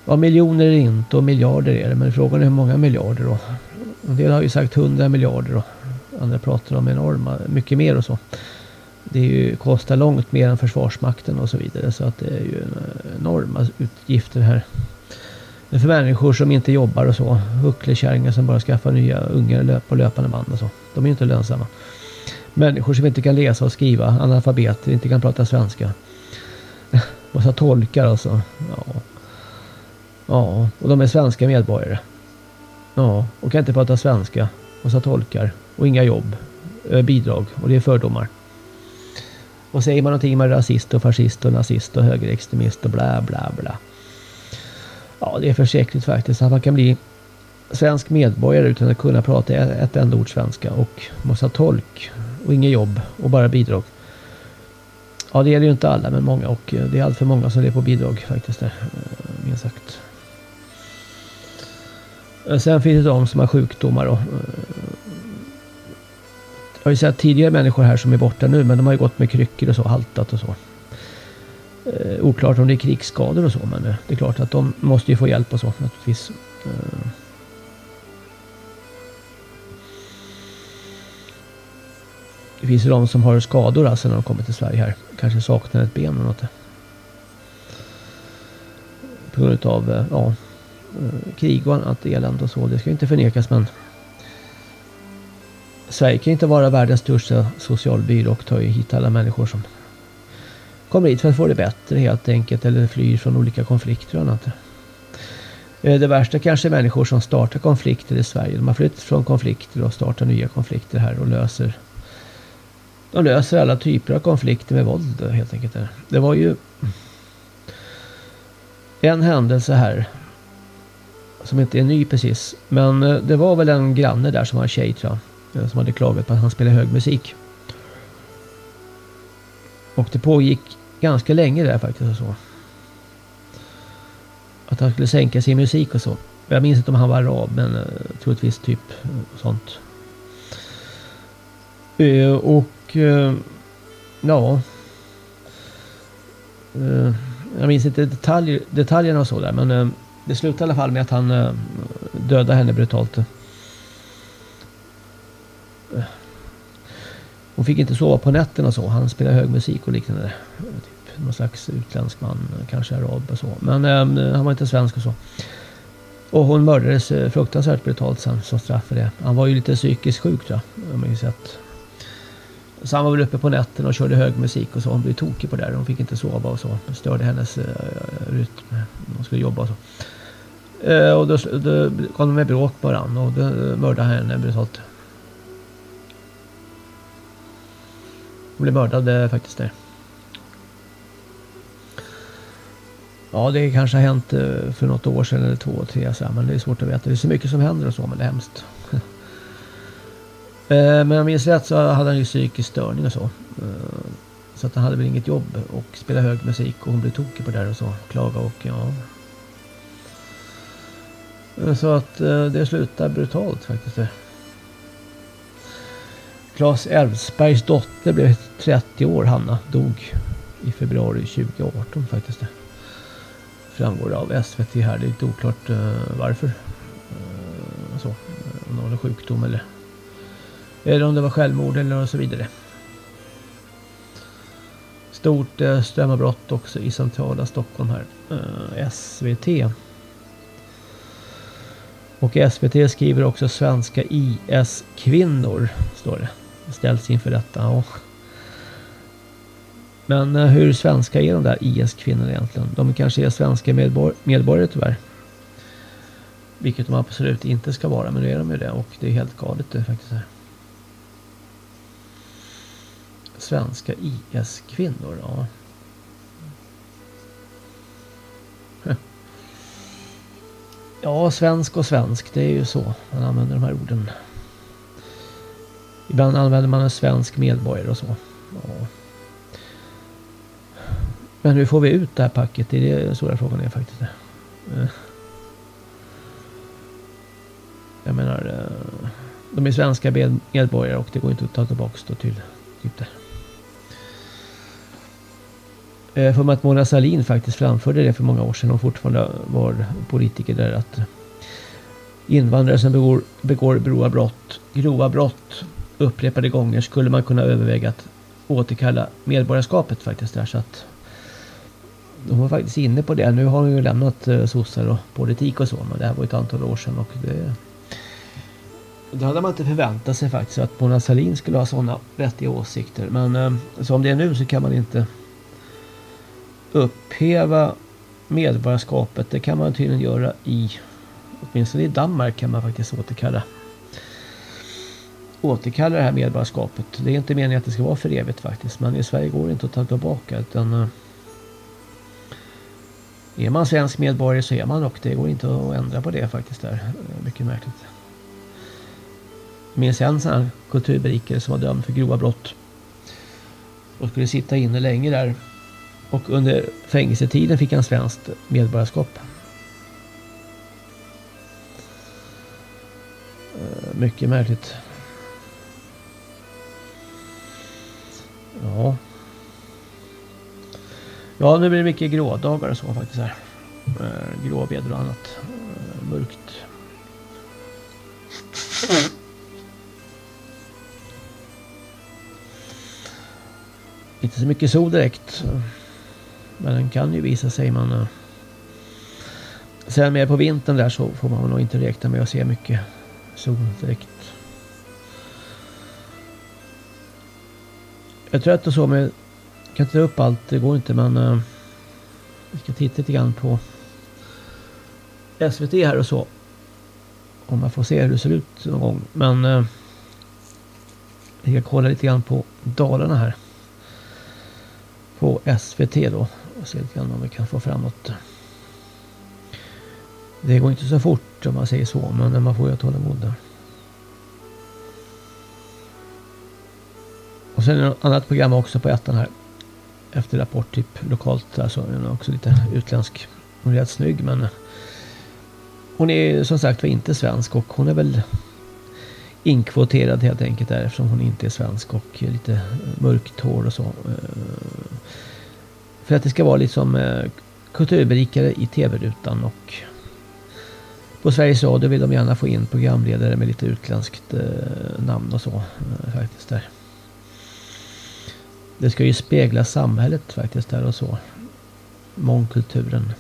Ja, miljoner är det inte och miljarder är det. Men frågan är hur många miljarder då. En del har ju sagt hundra miljarder och andra pratar om enorma, mycket mer och så. Det ju, kostar långt mer än Försvarsmakten och så vidare. Så att det är ju enorma utgifter här. Men för människor som inte jobbar och så. Hucklekärringar som bara skaffar nya ungar på löpande band och så. De är ju inte lönsamma. Människor som inte kan läsa och skriva, analfabeter, inte kan prata svenska. Massa tolkar alltså. Ja. Ja, och de är svenska medborgare. Ja, och kan inte prata svenska. Och så tolkar. Och inga jobb. Eh, bidrag. Och det är fördomar. Och säger man någonting med rasist och fascist och nazist och högerextremist och bla bla bla. Ja, det är försäkligt faktiskt att man kan bli svensk medborgare utan att kunna prata ett enda ord svenska och måste ha tolk och inget jobb och bara bidrag. Ja, det gäller ju inte alla men många och eh, det är allt för många som lever på bidrag faktiskt där, eh, minst sagt. Eh, sen finns det de som har sjukdomar och har ju sett tidigare människor här som är borta nu men de har ju gått med kryckor och så, haltat och så. Eh, oklart om det är krigsskador och så men eh, det är klart att de måste ju få hjälp och så naturligtvis. Eh. Det finns ju de som har skador alltså när de kommer till Sverige här. Kanske saknar ett ben eller något. På grund av, eh, ja, eh, krig och annat elände och så. Det ska inte förnekas men Sverige kan inte vara världens största socialbyrå och ta hit alla människor som kommer hit för att få det bättre helt enkelt eller flyr från olika konflikter och annat. Eh, det värsta kanske är människor som startar konflikter i Sverige. De har flytt från konflikter och startar nya konflikter här och löser de löser alla typer av konflikter med våld helt enkelt. Det var ju en händelse här. Som inte är ny precis. Men eh, det var väl en granne där som var tjej tror jag. Eh, som hade klagat på att han spelade hög musik. Och det pågick ganska länge där faktiskt och så. Att han skulle sänka sin musik och så. Jag minns inte om han var arab men uh, troligtvis typ uh, sånt. Uh, och uh, ja. Uh, jag minns inte detaljer, detaljerna och så där men uh, det slutade i alla fall med att han uh, dödade henne brutalt. Hon fick inte sova på nätterna och så. Han spelade hög musik och liknande. Typ någon slags utländsk man, kanske arab och så. Men ehm, han var inte svensk och så. Och hon mördades eh, fruktansvärt brutalt sen som straff för det. Han var ju lite psykiskt sjuk tror jag. Om jag sett. Så han var väl uppe på nätterna och körde hög musik och så. Hon blev tokig på det. där. Hon fick inte sova och så. Störde hennes uh, rytm. Hon skulle jobba och så. Uh, och då, då kom de med bråk på varandra och då mördade han henne brutalt. Blev mördad faktiskt där. Ja, det kanske har hänt eh, för något år sedan eller två, tre så men det är svårt att veta. Det är så mycket som händer och så, men det är hemskt. Eh, men om jag minns rätt så hade han ju psykisk störning och så. Eh, så att han hade väl inget jobb och spelade hög musik och hon blev tokig på det där och så. Klaga och ja. Så att det slutar brutalt faktiskt. Claes Elfsbergs dotter blev 30 år, Hanna, dog i februari 2018 faktiskt framgår av SVT här. Det är lite oklart uh, varför. Uh, så, om det var sjukdom eller eller om det var självmord eller så vidare. Stort uh, strömavbrott också i centrala Stockholm här. Uh, SVT. Och SVT skriver också svenska IS-kvinnor, står det. Ställs inför detta. Och men eh, hur svenska är de där IS-kvinnorna egentligen? De kanske är svenska medbor medborgare tyvärr. Vilket de absolut inte ska vara, men nu är de ju det och det är helt galet det faktiskt. Här. Svenska IS-kvinnor, ja. Ja, svensk och svensk, det är ju så man använder de här orden. Ibland använder man en svensk medborgare och så. Ja. Men hur får vi ut det här packet? Det är den stora frågan är faktiskt. Jag menar, eh, de är svenska medborgare och det går inte att ta tillbaka då till Egypten. Eh, för mig att Mona Sahlin faktiskt framförde det för många år sedan och fortfarande var politiker där att invandrare som begår, begår grova brott, grova brott upprepade gånger skulle man kunna överväga att återkalla medborgarskapet faktiskt där så att de var faktiskt inne på det. Nu har hon ju lämnat eh, sossar och politik och så. Men det här var ett antal år sedan och det... Det hade man inte förväntat sig faktiskt att Mona Sahlin skulle ha sådana vettiga åsikter. Men eh, som det är nu så kan man inte upphäva medborgarskapet. Det kan man tydligen göra i åtminstone i Danmark kan man faktiskt återkalla återkalla det här medborgarskapet. Det är inte meningen att det ska vara för evigt faktiskt. Men i Sverige går det inte att ta tillbaka utan eh, är man svensk medborgare så är man och det går inte att ändra på det faktiskt där. Eh, mycket märkligt. Jag minns en sån här kulturberikare som var dömd för grova brott. Och skulle sitta inne länge där. Och under fängelsetiden fick han svenskt medborgarskap. Eh, mycket märkligt. Ja. Ja, nu blir det mycket grådagar och så faktiskt här. Eh, gråväder och annat. Eh, mörkt. Inte så mycket sol direkt. Men den kan ju visa sig. Man, eh, sen mer på vintern där så får man nog inte räkna med att se mycket sol direkt. Jag är trött och så jag kan inte ta upp allt, det går inte men eh, vi ska titta lite grann på SVT här och så. Om man får se hur det ser ut någon gång. Men eh, vi ska kolla lite grann på Dalarna här. På SVT då. Och se lite grann om vi kan få fram något. Det går inte så fort om man säger så, men man får ju tålamod där. Och sen är det något annat program också på ettan här. Efter Rapport, typ lokalt. Alltså också lite utländsk. Hon är rätt snygg men eh, hon är som sagt var inte svensk och hon är väl inkvoterad helt enkelt där eftersom hon inte är svensk och lite mörkt hår och så. Eh. För att det ska vara liksom eh, kulturberikare i tv-rutan och på Sveriges Radio vill de gärna få in programledare med lite utländskt namn och så faktiskt där. Det ska ju spegla samhället faktiskt där och så. Mångkulturen.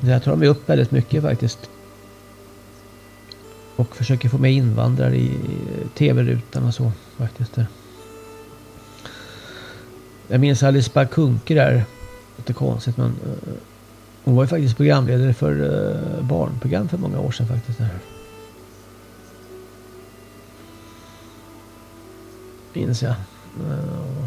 Det här tar de upp väldigt mycket faktiskt. Och försöker få med invandrare i tv-rutan och så faktiskt. Där. Jag minns Alice Bah Kuhnke där. Lite konstigt men eh, hon var ju faktiskt programledare för eh, barnprogram för många år sedan faktiskt. Där. Minns jag. Eh,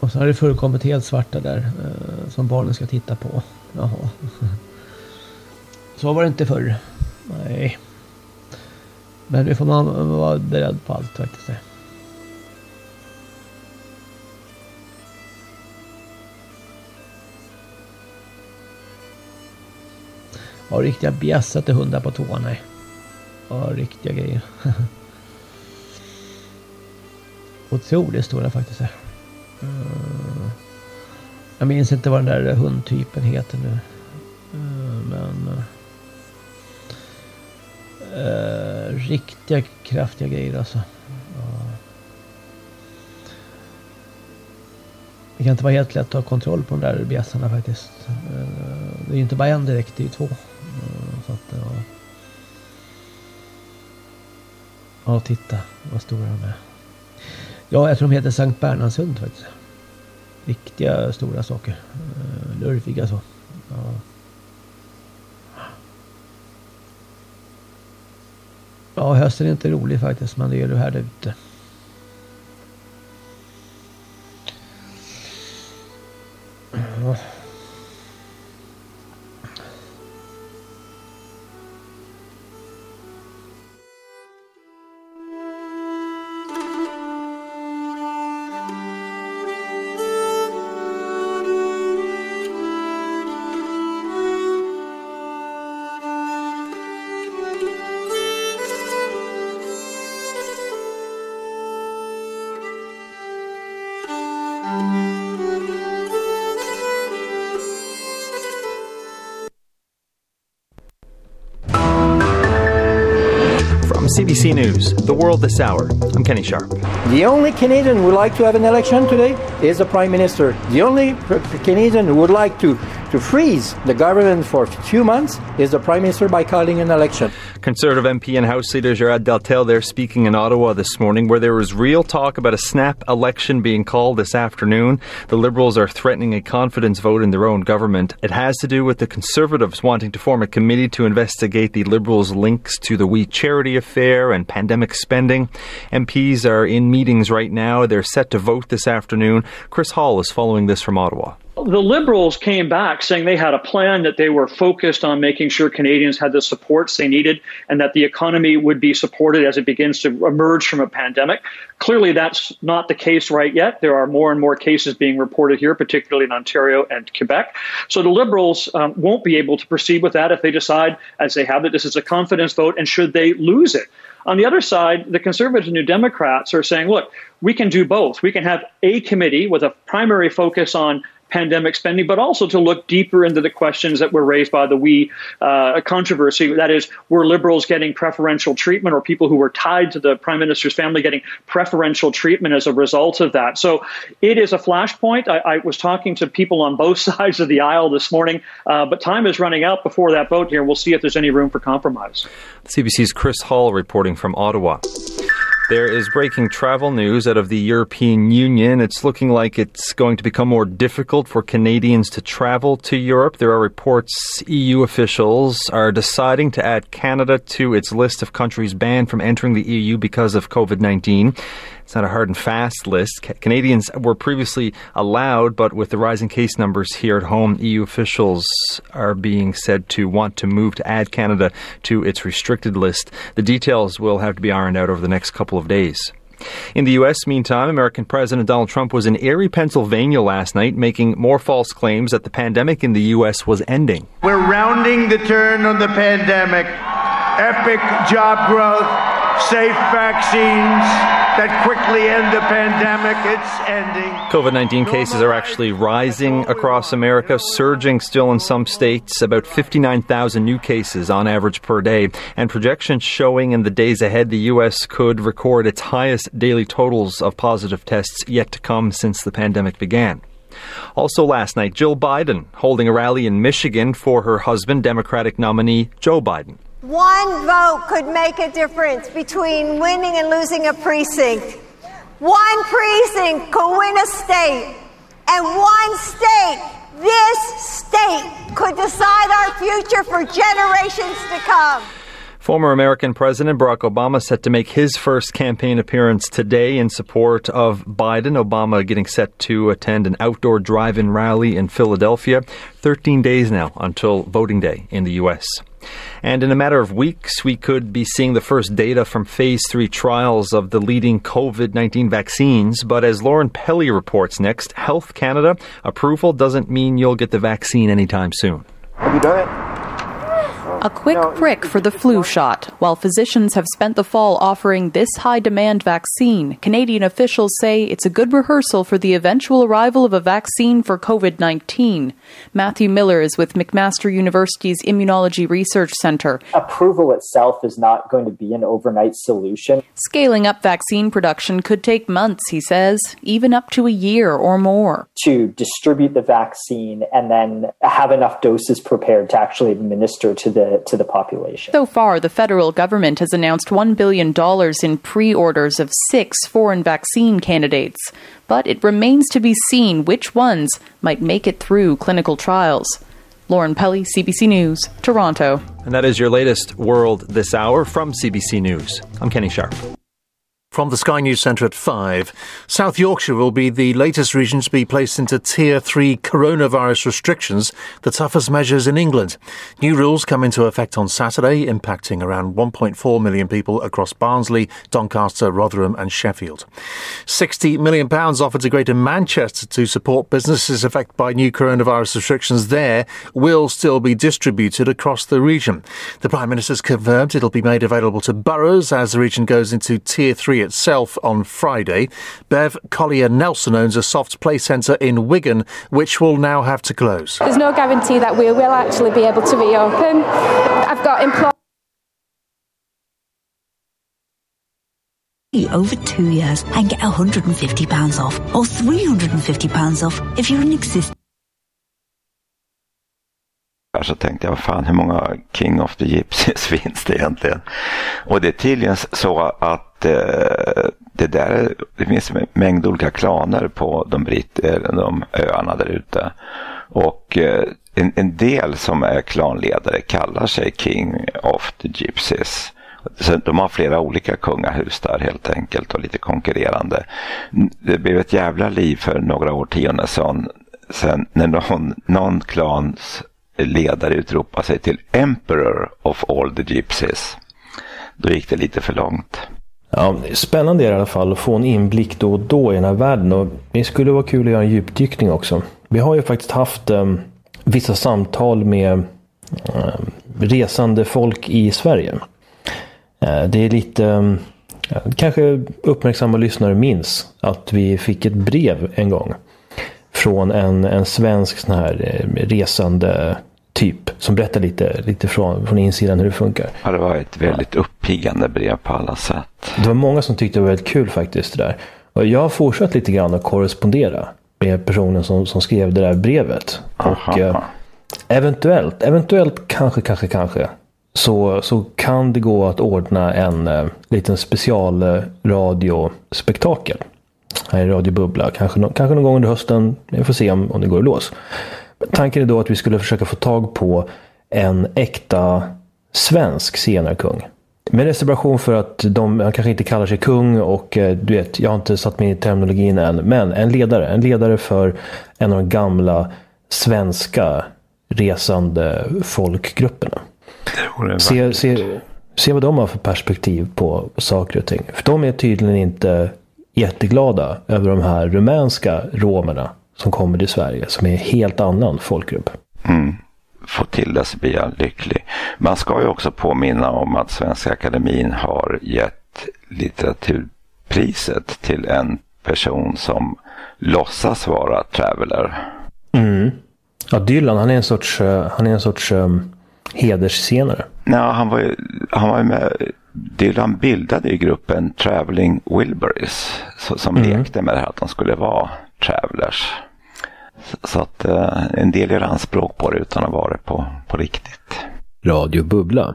och så har det förekommit helt svarta där eh, som barnen ska titta på. Jaha. Så var det inte förr. Nej. Men nu får man vara beredd på allt faktiskt. Har riktiga bjässar till hundar på toan, nej. Ja, riktiga grejer. Otroligt stora faktiskt. Mm. Jag minns inte vad den där hundtypen heter nu. Mm, men... Uh, riktiga kraftiga grejer alltså. Uh. Det kan inte vara helt lätt att ha kontroll på de där bjässarna faktiskt. Uh, det är ju inte bara en direkt, det är ju två. så att, ja. Titta vad stora de är. Ja, jag tror de heter Sankt Bernhardshund faktiskt. Riktiga stora saker. Eh, lurviga så. Ja. Ja, hösten är inte rolig faktiskt, men det är det här ute. News, The World This Hour. I'm Kenny Sharp. The only Canadian who would like to have an election today is the Prime Minister. The only Canadian who would like to, to freeze the government for a few months is the Prime Minister by calling an election. Conservative MP and House Leader Gerard Deltel there speaking in Ottawa this morning, where there was real talk about a snap election being called this afternoon. The Liberals are threatening a confidence vote in their own government. It has to do with the Conservatives wanting to form a committee to investigate the Liberals' links to the We Charity affair and pandemic spending. MPs are in meetings right now. They're set to vote this afternoon. Chris Hall is following this from Ottawa the Liberals came back saying they had a plan that they were focused on making sure Canadians had the supports they needed and that the economy would be supported as it begins to emerge from a pandemic. Clearly, that's not the case right yet. There are more and more cases being reported here, particularly in Ontario and Quebec. So the Liberals um, won't be able to proceed with that if they decide, as they have, that this is a confidence vote and should they lose it. On the other side, the Conservatives and New Democrats are saying, look, we can do both. We can have a committee with a primary focus on pandemic spending, but also to look deeper into the questions that were raised by the we uh, controversy. That is, were liberals getting preferential treatment, or people who were tied to the prime minister's family getting preferential treatment as a result of that? So it is a flashpoint. I, I was talking to people on both sides of the aisle this morning, uh, but time is running out before that vote here. We'll see if there's any room for compromise. CBC's Chris Hall reporting from Ottawa. There is breaking travel news out of the European Union. It's looking like it's going to become more difficult difficult for Canadians to travel to Europe. There are reports EU officials are deciding to add Canada to its list of countries banned from entering the EU because of COVID 19. It's not a hard and fast list. Canadians were previously allowed, but with the rising case numbers here at home, EU officials are being said to want to move to add Canada to its restricted list. The details will have to be ironed out over the next couple of days. In the U.S., meantime, American President Donald Trump was in Erie, Pennsylvania last night, making more false claims that the pandemic in the U.S. was ending. We're rounding the turn on the pandemic. Epic job growth, safe vaccines that quickly end the pandemic. It's ending. COVID 19 cases are actually rising across America, surging still in some states, about 59,000 new cases on average per day, and projections showing in the days ahead the U.S. could record its highest daily totals of positive tests yet to come since the pandemic began. Also last night, Jill Biden holding a rally in Michigan for her husband, Democratic nominee Joe Biden. One vote could make a difference between winning and losing a precinct. One precinct could win a state. And one state, this state, could decide our future for generations to come. Former American President Barack Obama set to make his first campaign appearance today in support of Biden. Obama getting set to attend an outdoor drive in rally in Philadelphia. 13 days now until voting day in the U.S. And in a matter of weeks, we could be seeing the first data from phase three trials of the leading COVID 19 vaccines. But as Lauren Pelly reports next, Health Canada approval doesn't mean you'll get the vaccine anytime soon. Have you done it? A quick prick for the flu shot. While physicians have spent the fall offering this high demand vaccine, Canadian officials say it's a good rehearsal for the eventual arrival of a vaccine for COVID 19. Matthew Miller is with McMaster University's Immunology Research Center. Approval itself is not going to be an overnight solution. Scaling up vaccine production could take months, he says, even up to a year or more. To distribute the vaccine and then have enough doses prepared to actually administer to the to the population. So far, the federal government has announced $1 billion in pre orders of six foreign vaccine candidates, but it remains to be seen which ones might make it through clinical trials. Lauren Pelly, CBC News, Toronto. And that is your latest World This Hour from CBC News. I'm Kenny Sharp. From the Sky News Centre at 5, South Yorkshire will be the latest region to be placed into Tier 3 coronavirus restrictions, the toughest measures in England. New rules come into effect on Saturday, impacting around 1.4 million people across Barnsley, Doncaster, Rotherham and Sheffield. £60 million offered to Greater Manchester to support businesses affected by new coronavirus restrictions there will still be distributed across the region. The Prime Minister's confirmed it'll be made available to boroughs as the region goes into Tier 3 itself on Friday. Bev Collier Nelson owns a soft play centre in Wigan, which will now have to close. There's no guarantee that we will actually be able to reopen. I've got employees. over two years and get £150 off or £350 off if you're an existing så tänkte jag, vad fan hur många King of the Gypsies finns det egentligen? Och det är tydligen så att eh, det där, det finns en mängd olika klaner på de, britt, eh, de öarna där ute. Och eh, en, en, del som är klanledare kallar sig King of the Gypsies. Så de har flera olika kungahus där helt enkelt och lite konkurrerande. Det blev ett jävla liv för några årtionden sedan, sen när någon, någon klans ledare utropa sig till Emperor of all the Gypsies. Då gick det lite för långt. Ja, spännande är det i alla fall att få en inblick då och då i den här världen. Och det skulle vara kul att göra en djupdykning också. Vi har ju faktiskt haft um, vissa samtal med um, resande folk i Sverige. Uh, det är lite, um, kanske uppmärksamma lyssnare minns att vi fick ett brev en gång. Från en, en svensk sån här eh, resande typ. Som berättar lite, lite från, från insidan hur det funkar. Ja, det var ett väldigt uppiggande brev på alla sätt. Det var många som tyckte det var väldigt kul faktiskt. Det där. Och jag har fortsatt lite grann att korrespondera med personen som, som skrev det där brevet. Aha. Och eh, eventuellt, eventuellt kanske, kanske, kanske. Så, så kan det gå att ordna en eh, liten specialradiospektakel. här i Radio Bubbla. Kanske, kanske någon gång under hösten. Vi får se om, om det går i lås. Tanken är då att vi skulle försöka få tag på en äkta svensk senarkung. Med reservation för att de, han kanske inte kallar sig kung och eh, du vet, jag har inte satt mig i terminologin än. Men en ledare, en ledare för en av de gamla svenska resande folkgrupperna. Se, se, se vad de har för perspektiv på saker och ting. För de är tydligen inte jätteglada över de här rumänska romerna som kommer till Sverige, som är en helt annan folkgrupp. Mm. Få till det så blir jag lycklig. Man ska ju också påminna om att Svenska Akademin har gett litteraturpriset till en person som låtsas vara traveler. Mm. Ja, Dylan, han är en sorts, eh, han är en sorts um, hedersscenare. Ja, han var ju, han var ju med. Dylan bildade ju gruppen Traveling Wilburys som mm. lekte med det här att de skulle vara travelers. Så att eh, en del gör anspråk på det utan att vara det på, på riktigt. Radio Bubbla.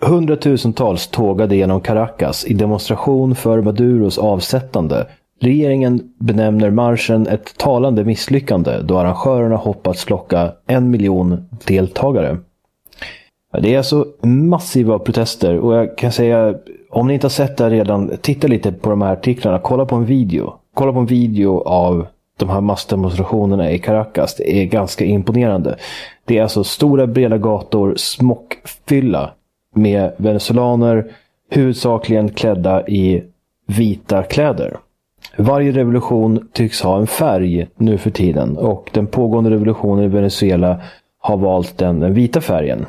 Hundratusentals tågade genom Caracas i demonstration för Maduros avsättande. Regeringen benämner marschen ett talande misslyckande då arrangörerna hoppats locka en miljon deltagare. Det är alltså massiva protester och jag kan säga, om ni inte har sett det redan, titta lite på de här artiklarna, kolla på en video. Kolla på en video av de här massdemonstrationerna i Caracas. Det är ganska imponerande. Det är alltså stora breda gator, smockfylla med venezuelaner, huvudsakligen klädda i vita kläder. Varje revolution tycks ha en färg nu för tiden och den pågående revolutionen i Venezuela har valt den, den vita färgen.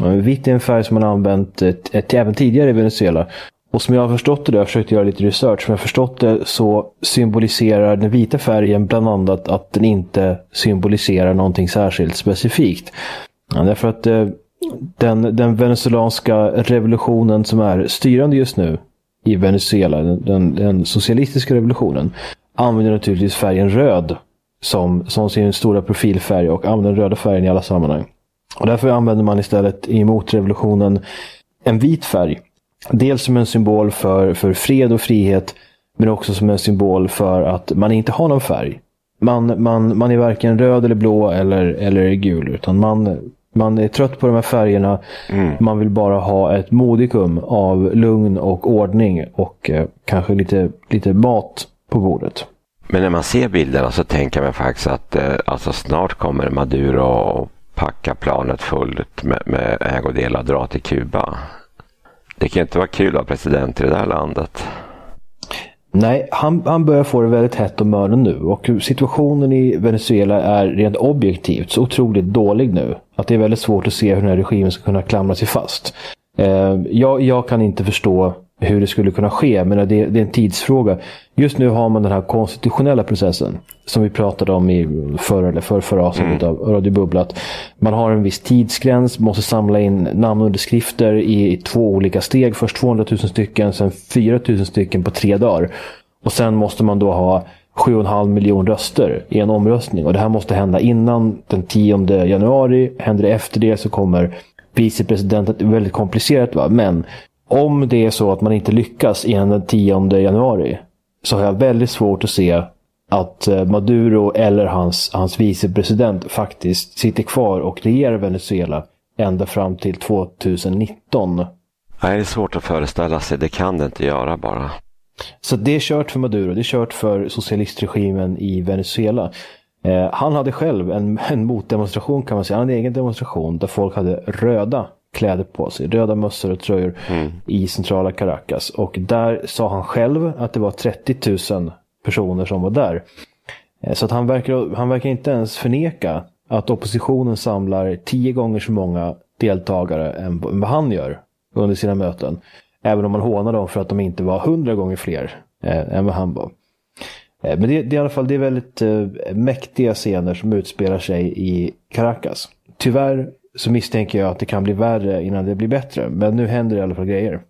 Vitt är en färg som man använt ett, ett, även tidigare i Venezuela. Och som jag har förstått det, jag har försökt göra lite research, som jag har förstått det så symboliserar den vita färgen bland annat att den inte symboliserar någonting särskilt specifikt. Ja, därför att eh, den, den venezuelanska revolutionen som är styrande just nu i Venezuela, den, den socialistiska revolutionen, använder naturligtvis färgen röd som, som sin stora profilfärg och använder den röda färgen i alla sammanhang. Och därför använder man istället i motrevolutionen en vit färg. Dels som en symbol för, för fred och frihet, men också som en symbol för att man inte har någon färg. Man, man, man är varken röd eller blå eller, eller gul, utan man, man är trött på de här färgerna. Mm. Man vill bara ha ett modikum av lugn och ordning och eh, kanske lite, lite mat på bordet. Men när man ser bilderna så tänker man faktiskt att eh, alltså snart kommer Maduro och packa planet fullt med, med ägodelar och dra till Kuba. Det kan inte vara kul att vara president i det där landet. Nej, han, han börjar få det väldigt hett om öronen nu och situationen i Venezuela är rent objektivt så otroligt dålig nu att det är väldigt svårt att se hur den här regimen ska kunna klamra sig fast. Eh, jag, jag kan inte förstå hur det skulle kunna ske. Men det, det är en tidsfråga. Just nu har man den här konstitutionella processen. Som vi pratade om i förra eller för, förra avsnittet mm. av Radio Bubblat. Man har en viss tidsgräns, måste samla in namnunderskrifter i, i två olika steg. Först 200 000 stycken, sen 4 000 stycken på tre dagar. Och sen måste man då ha 7,5 miljon röster i en omröstning. Och det här måste hända innan den 10 januari. Händer det efter det så kommer är väldigt komplicerat va, men om det är så att man inte lyckas innan den 10 januari så har jag väldigt svårt att se att eh, Maduro eller hans, hans vicepresident faktiskt sitter kvar och regerar Venezuela ända fram till 2019. Nej, det är svårt att föreställa sig. Det kan det inte göra bara. Så det är kört för Maduro. Det är kört för socialistregimen i Venezuela. Eh, han hade själv en, en motdemonstration kan man säga. Han hade en egen demonstration där folk hade röda kläder på sig, röda mössor och tröjor mm. i centrala Caracas. Och där sa han själv att det var 30 000 personer som var där. Eh, så att han verkar, han verkar inte ens förneka att oppositionen samlar tio gånger så många deltagare än vad han gör under sina möten. Även om man hånar dem för att de inte var hundra gånger fler eh, än vad han var. Eh, men det, det, är i alla fall det är väldigt eh, mäktiga scener som utspelar sig i Caracas. Tyvärr så misstänker jag att det kan bli värre innan det blir bättre. Men nu händer det i alla fall grejer.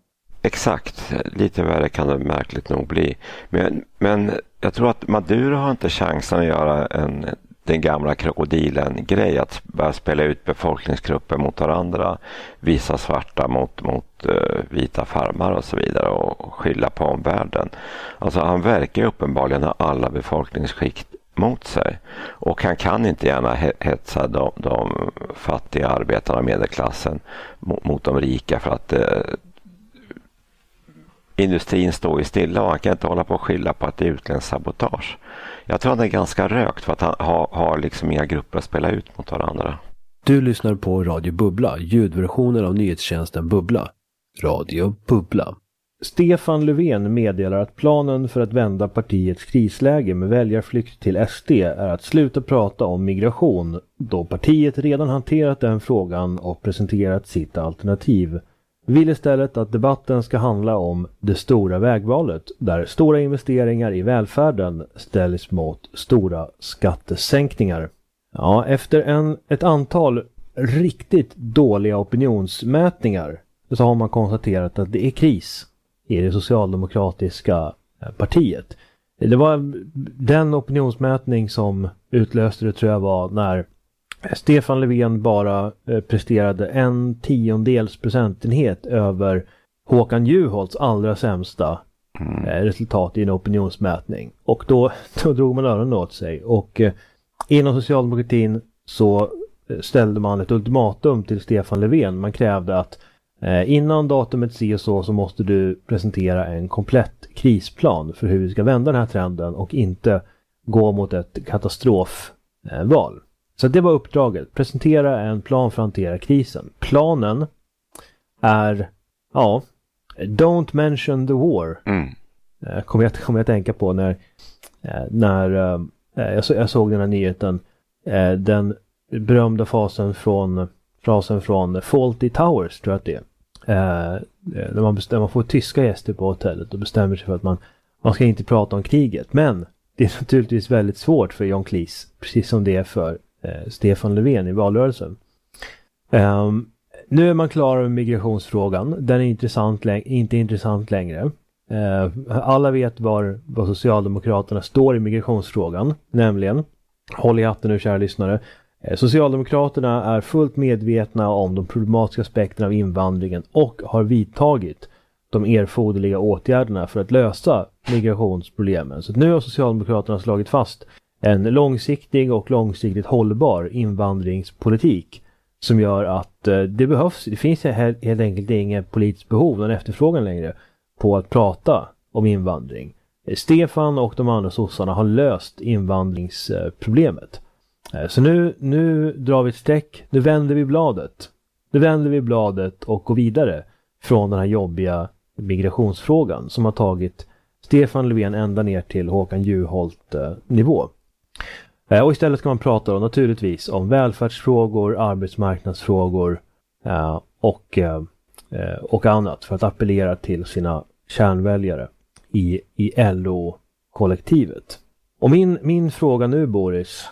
Exakt, lite värre kan det märkligt nog bli. Men, men jag tror att Maduro har inte chansen att göra en den gamla krokodilen-grej att börja spela ut befolkningsgrupper mot varandra, visa svarta mot, mot uh, vita farmar och så vidare och skylla på omvärlden. Alltså han verkar uppenbarligen ha alla befolkningsskikt mot sig och han kan inte gärna hetsa de, de fattiga arbetarna och medelklassen mot, mot de rika för att eh, industrin står ju stilla och han kan inte hålla på och skylla på att det är utländskt sabotage. Jag tror han är ganska rökt för att han har, har liksom inga grupper att spela ut mot varandra. Du lyssnar på Radio Bubbla, ljudversionen av nyhetstjänsten Bubbla. Radio Bubbla. Stefan Löfven meddelar att planen för att vända partiets krisläge med väljarflykt till SD är att sluta prata om migration då partiet redan hanterat den frågan och presenterat sitt alternativ vill istället att debatten ska handla om det stora vägvalet där stora investeringar i välfärden ställs mot stora skattesänkningar. Ja, efter en, ett antal riktigt dåliga opinionsmätningar så har man konstaterat att det är kris i det socialdemokratiska eh, partiet. Det var den opinionsmätning som utlöste det tror jag var när Stefan Löfven bara eh, presterade en tiondels procentenhet över Håkan Juholts allra sämsta mm. Eh, resultat i en opinionsmätning. Och då, då drog man öronen åt sig. Och eh, inom socialdemokratin så ställde man ett ultimatum till Stefan Löfven. Man krävde att innan datumet si och så så måste du presentera en komplett krisplan för hur vi ska vända den här trenden och inte gå mot ett katastrofval. Så det var uppdraget. Presentera en plan för att hantera krisen. Planen är, ja, Don't mention the war. Mm. Eh, kommer jag, kommer jag tänka på när, eh, när eh, jag, så, jag såg den här nyheten. Den berömda fasen från, frasen från Faulty Towers, tror jag att det är. Eh, eh, när man, bestämmer, man får tyska gäster på hotellet och bestämmer sig för att man, man ska inte prata om kriget. Men det är naturligtvis väldigt svårt för John Cleese, precis som det är för eh, Stefan Löfven i valrörelsen. Um, nu är man klar med migrationsfrågan. Den är intressant inte intressant längre. Uh, alla vet var, var Socialdemokraterna står i migrationsfrågan, nämligen, håll i hatten nu kära lyssnare, Eh, Socialdemokraterna är fullt medvetna om de problematiska aspekterna av invandringen och har vidtagit de erforderliga åtgärderna för att lösa migrationsproblemen. Så nu har Socialdemokraterna slagit fast en långsiktig och långsiktigt hållbar invandringspolitik som gör att eh, det behövs, det finns helt enkelt inget politiskt behov, någon efterfrågan längre på att prata om invandring. Eh, Stefan och de andra sossarna har löst invandringsproblemet. Eh, så nu, nu drar vi ett streck, nu vänder vi bladet. Nu vänder vi bladet och går vidare från den här jobbiga migrationsfrågan som har tagit Stefan Löfven ända ner till Håkan Juholt eh, nivå. Eh, och istället ska man prata då naturligtvis om välfärdsfrågor, arbetsmarknadsfrågor och, och annat för att appellera till sina kärnväljare i, i LO-kollektivet. Och min, min fråga nu Boris,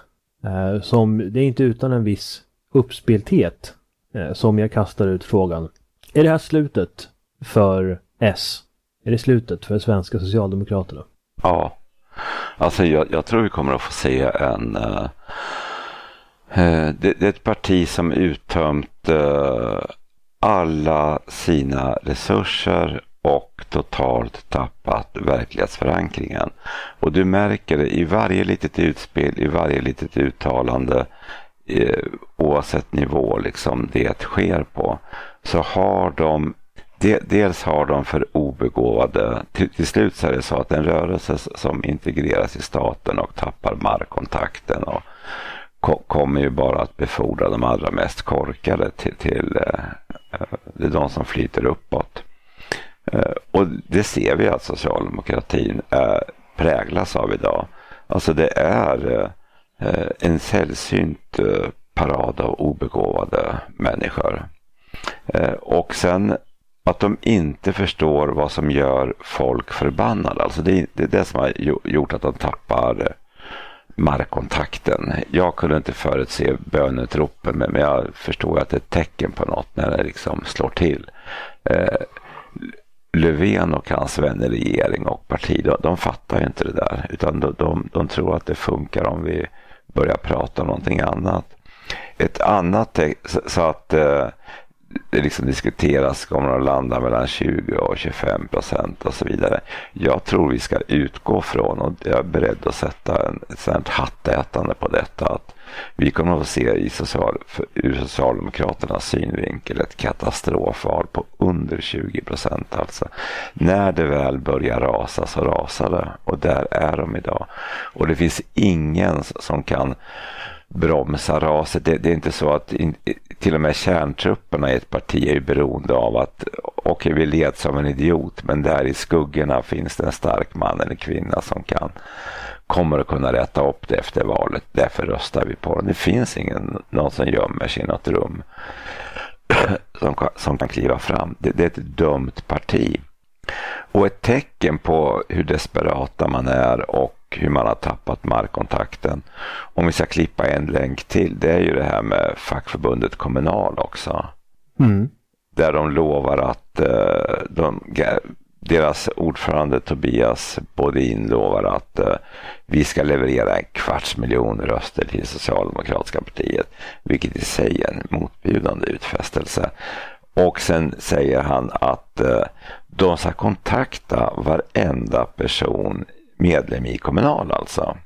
Eh, som det är inte utan en viss uppspelthet eh, som jag kastar ut frågan. Är det här slutet för S? Är det slutet för svenska Socialdemokraterna? Ja, Alltså jag, jag, tror vi kommer att få se en... Uh, uh, det, det, är ett parti som uttömt uh, alla sina resurser och totalt tappat verklighetsförankringen. Och du märker det i varje litet utspel, i varje litet uttalande eh, oavsett nivå liksom det sker på, så har de dels har de för obegåvade, till, till slut så är det så att en rörelse som integreras i staten och tappar markkontakten och ko, kommer ju bara att befordra de allra mest korkade till, till eh, eh det är de som flyter uppåt. Eh, och det ser vi att socialdemokratin är, präglas av idag. Alltså det är eh, en sällsynt parad av obegåvade människor. Och sen att de inte förstår vad som gör folk förbannade. Alltså det, det är det som har gjort att de tappar markkontakten. Jag kunde inte förutse bönutropen men jag förstår att det är ett tecken på något när det liksom slår till. Löfven och hans vänner i regering och parti, de, de fattar inte det där utan de, de, de, tror att det funkar om vi börjar prata om någonting annat. Ett annat, så att eh, det liksom diskuteras, kommer de landa mellan 20 och 25 procent och så vidare. Jag tror vi ska utgå från, och jag är beredd att sätta en, ett sånt hattätande på detta, att vi kommer att se i social, ur Socialdemokraternas synvinkel ett katastrofval på under 20 procent. Alltså. När det väl börjar rasa så rasar det och där är de idag. Och det finns ingen som kan bromsa raset. Det, det, är inte så att in, till och med kärntrupperna i ett parti är ju beroende av att okej, okay, vi leds som en idiot, men där i skuggorna finns det en stark man eller kvinna som kan kommer att kunna rätta upp det efter valet. Därför röstar vi på den. Det finns ingen någon som gömmer sig i något rum som, som kan kliva fram. Det, det är ett dumt parti. Och ett tecken på hur desperata man är och hur man har tappat markkontakten. Om vi ska klippa en länk till, det är ju det här med fackförbundet Kommunal också. Mm. Där de lovar att uh, de, deras ordförande Tobias Bodin lovar att uh, vi ska leverera en kvarts miljon röster till Socialdemokratiska partiet, vilket i sig är en motbjudande utfästelse. Och sen säger han att uh, de ska kontakta varenda person medlem i Kommunal alltså.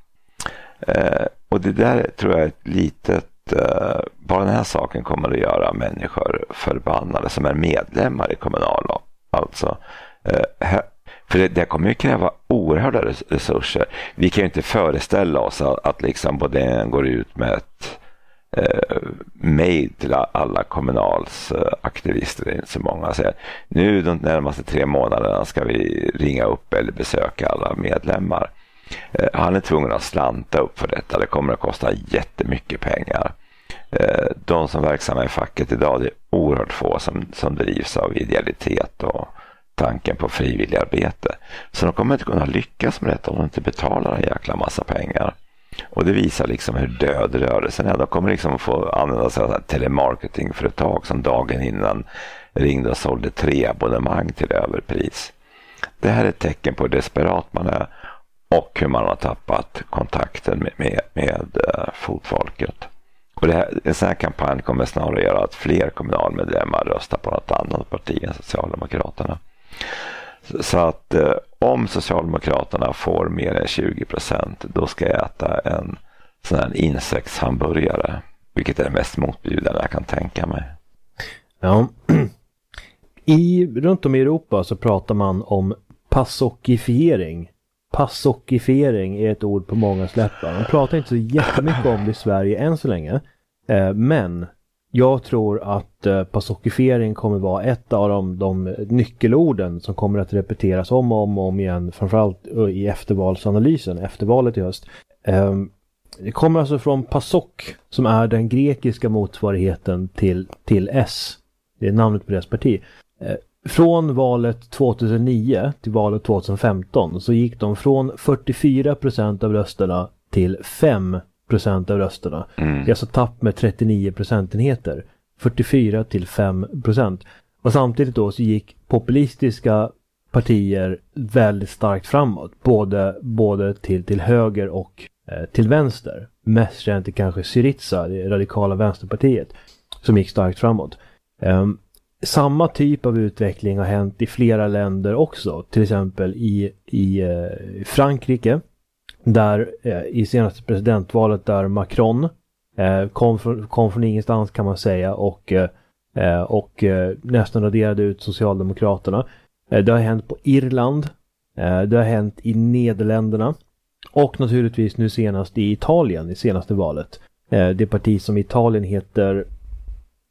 Eh, och det där tror jag är ett litet, eh, bara den här saken kommer att göra människor förbannade som är medlemmar i Kommunal. Alltså, eh, för det, det kommer ju kräva oerhörda resurser. Vi kan ju inte föreställa oss att, att liksom Bodén går ut med ett eh, mejl till alla Kommunals eh, aktivister, det är inte så många, säger nu de närmaste tre månaderna ska vi ringa upp eller besöka alla medlemmar. Eh, han är tvungen att slanta upp för detta, det kommer att kosta jättemycket pengar. Eh, de som är verksamma i facket idag, det är oerhört få som, som drivs av idealitet och tanken på frivilligarbete. Så de kommer inte kunna lyckas med detta om de inte betalar en jäkla massa pengar. Och det visar liksom hur död rörelsen är. De kommer liksom få använda sig av telemarketingföretag som dagen innan ringde och sålde tre abonnemang till överpris. Det här är ett tecken på hur desperat man är och hur man har tappat kontakten med, med, med eh, fotfolket. Och det här, en sån här kampanj kommer snarare göra att fler kommunalmedlemmar röstar på något annat parti än Socialdemokraterna. Så att eh, om Socialdemokraterna får mer än 20 procent, då ska jag äta en sån här insektshamburgare. Vilket är det mest motbjudande jag kan tänka mig. Ja. I, runt om i Europa så pratar man om passokifiering. Passokifiering är ett ord på många läppar. Man pratar inte så jättemycket om det i Sverige än så länge. Eh, men jag tror att eh, passokifiering kommer vara ett av de, de nyckelorden som kommer att repeteras om och om, och om igen, framförallt eh, i eftervalsanalysen, efter valet i höst. Eh, det kommer alltså från PASOK som är den grekiska motsvarigheten till, till S. Det är namnet på deras parti. Eh, från valet 2009 till valet 2015 så gick de från 44 procent av rösterna till 5 procent av rösterna. Mm. Det är alltså tapp med 39 procentenheter. 44 till 5 procent. Och samtidigt då så gick populistiska partier väldigt starkt framåt. Både, både till, till höger och eh, till vänster. Mest känt är kanske Syriza, det radikala vänsterpartiet, som gick starkt framåt. Um, samma typ av utveckling har hänt i flera länder också. Till exempel i, i eh, Frankrike där eh, i senaste presidentvalet där Macron eh, kom, från, kom från ingenstans kan man säga och, eh, eh, och eh, nästan raderade ut Socialdemokraterna. Eh, det har hänt på Irland. Eh, det har hänt i Nederländerna. Och naturligtvis nu senast i Italien i senaste valet. Eh, det parti som i Italien heter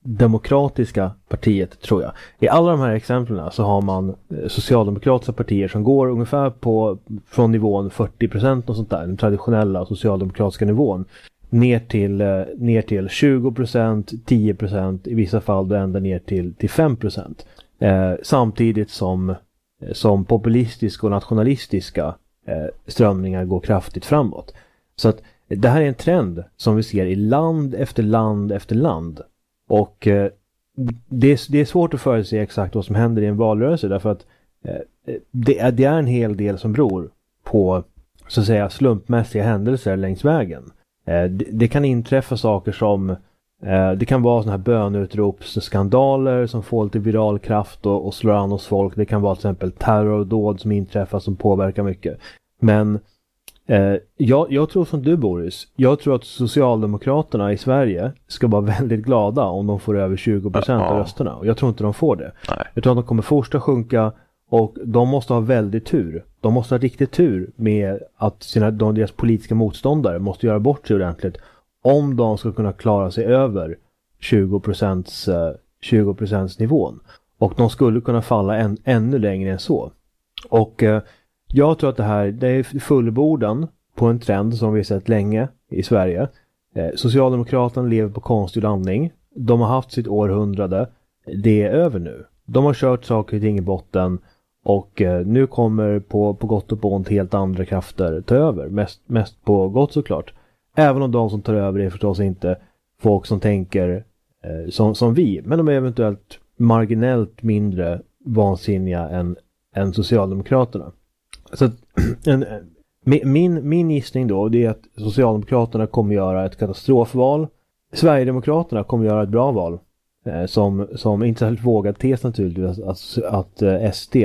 Demokratiska partiet, tror jag. I alla de här exemplen så har man eh, socialdemokratiska partier som går ungefär på från nivån 40 procent och sånt där, den traditionella socialdemokratiska nivån, ner till, eh, ner till 20 procent, 10 procent, i vissa fall då ända ner till, till 5 procent. Eh, samtidigt som, eh, som populistiska och nationalistiska eh, strömningar går kraftigt framåt. Så att det här är en trend som vi ser i land efter land efter land. Och eh, det, är, det är svårt att förutse exakt vad som händer i en valrörelse därför att eh, det, är, det är en hel del som beror på så att säga slumpmässiga händelser längs vägen. Eh, det, det, kan inträffa saker som eh, det kan vara sådana här bönutropsskandaler som får lite viral kraft och, och slår an hos folk. Det kan vara till exempel terrordåd som inträffar som påverkar mycket. Men eh, jag, jag, tror som du Boris, jag tror att Socialdemokraterna i Sverige ska vara väldigt glada om de får över 20 procent av rösterna. Och jag tror inte de får det. Nej. Jag tror att de kommer fortsätta sjunka och de måste ha väldigt tur. De måste ha riktigt tur med att sina, de, deras politiska motståndare måste göra bort sig ordentligt om de ska kunna klara sig över 20 procents 20% nivån. Och de skulle kunna falla än, ännu längre än så. Och eh, jag tror att det här det är fullbordan på en trend som vi sett länge i Sverige. Eh, Socialdemokraterna lever på konstgjord andning. De har haft sitt århundrade. Det är över nu. De har kört saker och ting i botten och eh, nu kommer på, på gott och på ont helt andra krafter ta över. Mest, mest på gott såklart. Även om de som tar över är förstås inte folk som tänker eh, som, som vi. Men de är eventuellt marginellt mindre vansinniga än, än Socialdemokraterna. Så en, eh, min, min gissning då det är att Socialdemokraterna kommer göra ett katastrofval. Sverigedemokraterna kommer göra ett bra val. Eh, som, som inte särskilt vågad tes naturligtvis att, att, att eh, SD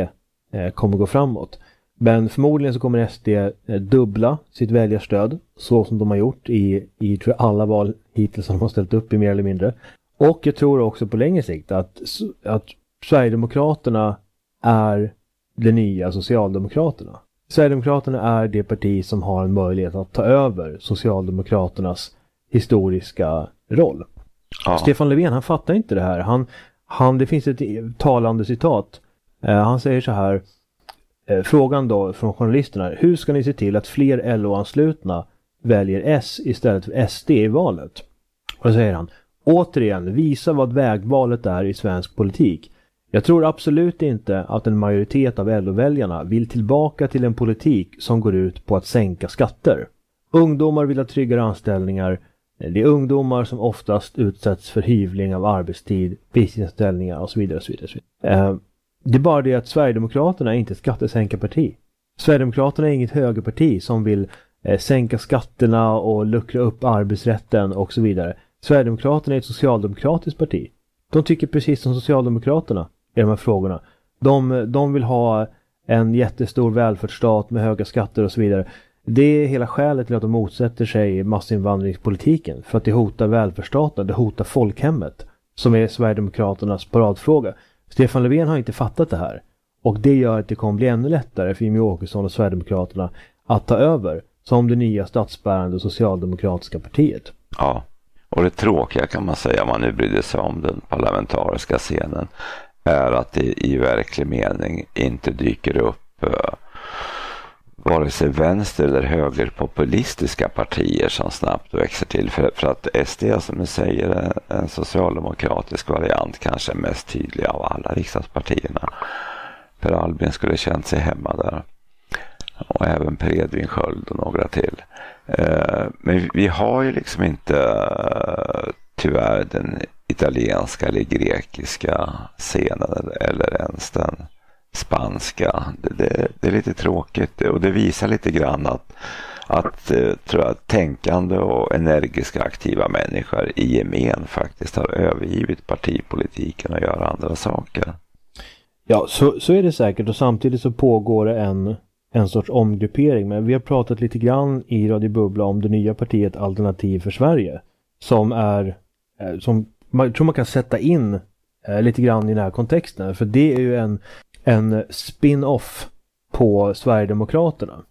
eh, kommer gå framåt. Men förmodligen så kommer SD eh, dubbla sitt väljarstöd så som de har gjort i, i tror jag, alla val hittills som de har ställt upp i mer eller mindre. Och jag tror också på längre sikt att, att Sverigedemokraterna är det nya Socialdemokraterna. Sverigedemokraterna är det parti som har en möjlighet att ta över Socialdemokraternas historiska roll. Ja. Stefan Löfven, han fattar inte det här. Han, han, det finns ett talande citat. Eh, han säger så här. Eh, frågan då från journalisterna. Hur ska ni se till att fler LO-anslutna väljer S istället för SD i valet? Och då säger han. Återigen, visa vad vägvalet är i svensk politik. Jag tror absolut inte att en majoritet av LO-väljarna vill tillbaka till en politik som går ut på att sänka skatter. Ungdomar vill ha tryggare anställningar. Det är ungdomar som oftast utsätts för hyvling av arbetstid, visstidsanställningar och så vidare. Och så vidare, och så vidare. Eh, det är bara det att Sverigedemokraterna är inte ett skattesänkarparti. Sverigedemokraterna är inget högerparti som vill eh, sänka skatterna och luckra upp arbetsrätten och så vidare. Sverigedemokraterna är ett socialdemokratiskt parti. De tycker precis som Socialdemokraterna i de här frågorna. De, de vill ha en jättestor välfärdsstat med höga skatter och så vidare. Det är hela skälet till att de motsätter sig massinvandringspolitiken. För att det hotar välfärdsstaten, det hotar folkhemmet. Som är Sverigedemokraternas paradfråga. Stefan Löfven har inte fattat det här. Och det gör att det kommer bli ännu lättare för Jimmie Åkesson och Sverigedemokraterna att ta över som det nya statsbärande socialdemokratiska partiet. Ja, och det tråkiga kan man säga om man nu brydde sig om den parlamentariska scenen är att det i verklig mening inte dyker upp eh, vare sig vänster eller högerpopulistiska partier som snabbt växer till. För, för att SD som ni säger är en socialdemokratisk variant kanske mest tydlig av alla riksdagspartierna. Per Albin skulle känt sig hemma där. Och även Per Edvin Sköld och några till. Eh, men vi har ju liksom inte eh, tyvärr den italienska eller grekiska scenen eller ens den spanska. Det, det, det, är lite tråkigt och det visar lite grann att, att eh, tror jag, tänkande och energiska aktiva människor i gemen faktiskt har övergivit partipolitiken och gör andra saker. Ja, så, så är det säkert och samtidigt så pågår det en, en sorts omgruppering. Men vi har pratat lite grann i Radio Bubbla om det nya partiet Alternativ för Sverige. Som är, eh, som man, tror man kan sätta in eh, lite grann i den här kontexten. För det är ju en, en spin-off på Sverigedemokraterna.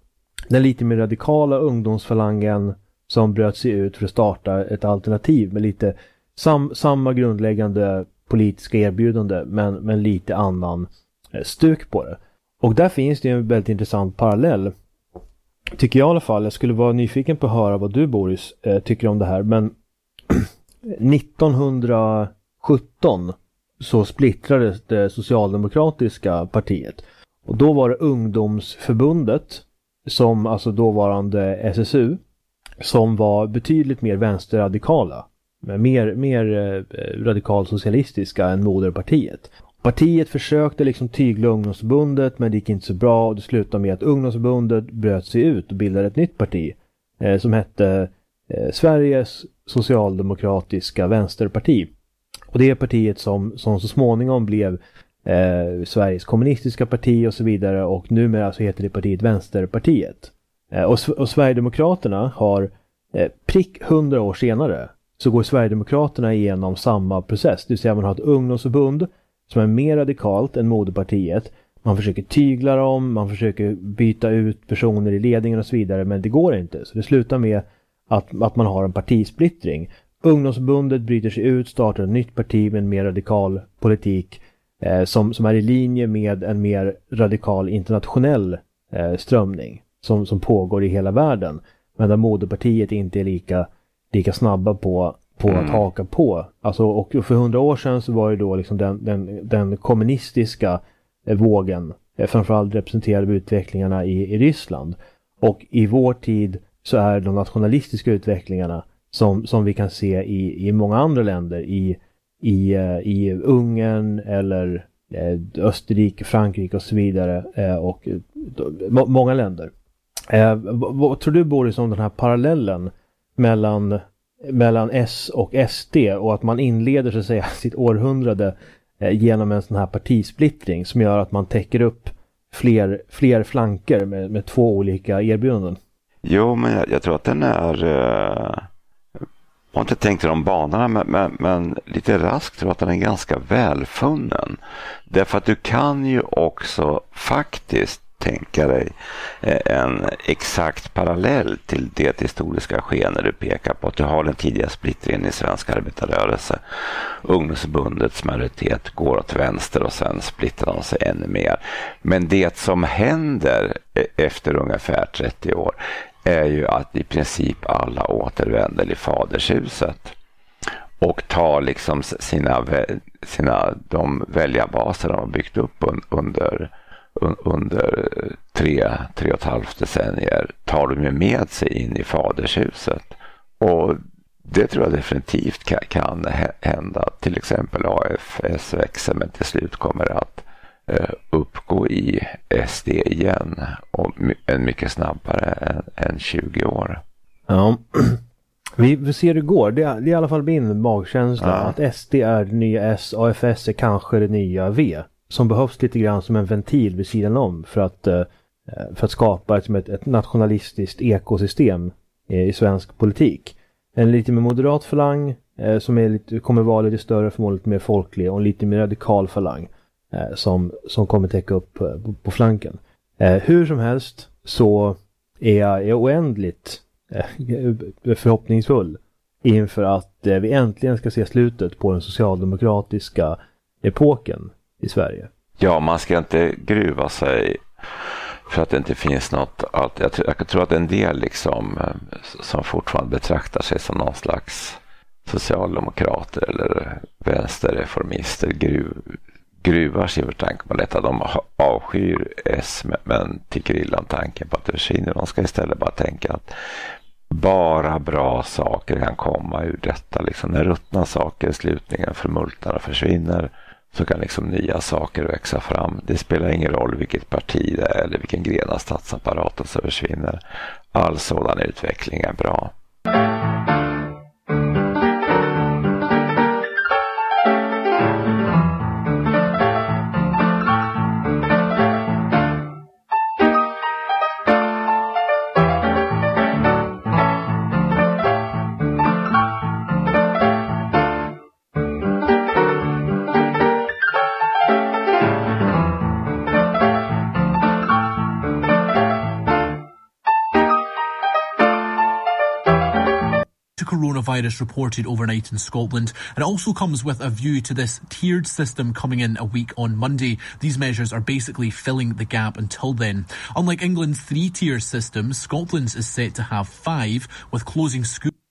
Den lite mer radikala ungdomsfalangen som bröt sig ut för att starta ett alternativ med lite sam, samma grundläggande politiska erbjudande men, men lite annan eh, stuk på det. Och där finns det en väldigt intressant parallell. Tycker jag i alla fall. Jag skulle vara nyfiken på att höra vad du Boris eh, tycker om det här. Men Eh, 1917 så splittrades det socialdemokratiska partiet. Och då var det ungdomsförbundet, som alltså dåvarande SSU, som var betydligt mer vänsterradikala. Mer, mer eh, radikalsocialistiska än moderpartiet. Partiet försökte liksom tygla ungdomsförbundet men det gick inte så bra och det slutade med att ungdomsförbundet bröt sig ut och bildade ett nytt parti. Eh, som hette eh, Sveriges socialdemokratiska vänsterparti. Och det är partiet som, som så småningom blev eh, Sveriges kommunistiska parti och så vidare och numera så heter det partiet Vänsterpartiet. Eh, och, och Sverigedemokraterna har eh, prick hundra år senare så går Sverigedemokraterna igenom samma process, det vill säga man har ett ungdomsförbund som är mer radikalt än moderpartiet. Man försöker tygla dem, man försöker byta ut personer i ledningen och så vidare, men det går inte. Så det slutar med att, att man har en partisplittring. Ungdomsförbundet bryter sig ut, startar ett nytt parti med en mer radikal politik eh, som, som är i linje med en mer radikal internationell eh, strömning som, som pågår i hela världen. Men där moderpartiet inte är lika, lika snabba på, på mm. att haka på. Alltså, och för hundra år sedan så var ju då liksom den, den, den kommunistiska eh, vågen eh, framförallt representerade utvecklingarna i, i Ryssland. Och i vår tid så är de nationalistiska utvecklingarna som, som vi kan se i, i många andra länder, i, i, eh, i Ungern eller eh, Österrike, Frankrike och så vidare eh, och många länder. Vad, vad tror du Boris om den här parallellen mellan, mellan S och SD och att man inleder så att säga sitt århundrade genom en sån här partisplittring som gör att man täcker upp fler, fler flanker med, med två olika erbjudanden? Jo, men jag, jag tror att den är... Eh, jag har inte tänkt i de banorna, men, men, men, lite raskt tror jag att den är ganska välfunnen. Därför att du kan ju också faktiskt tänka dig eh, en exakt parallell till det historiska skeende du pekar på. Att du har den tidiga splittringen i svensk arbetarrörelse. Ungdomsförbundets majoritet går åt vänster och sen splittrar de sig ännu mer. Men det som händer eh, efter ungefär 30 år är ju att i princip alla återvänder i fadershuset och tar liksom sina, sina de väljarbaser de har byggt upp under, under tre, tre och ett halvt decennier tar de med sig in i fadershuset. Och det tror jag definitivt kan, kan hända. Till exempel AFS växer men till slut kommer att eh, uppgå i SD igen och en mycket snabbare än, än 20 år. Ja, vi ser hur det går. Det är, det är i alla fall min magkänsla ja. att SD är det nya S, AFS är kanske det nya V. Som behövs lite grann som en ventil vid sidan om för att, eh, för att skapa ett, ett nationalistiskt ekosystem i svensk politik. En lite mer moderat falang eh, som är lite, kommer vara lite större, förmodligen lite mer folklig och en lite mer radikal falang eh, Eh, som, som kommer täcka upp eh, på, på flanken. Eh, hur som helst så är jag är oändligt förhoppningsfull inför att vi äntligen ska se slutet på den socialdemokratiska epoken i Sverige. Ja, man ska inte gruva sig för att det inte finns något. Allt. Jag, tror, jag tror att en del liksom, som fortfarande betraktar sig som någon slags socialdemokrater eller vänsterreformister gruv, gruvar sig för tanken på detta. De avskyr S men tycker illa om tanken på att det försvinner. De ska istället bara tänka att bara bra saker kan komma ur detta. Liksom när ruttna saker i slutningen förmultnar och försvinner så kan liksom nya saker växa fram. Det spelar ingen roll vilket parti det är eller vilken gren av statsapparaten som försvinner. All sådan utveckling är bra. Coronavirus reported overnight in Scotland. And it also comes with a view to this tiered system coming in a week on Monday. These measures are basically filling the gap until then. Unlike England's three tier system, Scotland's is set to have five, with closing schools.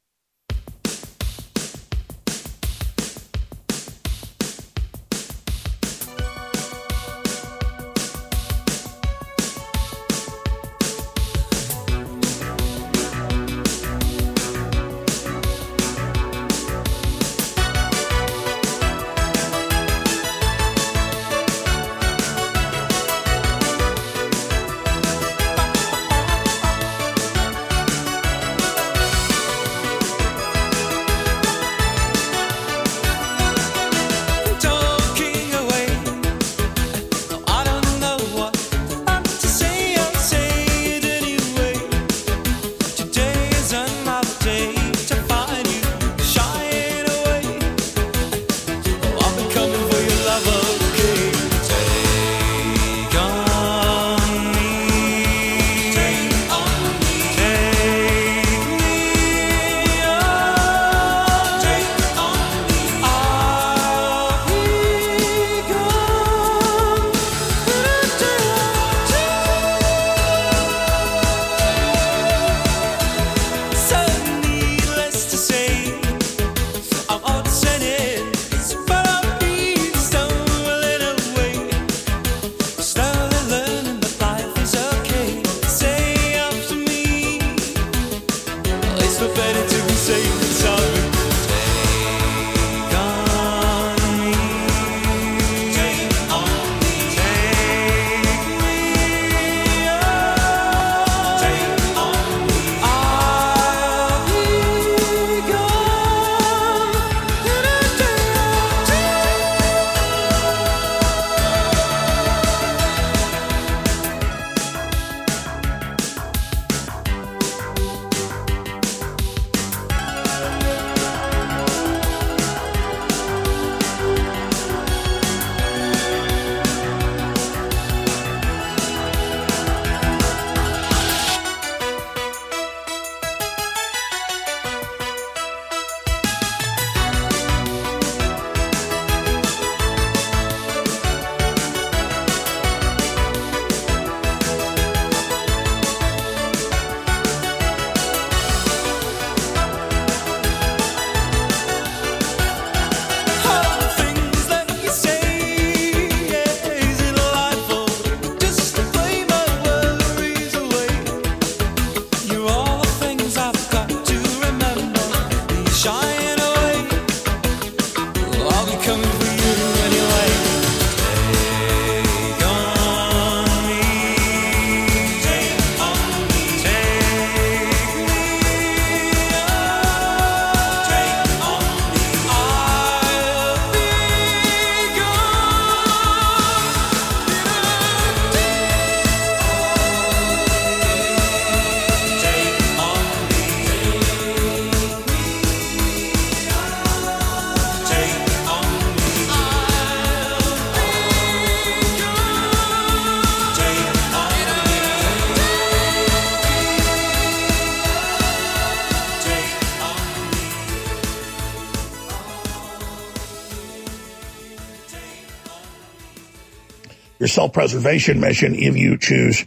Your self preservation mission if you choose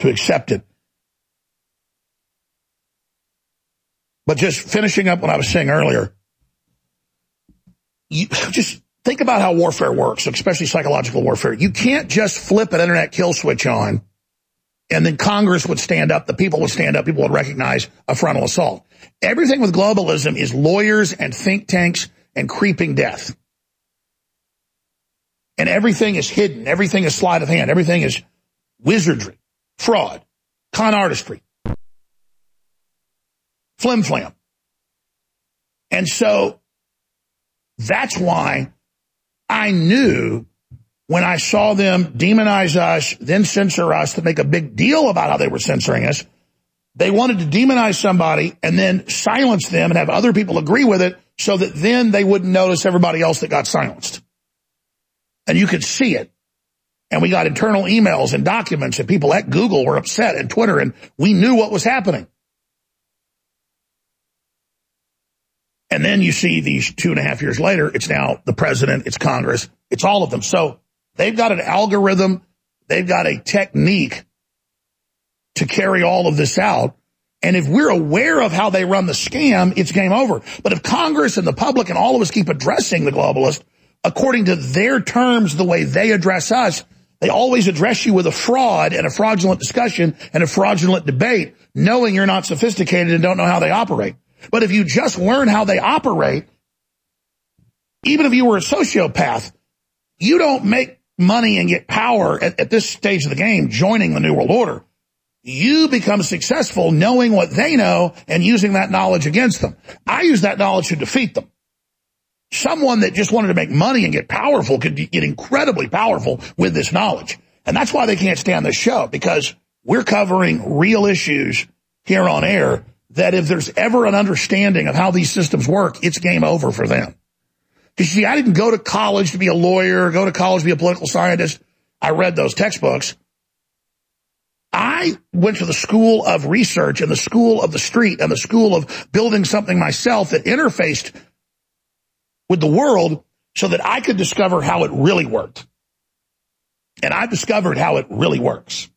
to accept it. But just finishing up what I was saying earlier, you just think about how warfare works, especially psychological warfare. You can't just flip an internet kill switch on and then Congress would stand up, the people would stand up, people would recognize a frontal assault. Everything with globalism is lawyers and think tanks and creeping death. And everything is hidden. Everything is sleight of hand. Everything is wizardry, fraud, con artistry, flim flam. And so that's why I knew when I saw them demonize us, then censor us to make a big deal about how they were censoring us. They wanted to demonize somebody and then silence them and have other people agree with it so that then they wouldn't notice everybody else that got silenced. And you could see it. And we got internal emails and documents and people at Google were upset and Twitter and we knew what was happening. And then you see these two and a half years later, it's now the president, it's Congress, it's all of them. So they've got an algorithm, they've got a technique to carry all of this out. And if we're aware of how they run the scam, it's game over. But if Congress and the public and all of us keep addressing the globalist according to their terms, the way they address us, they always address you with a fraud and a fraudulent discussion and a fraudulent debate, knowing you're not sophisticated and don't know how they operate. But if you just learn how they operate, even if you were a sociopath, you don't make money and get power at, at this stage of the game joining the New World Order. You become successful knowing what they know and using that knowledge against them. I use that knowledge to defeat them. Someone that just wanted to make money and get powerful could get incredibly powerful with this knowledge. And that's why they can't stand this show because we're covering real issues here on air that if there's ever an understanding of how these systems work, it's game over for them. Because you see, I didn't go to college to be a lawyer, go to college to be a political scientist. I read those textbooks. I went to the school of research and the school of the street and the school of building something myself that interfaced with the world so that I could discover how it really worked. And I discovered how it really works.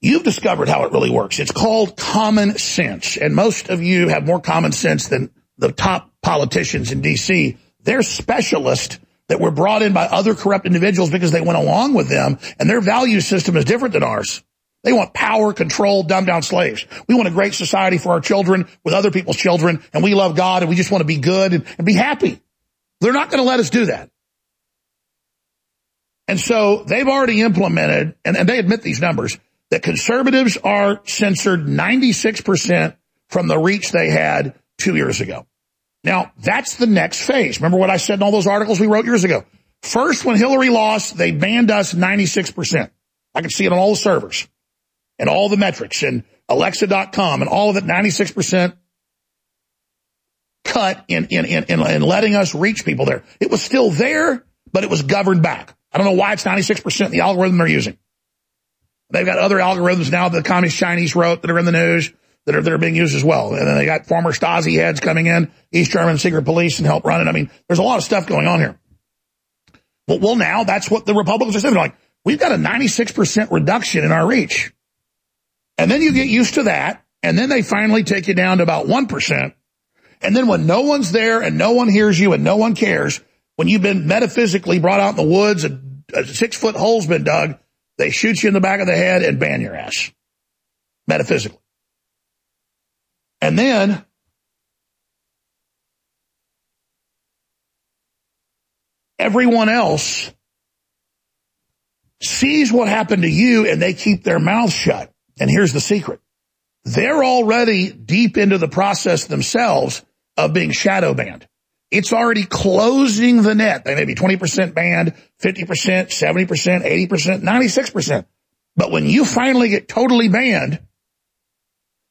You've discovered how it really works. It's called common sense. And most of you have more common sense than the top politicians in DC. They're specialists that were brought in by other corrupt individuals because they went along with them and their value system is different than ours. They want power, control, dumbed down slaves. We want a great society for our children with other people's children, and we love God and we just want to be good and, and be happy. They're not going to let us do that. And so they've already implemented, and, and they admit these numbers, that conservatives are censored 96% from the reach they had two years ago. Now, that's the next phase. Remember what I said in all those articles we wrote years ago? First, when Hillary lost, they banned us 96%. I can see it on all the servers and all the metrics and Alexa.com and all of it, 96% cut in, in, in, in, in letting us reach people there. It was still there, but it was governed back. I don't know why it's 96% the algorithm they're using. They've got other algorithms now that the communist Chinese wrote that are in the news that are, that are being used as well. And then they got former Stasi heads coming in, East German secret police and help run it. I mean, there's a lot of stuff going on here. Well, well, now that's what the Republicans are saying. They're like, we've got a 96% reduction in our reach. And then you get used to that. And then they finally take you down to about 1%. And then when no one's there and no one hears you and no one cares, when you've been metaphysically brought out in the woods, a, a six foot hole's been dug, they shoot you in the back of the head and ban your ass. Metaphysically. And then everyone else sees what happened to you and they keep their mouth shut. And here's the secret. They're already deep into the process themselves of being shadow banned. It's already closing the net. They may be 20% banned, 50%, 70%, 80%, 96%. But when you finally get totally banned,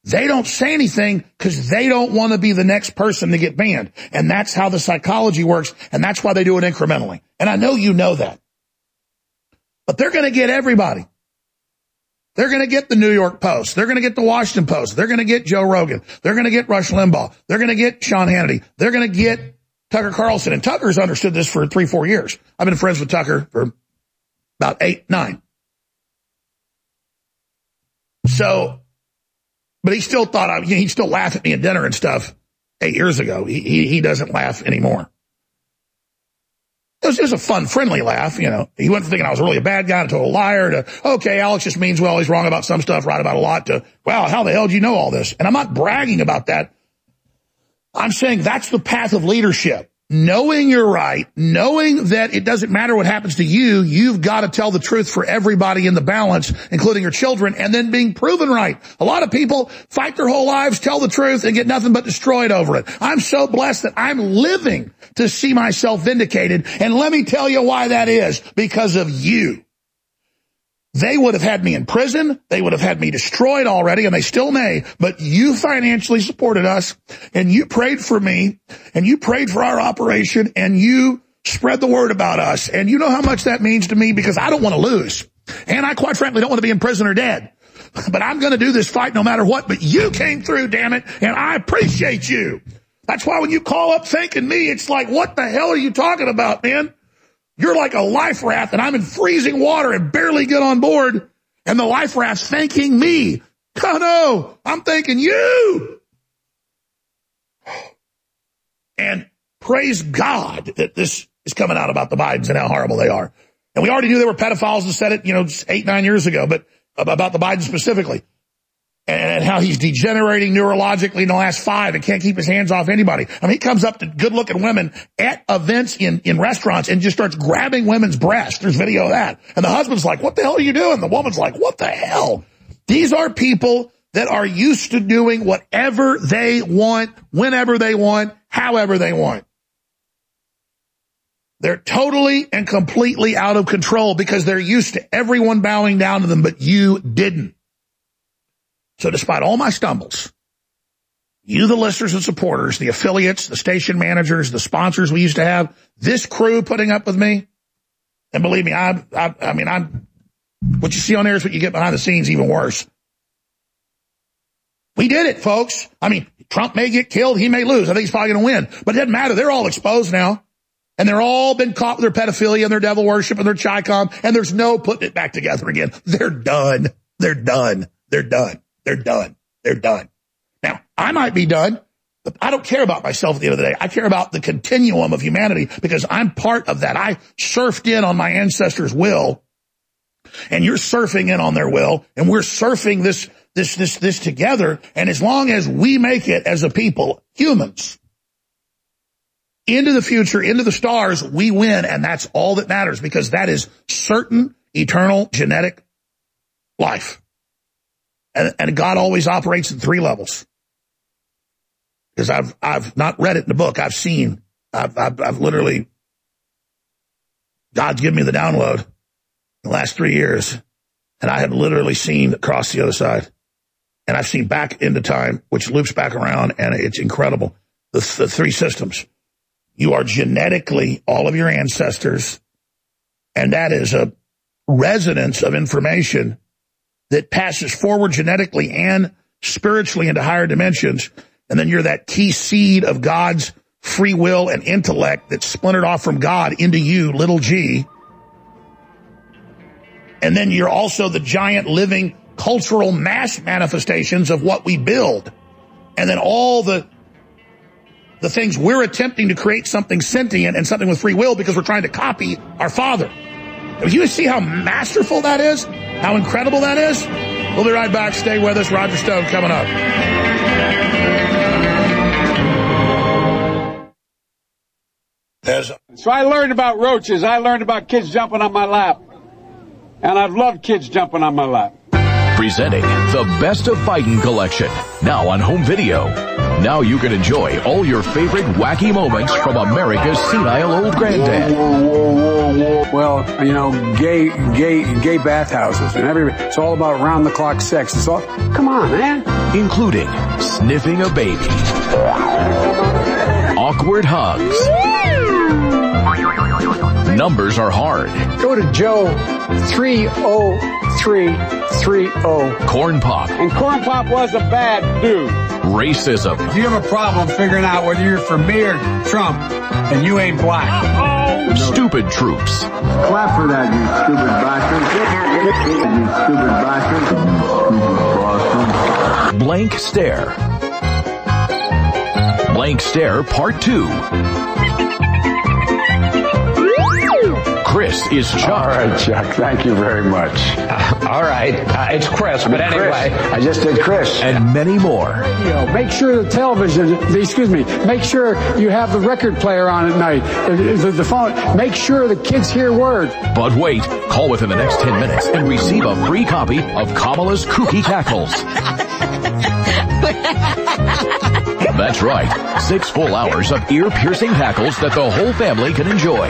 they don't say anything because they don't want to be the next person to get banned. And that's how the psychology works. And that's why they do it incrementally. And I know you know that. But they're going to get everybody. They're going to get the New York Post. They're going to get the Washington Post. They're going to get Joe Rogan. They're going to get Rush Limbaugh. They're going to get Sean Hannity. They're going to get Tucker Carlson. And Tucker's understood this for three, four years. I've been friends with Tucker for about eight, nine. So, but he still thought I, he'd still laugh at me at dinner and stuff eight years ago. He, he, he doesn't laugh anymore. It was, was a fun, friendly laugh, you know. He went from thinking I was really a bad guy, to a liar, to, okay, Alex just means, well, he's wrong about some stuff, right about a lot, to, wow, how the hell do you know all this? And I'm not bragging about that. I'm saying that's the path of leadership. Knowing you're right, knowing that it doesn't matter what happens to you, you've got to tell the truth for everybody in the balance, including your children, and then being proven right. A lot of people fight their whole lives, tell the truth, and get nothing but destroyed over it. I'm so blessed that I'm living to see myself vindicated, and let me tell you why that is. Because of you. They would have had me in prison. They would have had me destroyed already, and they still may. But you financially supported us, and you prayed for me, and you prayed for our operation, and you spread the word about us. And you know how much that means to me because I don't want to lose. And I quite frankly don't want to be in prison or dead. But I'm going to do this fight no matter what. But you came through, damn it, and I appreciate you. That's why when you call up thanking me, it's like, what the hell are you talking about, man? You're like a life raft and I'm in freezing water and barely get on board. And the life raft's thanking me. Oh no, I'm thanking you. And praise God that this is coming out about the Bidens and how horrible they are. And we already knew they were pedophiles and said it, you know, eight, nine years ago, but about the Bidens specifically and how he's degenerating neurologically in the last five and can't keep his hands off anybody. I mean, he comes up to good looking women at events in, in restaurants and just starts grabbing women's breasts. There's video of that. And the husband's like, what the hell are you doing? The woman's like, what the hell? These are people that are used to doing whatever they want, whenever they want, however they want. They're totally and completely out of control because they're used to everyone bowing down to them, but you didn't. So despite all my stumbles, you, the listeners and supporters, the affiliates, the station managers, the sponsors we used to have, this crew putting up with me, and believe me, I, I, I mean, I'm, what you see on there is what you get behind the scenes, even worse. We did it, folks. I mean, Trump may get killed. He may lose. I think he's probably going to win, but it doesn't matter. They're all exposed now. And they're all been caught with their pedophilia and their devil worship and their chicom. And there's no putting it back together again. They're done. They're done. They're done. They're done. They're done. Now, I might be done, but I don't care about myself at the end of the day. I care about the continuum of humanity because I'm part of that. I surfed in on my ancestors' will and you're surfing in on their will and we're surfing this, this, this, this together. And as long as we make it as a people, humans, into the future, into the stars, we win. And that's all that matters because that is certain eternal genetic life. And, and God always operates in three levels. Because I've, I've not read it in the book. I've seen, I've, I've, I've literally, God's given me the download in the last three years. And I have literally seen across the other side. And I've seen back into time, which loops back around and it's incredible. The, the three systems. You are genetically all of your ancestors. And that is a resonance of information that passes forward genetically and spiritually into higher dimensions. And then you're that key seed of God's free will and intellect that's splintered off from God into you, little g. And then you're also the giant living cultural mass manifestations of what we build. And then all the the things we're attempting to create something sentient and something with free will because we're trying to copy our father. If you see how masterful that is, how incredible that is, we'll be right back. Stay with us. Roger Stone coming up. As So I learned about roaches. I learned about kids jumping on my lap. And I've loved kids jumping on my lap. Presenting the Best of Biden collection, now on home video. Now you can enjoy all your favorite wacky moments from America's senile old granddad. Well, you know, gay, gay, gay bathhouses and every. It's all about round the clock sex. It's all. Come on, man. Including sniffing a baby, awkward hugs. Numbers are hard. Go to Joe oh 30330. Corn Pop, And Corn Pop was a bad dude. racism, If you have a problem figuring out whether you're for me or Trump, and you ain't black. Oh, stupid troops, Clap for that, you stupid bastard. You stupid bastard. blank stare. Blank stare part two. Chris is Chuck. All right, Chuck. Thank you very much. all right. Uh, it's Chris, but anyway. I just did Chris. And many more. Radio. Make sure the television, excuse me, make sure you have the record player on at night. Uh, The, the phone, make sure the kids hear word. But wait, call within the next 10 minutes and receive a free copy of Kamala's Kooky Cackles. That's right. Six full hours of ear-piercing cackles that the whole family can enjoy.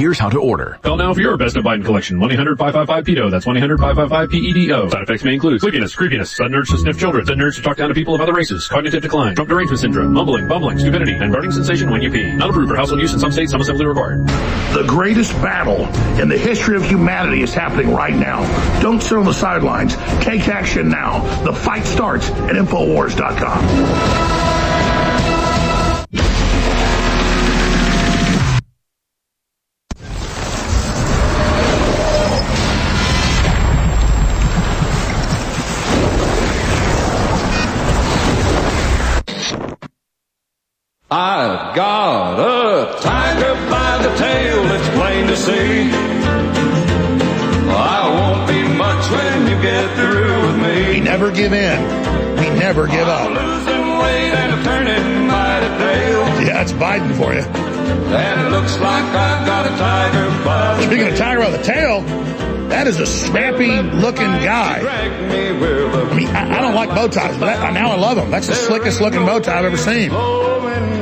Here's how to order. Call now for your Best of Biden collection. 1-800-555-PEDO. That's 1-800-555-PEDO. Side effects may include sleepiness, creepiness, sudden urge to sniff children, sudden urge to talk down to people of other races, cognitive decline, Trump derangement syndrome, mumbling, bumbling, stupidity, and burning sensation when you pee. Not approved for household use in some states, some assembly required. The greatest battle in the history of humanity is happening right now. Don't sit on the sidelines. Take action now. The fight starts at Infowars.com. I've got a tiger by the tail, it's plain to see. I won't be much when you get through with me. We never give in. We never give up. Losing weight and I'm turning by the tail. Yeah, it's Biden for you. And it looks like I've got a tiger by the Speaking of tiger by the tail, that is a snappy looking guy. I mean, I, I don't like bow ties, but that, now I love them. That's the slickest looking bow tie I've ever seen. Oh,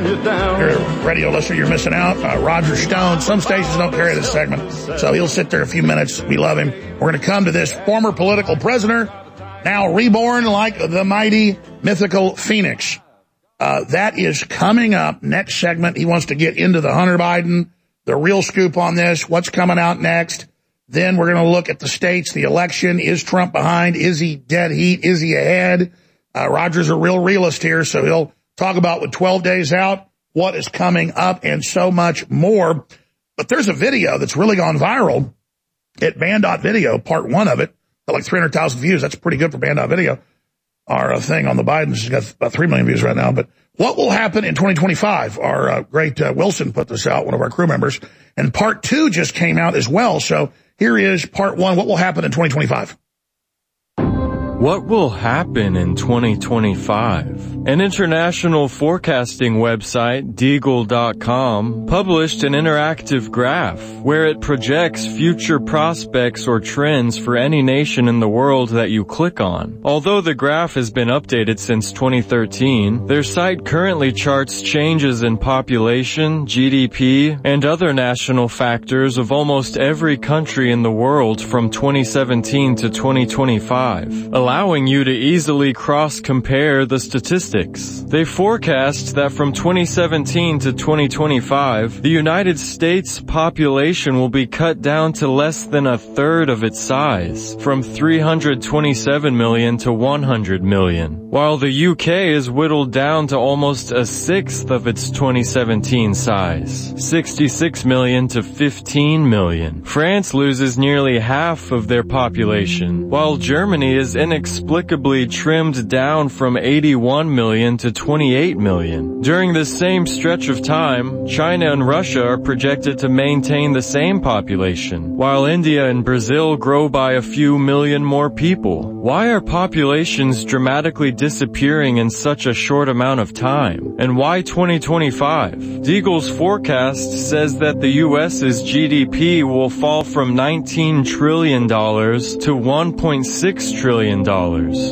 You're a radio listener, you're missing out. Uh, Roger Stone. Some stations don't carry this segment, so he'll sit there a few minutes. We love him. We're going to come to this former political prisoner, now reborn like the mighty mythical phoenix. Uh, that is coming up next segment. He wants to get into the Hunter Biden, the real scoop on this, what's coming out next. Then we're going to look at the states, the election. Is Trump behind? Is he dead heat? Is he ahead? Uh, Roger's a real realist here, so he'll talk about with 12 days out, what is coming up and so much more. But there's a video that's really gone viral at Band Video, part one of it, got like 300,000 views. That's pretty good for Band Video. Our uh, thing on the Bidens has got about 3 million views right now. But what will happen in 2025? Our uh, great uh, Wilson put this out, one of our crew members. And part two just came out as well. So Here is part one. What will happen in 2025? What will happen in 2025? An international forecasting website, Deagle.com, published an interactive graph where it projects future prospects or trends for any nation in the world that you click on. Although the graph has been updated since 2013, their site currently charts changes in population, GDP, and other national factors of almost every country in the world from 2017 to 2025 allowing you to easily cross-compare the statistics. They forecast that from 2017 to 2025, the United States population will be cut down to less than a third of its size, from 327 million to 100 million, while the UK is whittled down to almost a sixth of its 2017 size, 66 million to 15 million. France loses nearly half of their population, while Germany is inexplicably trimmed down from 81 million to 28 million. During this same stretch of time, China and Russia are projected to maintain the same population, while India and Brazil grow by a few million more people. Why are populations dramatically disappearing in such a short amount of time? And why 2025? Deagle's forecast says that the US's GDP will fall from $19 trillion to $1.6 trillion,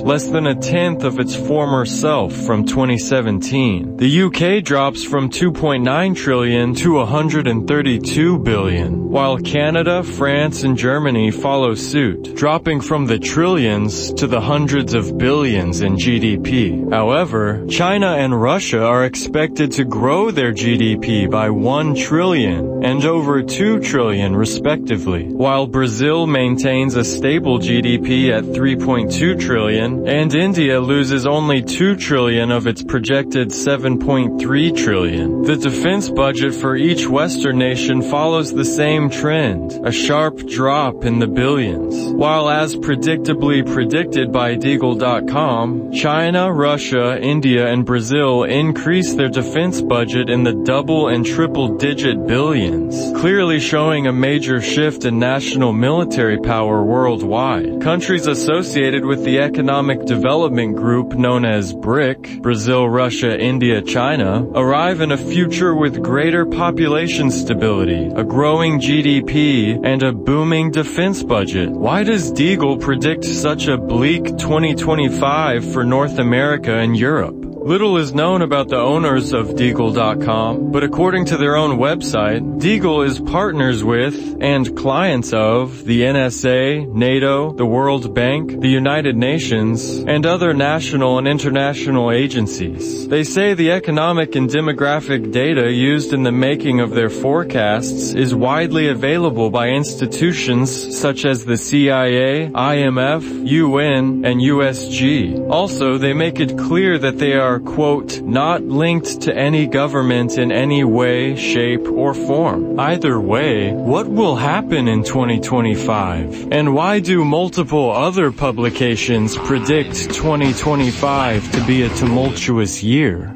less than a tenth of its former self from 2017. The UK drops from 2.9 trillion to 132 billion, while Canada, France, and Germany follow suit, dropping from the trillions to the hundreds of billions in GDP. However, China and Russia are expected to grow their GDP by 1 trillion and over 2 trillion respectively, while Brazil maintains a stable GDP at 3.2 trillion and India loses only 2 trillion of its projected 7.3 trillion. The defense budget for each Western nation follows the same trend, a sharp drop in the billions. While as predictably predicted by Deagle.com, China, Russia, India, and Brazil increase their defense budget in the double and triple digit billions, clearly showing a major shift in national military power worldwide. Countries associated with the Economic Development Group known as BRIC, Brazil, Russia, India, China, arrive in a future with greater population stability, a growing GDP, and a booming defense budget. Why does Deagle predict such a bleak 2025 for North America and Europe? Little is known about the owners of Deagle.com, but according to their own website, Deagle is partners with and clients of the NSA, NATO, the World Bank, the United Nations, and other national and international agencies. They say the economic and demographic data used in the making of their forecasts is widely available by institutions such as the CIA, IMF, UN, and USG. Also, they make it clear that they are quote, not linked to any government in any way, shape, or form. Either way, what will happen in 2025? And why do multiple other publications predict 2025 to be a tumultuous year?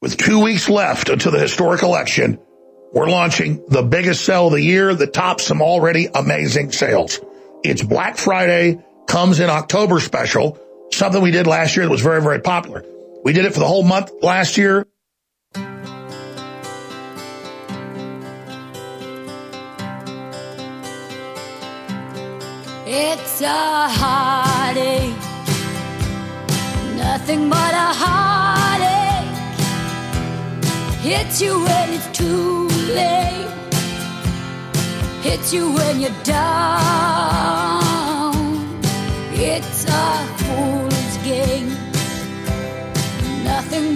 With two weeks left until the historic election, we're launching the biggest sale of the year that tops some already amazing sales. It's Black Friday, comes in October special, something we did last year that was very, very popular. We did it for the whole month last year. It's a heartache, nothing but a heartache. Hits you when it's too late, hits you when you're down. It's a fool's game, nothing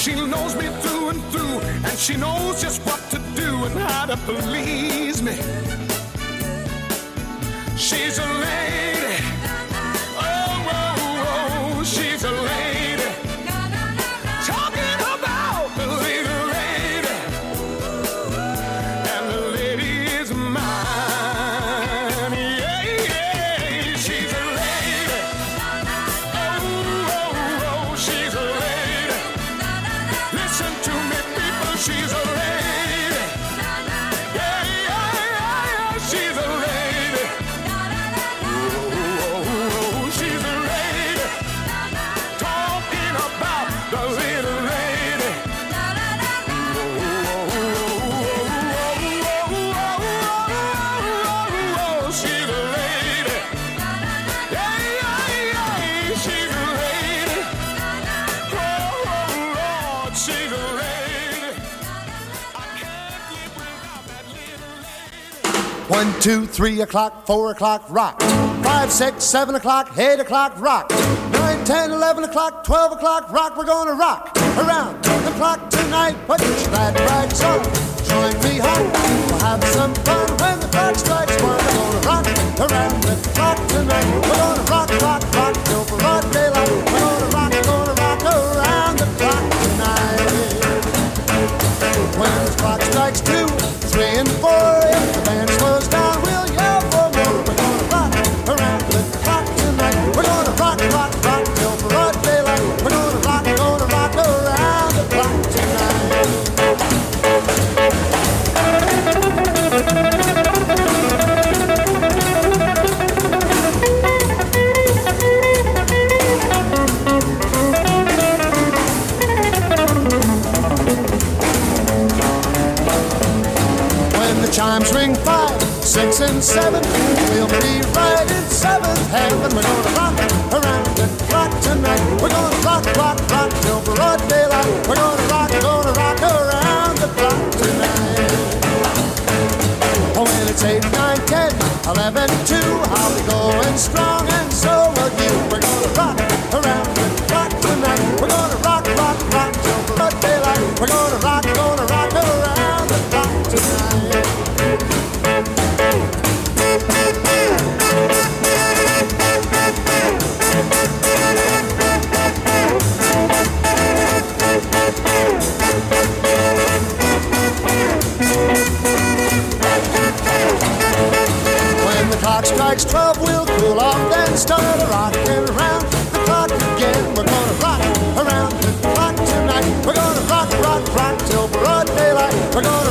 she knows me through and through, and she knows just what to do and how to please me. She's a lady. One, two, three o'clock, four o'clock, rock. Five, six, seven o'clock, eight o'clock, rock. Nine, ten, eleven o'clock, twelve o'clock, rock. We're gonna rock around the clock tonight. Put your glad rags on, join me home. We'll have some fun when the clock strikes one. We're gonna rock around the clock tonight. We're gonna rock, rock, rock till broad daylight. We're gonna rock, gonna rock around the clock tonight. When the clock strikes two, three, and four, seven, we'll be right in seventh heaven. We're gonna rock around the clock tonight. We're gonna rock, rock, rock till broad daylight. We're gonna rock, gonna rock around the clock tonight. Oh, when it's eight, nine, ten, eleven, two, I'll be going strong, and so will you. We're gonna rock strikes twelve, we'll cool off, then start rocking around the clock again. We're gonna rock around the clock tonight. We're gonna rock, rock, rock till broad daylight. We're gonna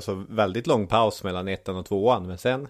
Alltså väldigt lång paus mellan ettan och tvåan. Men sen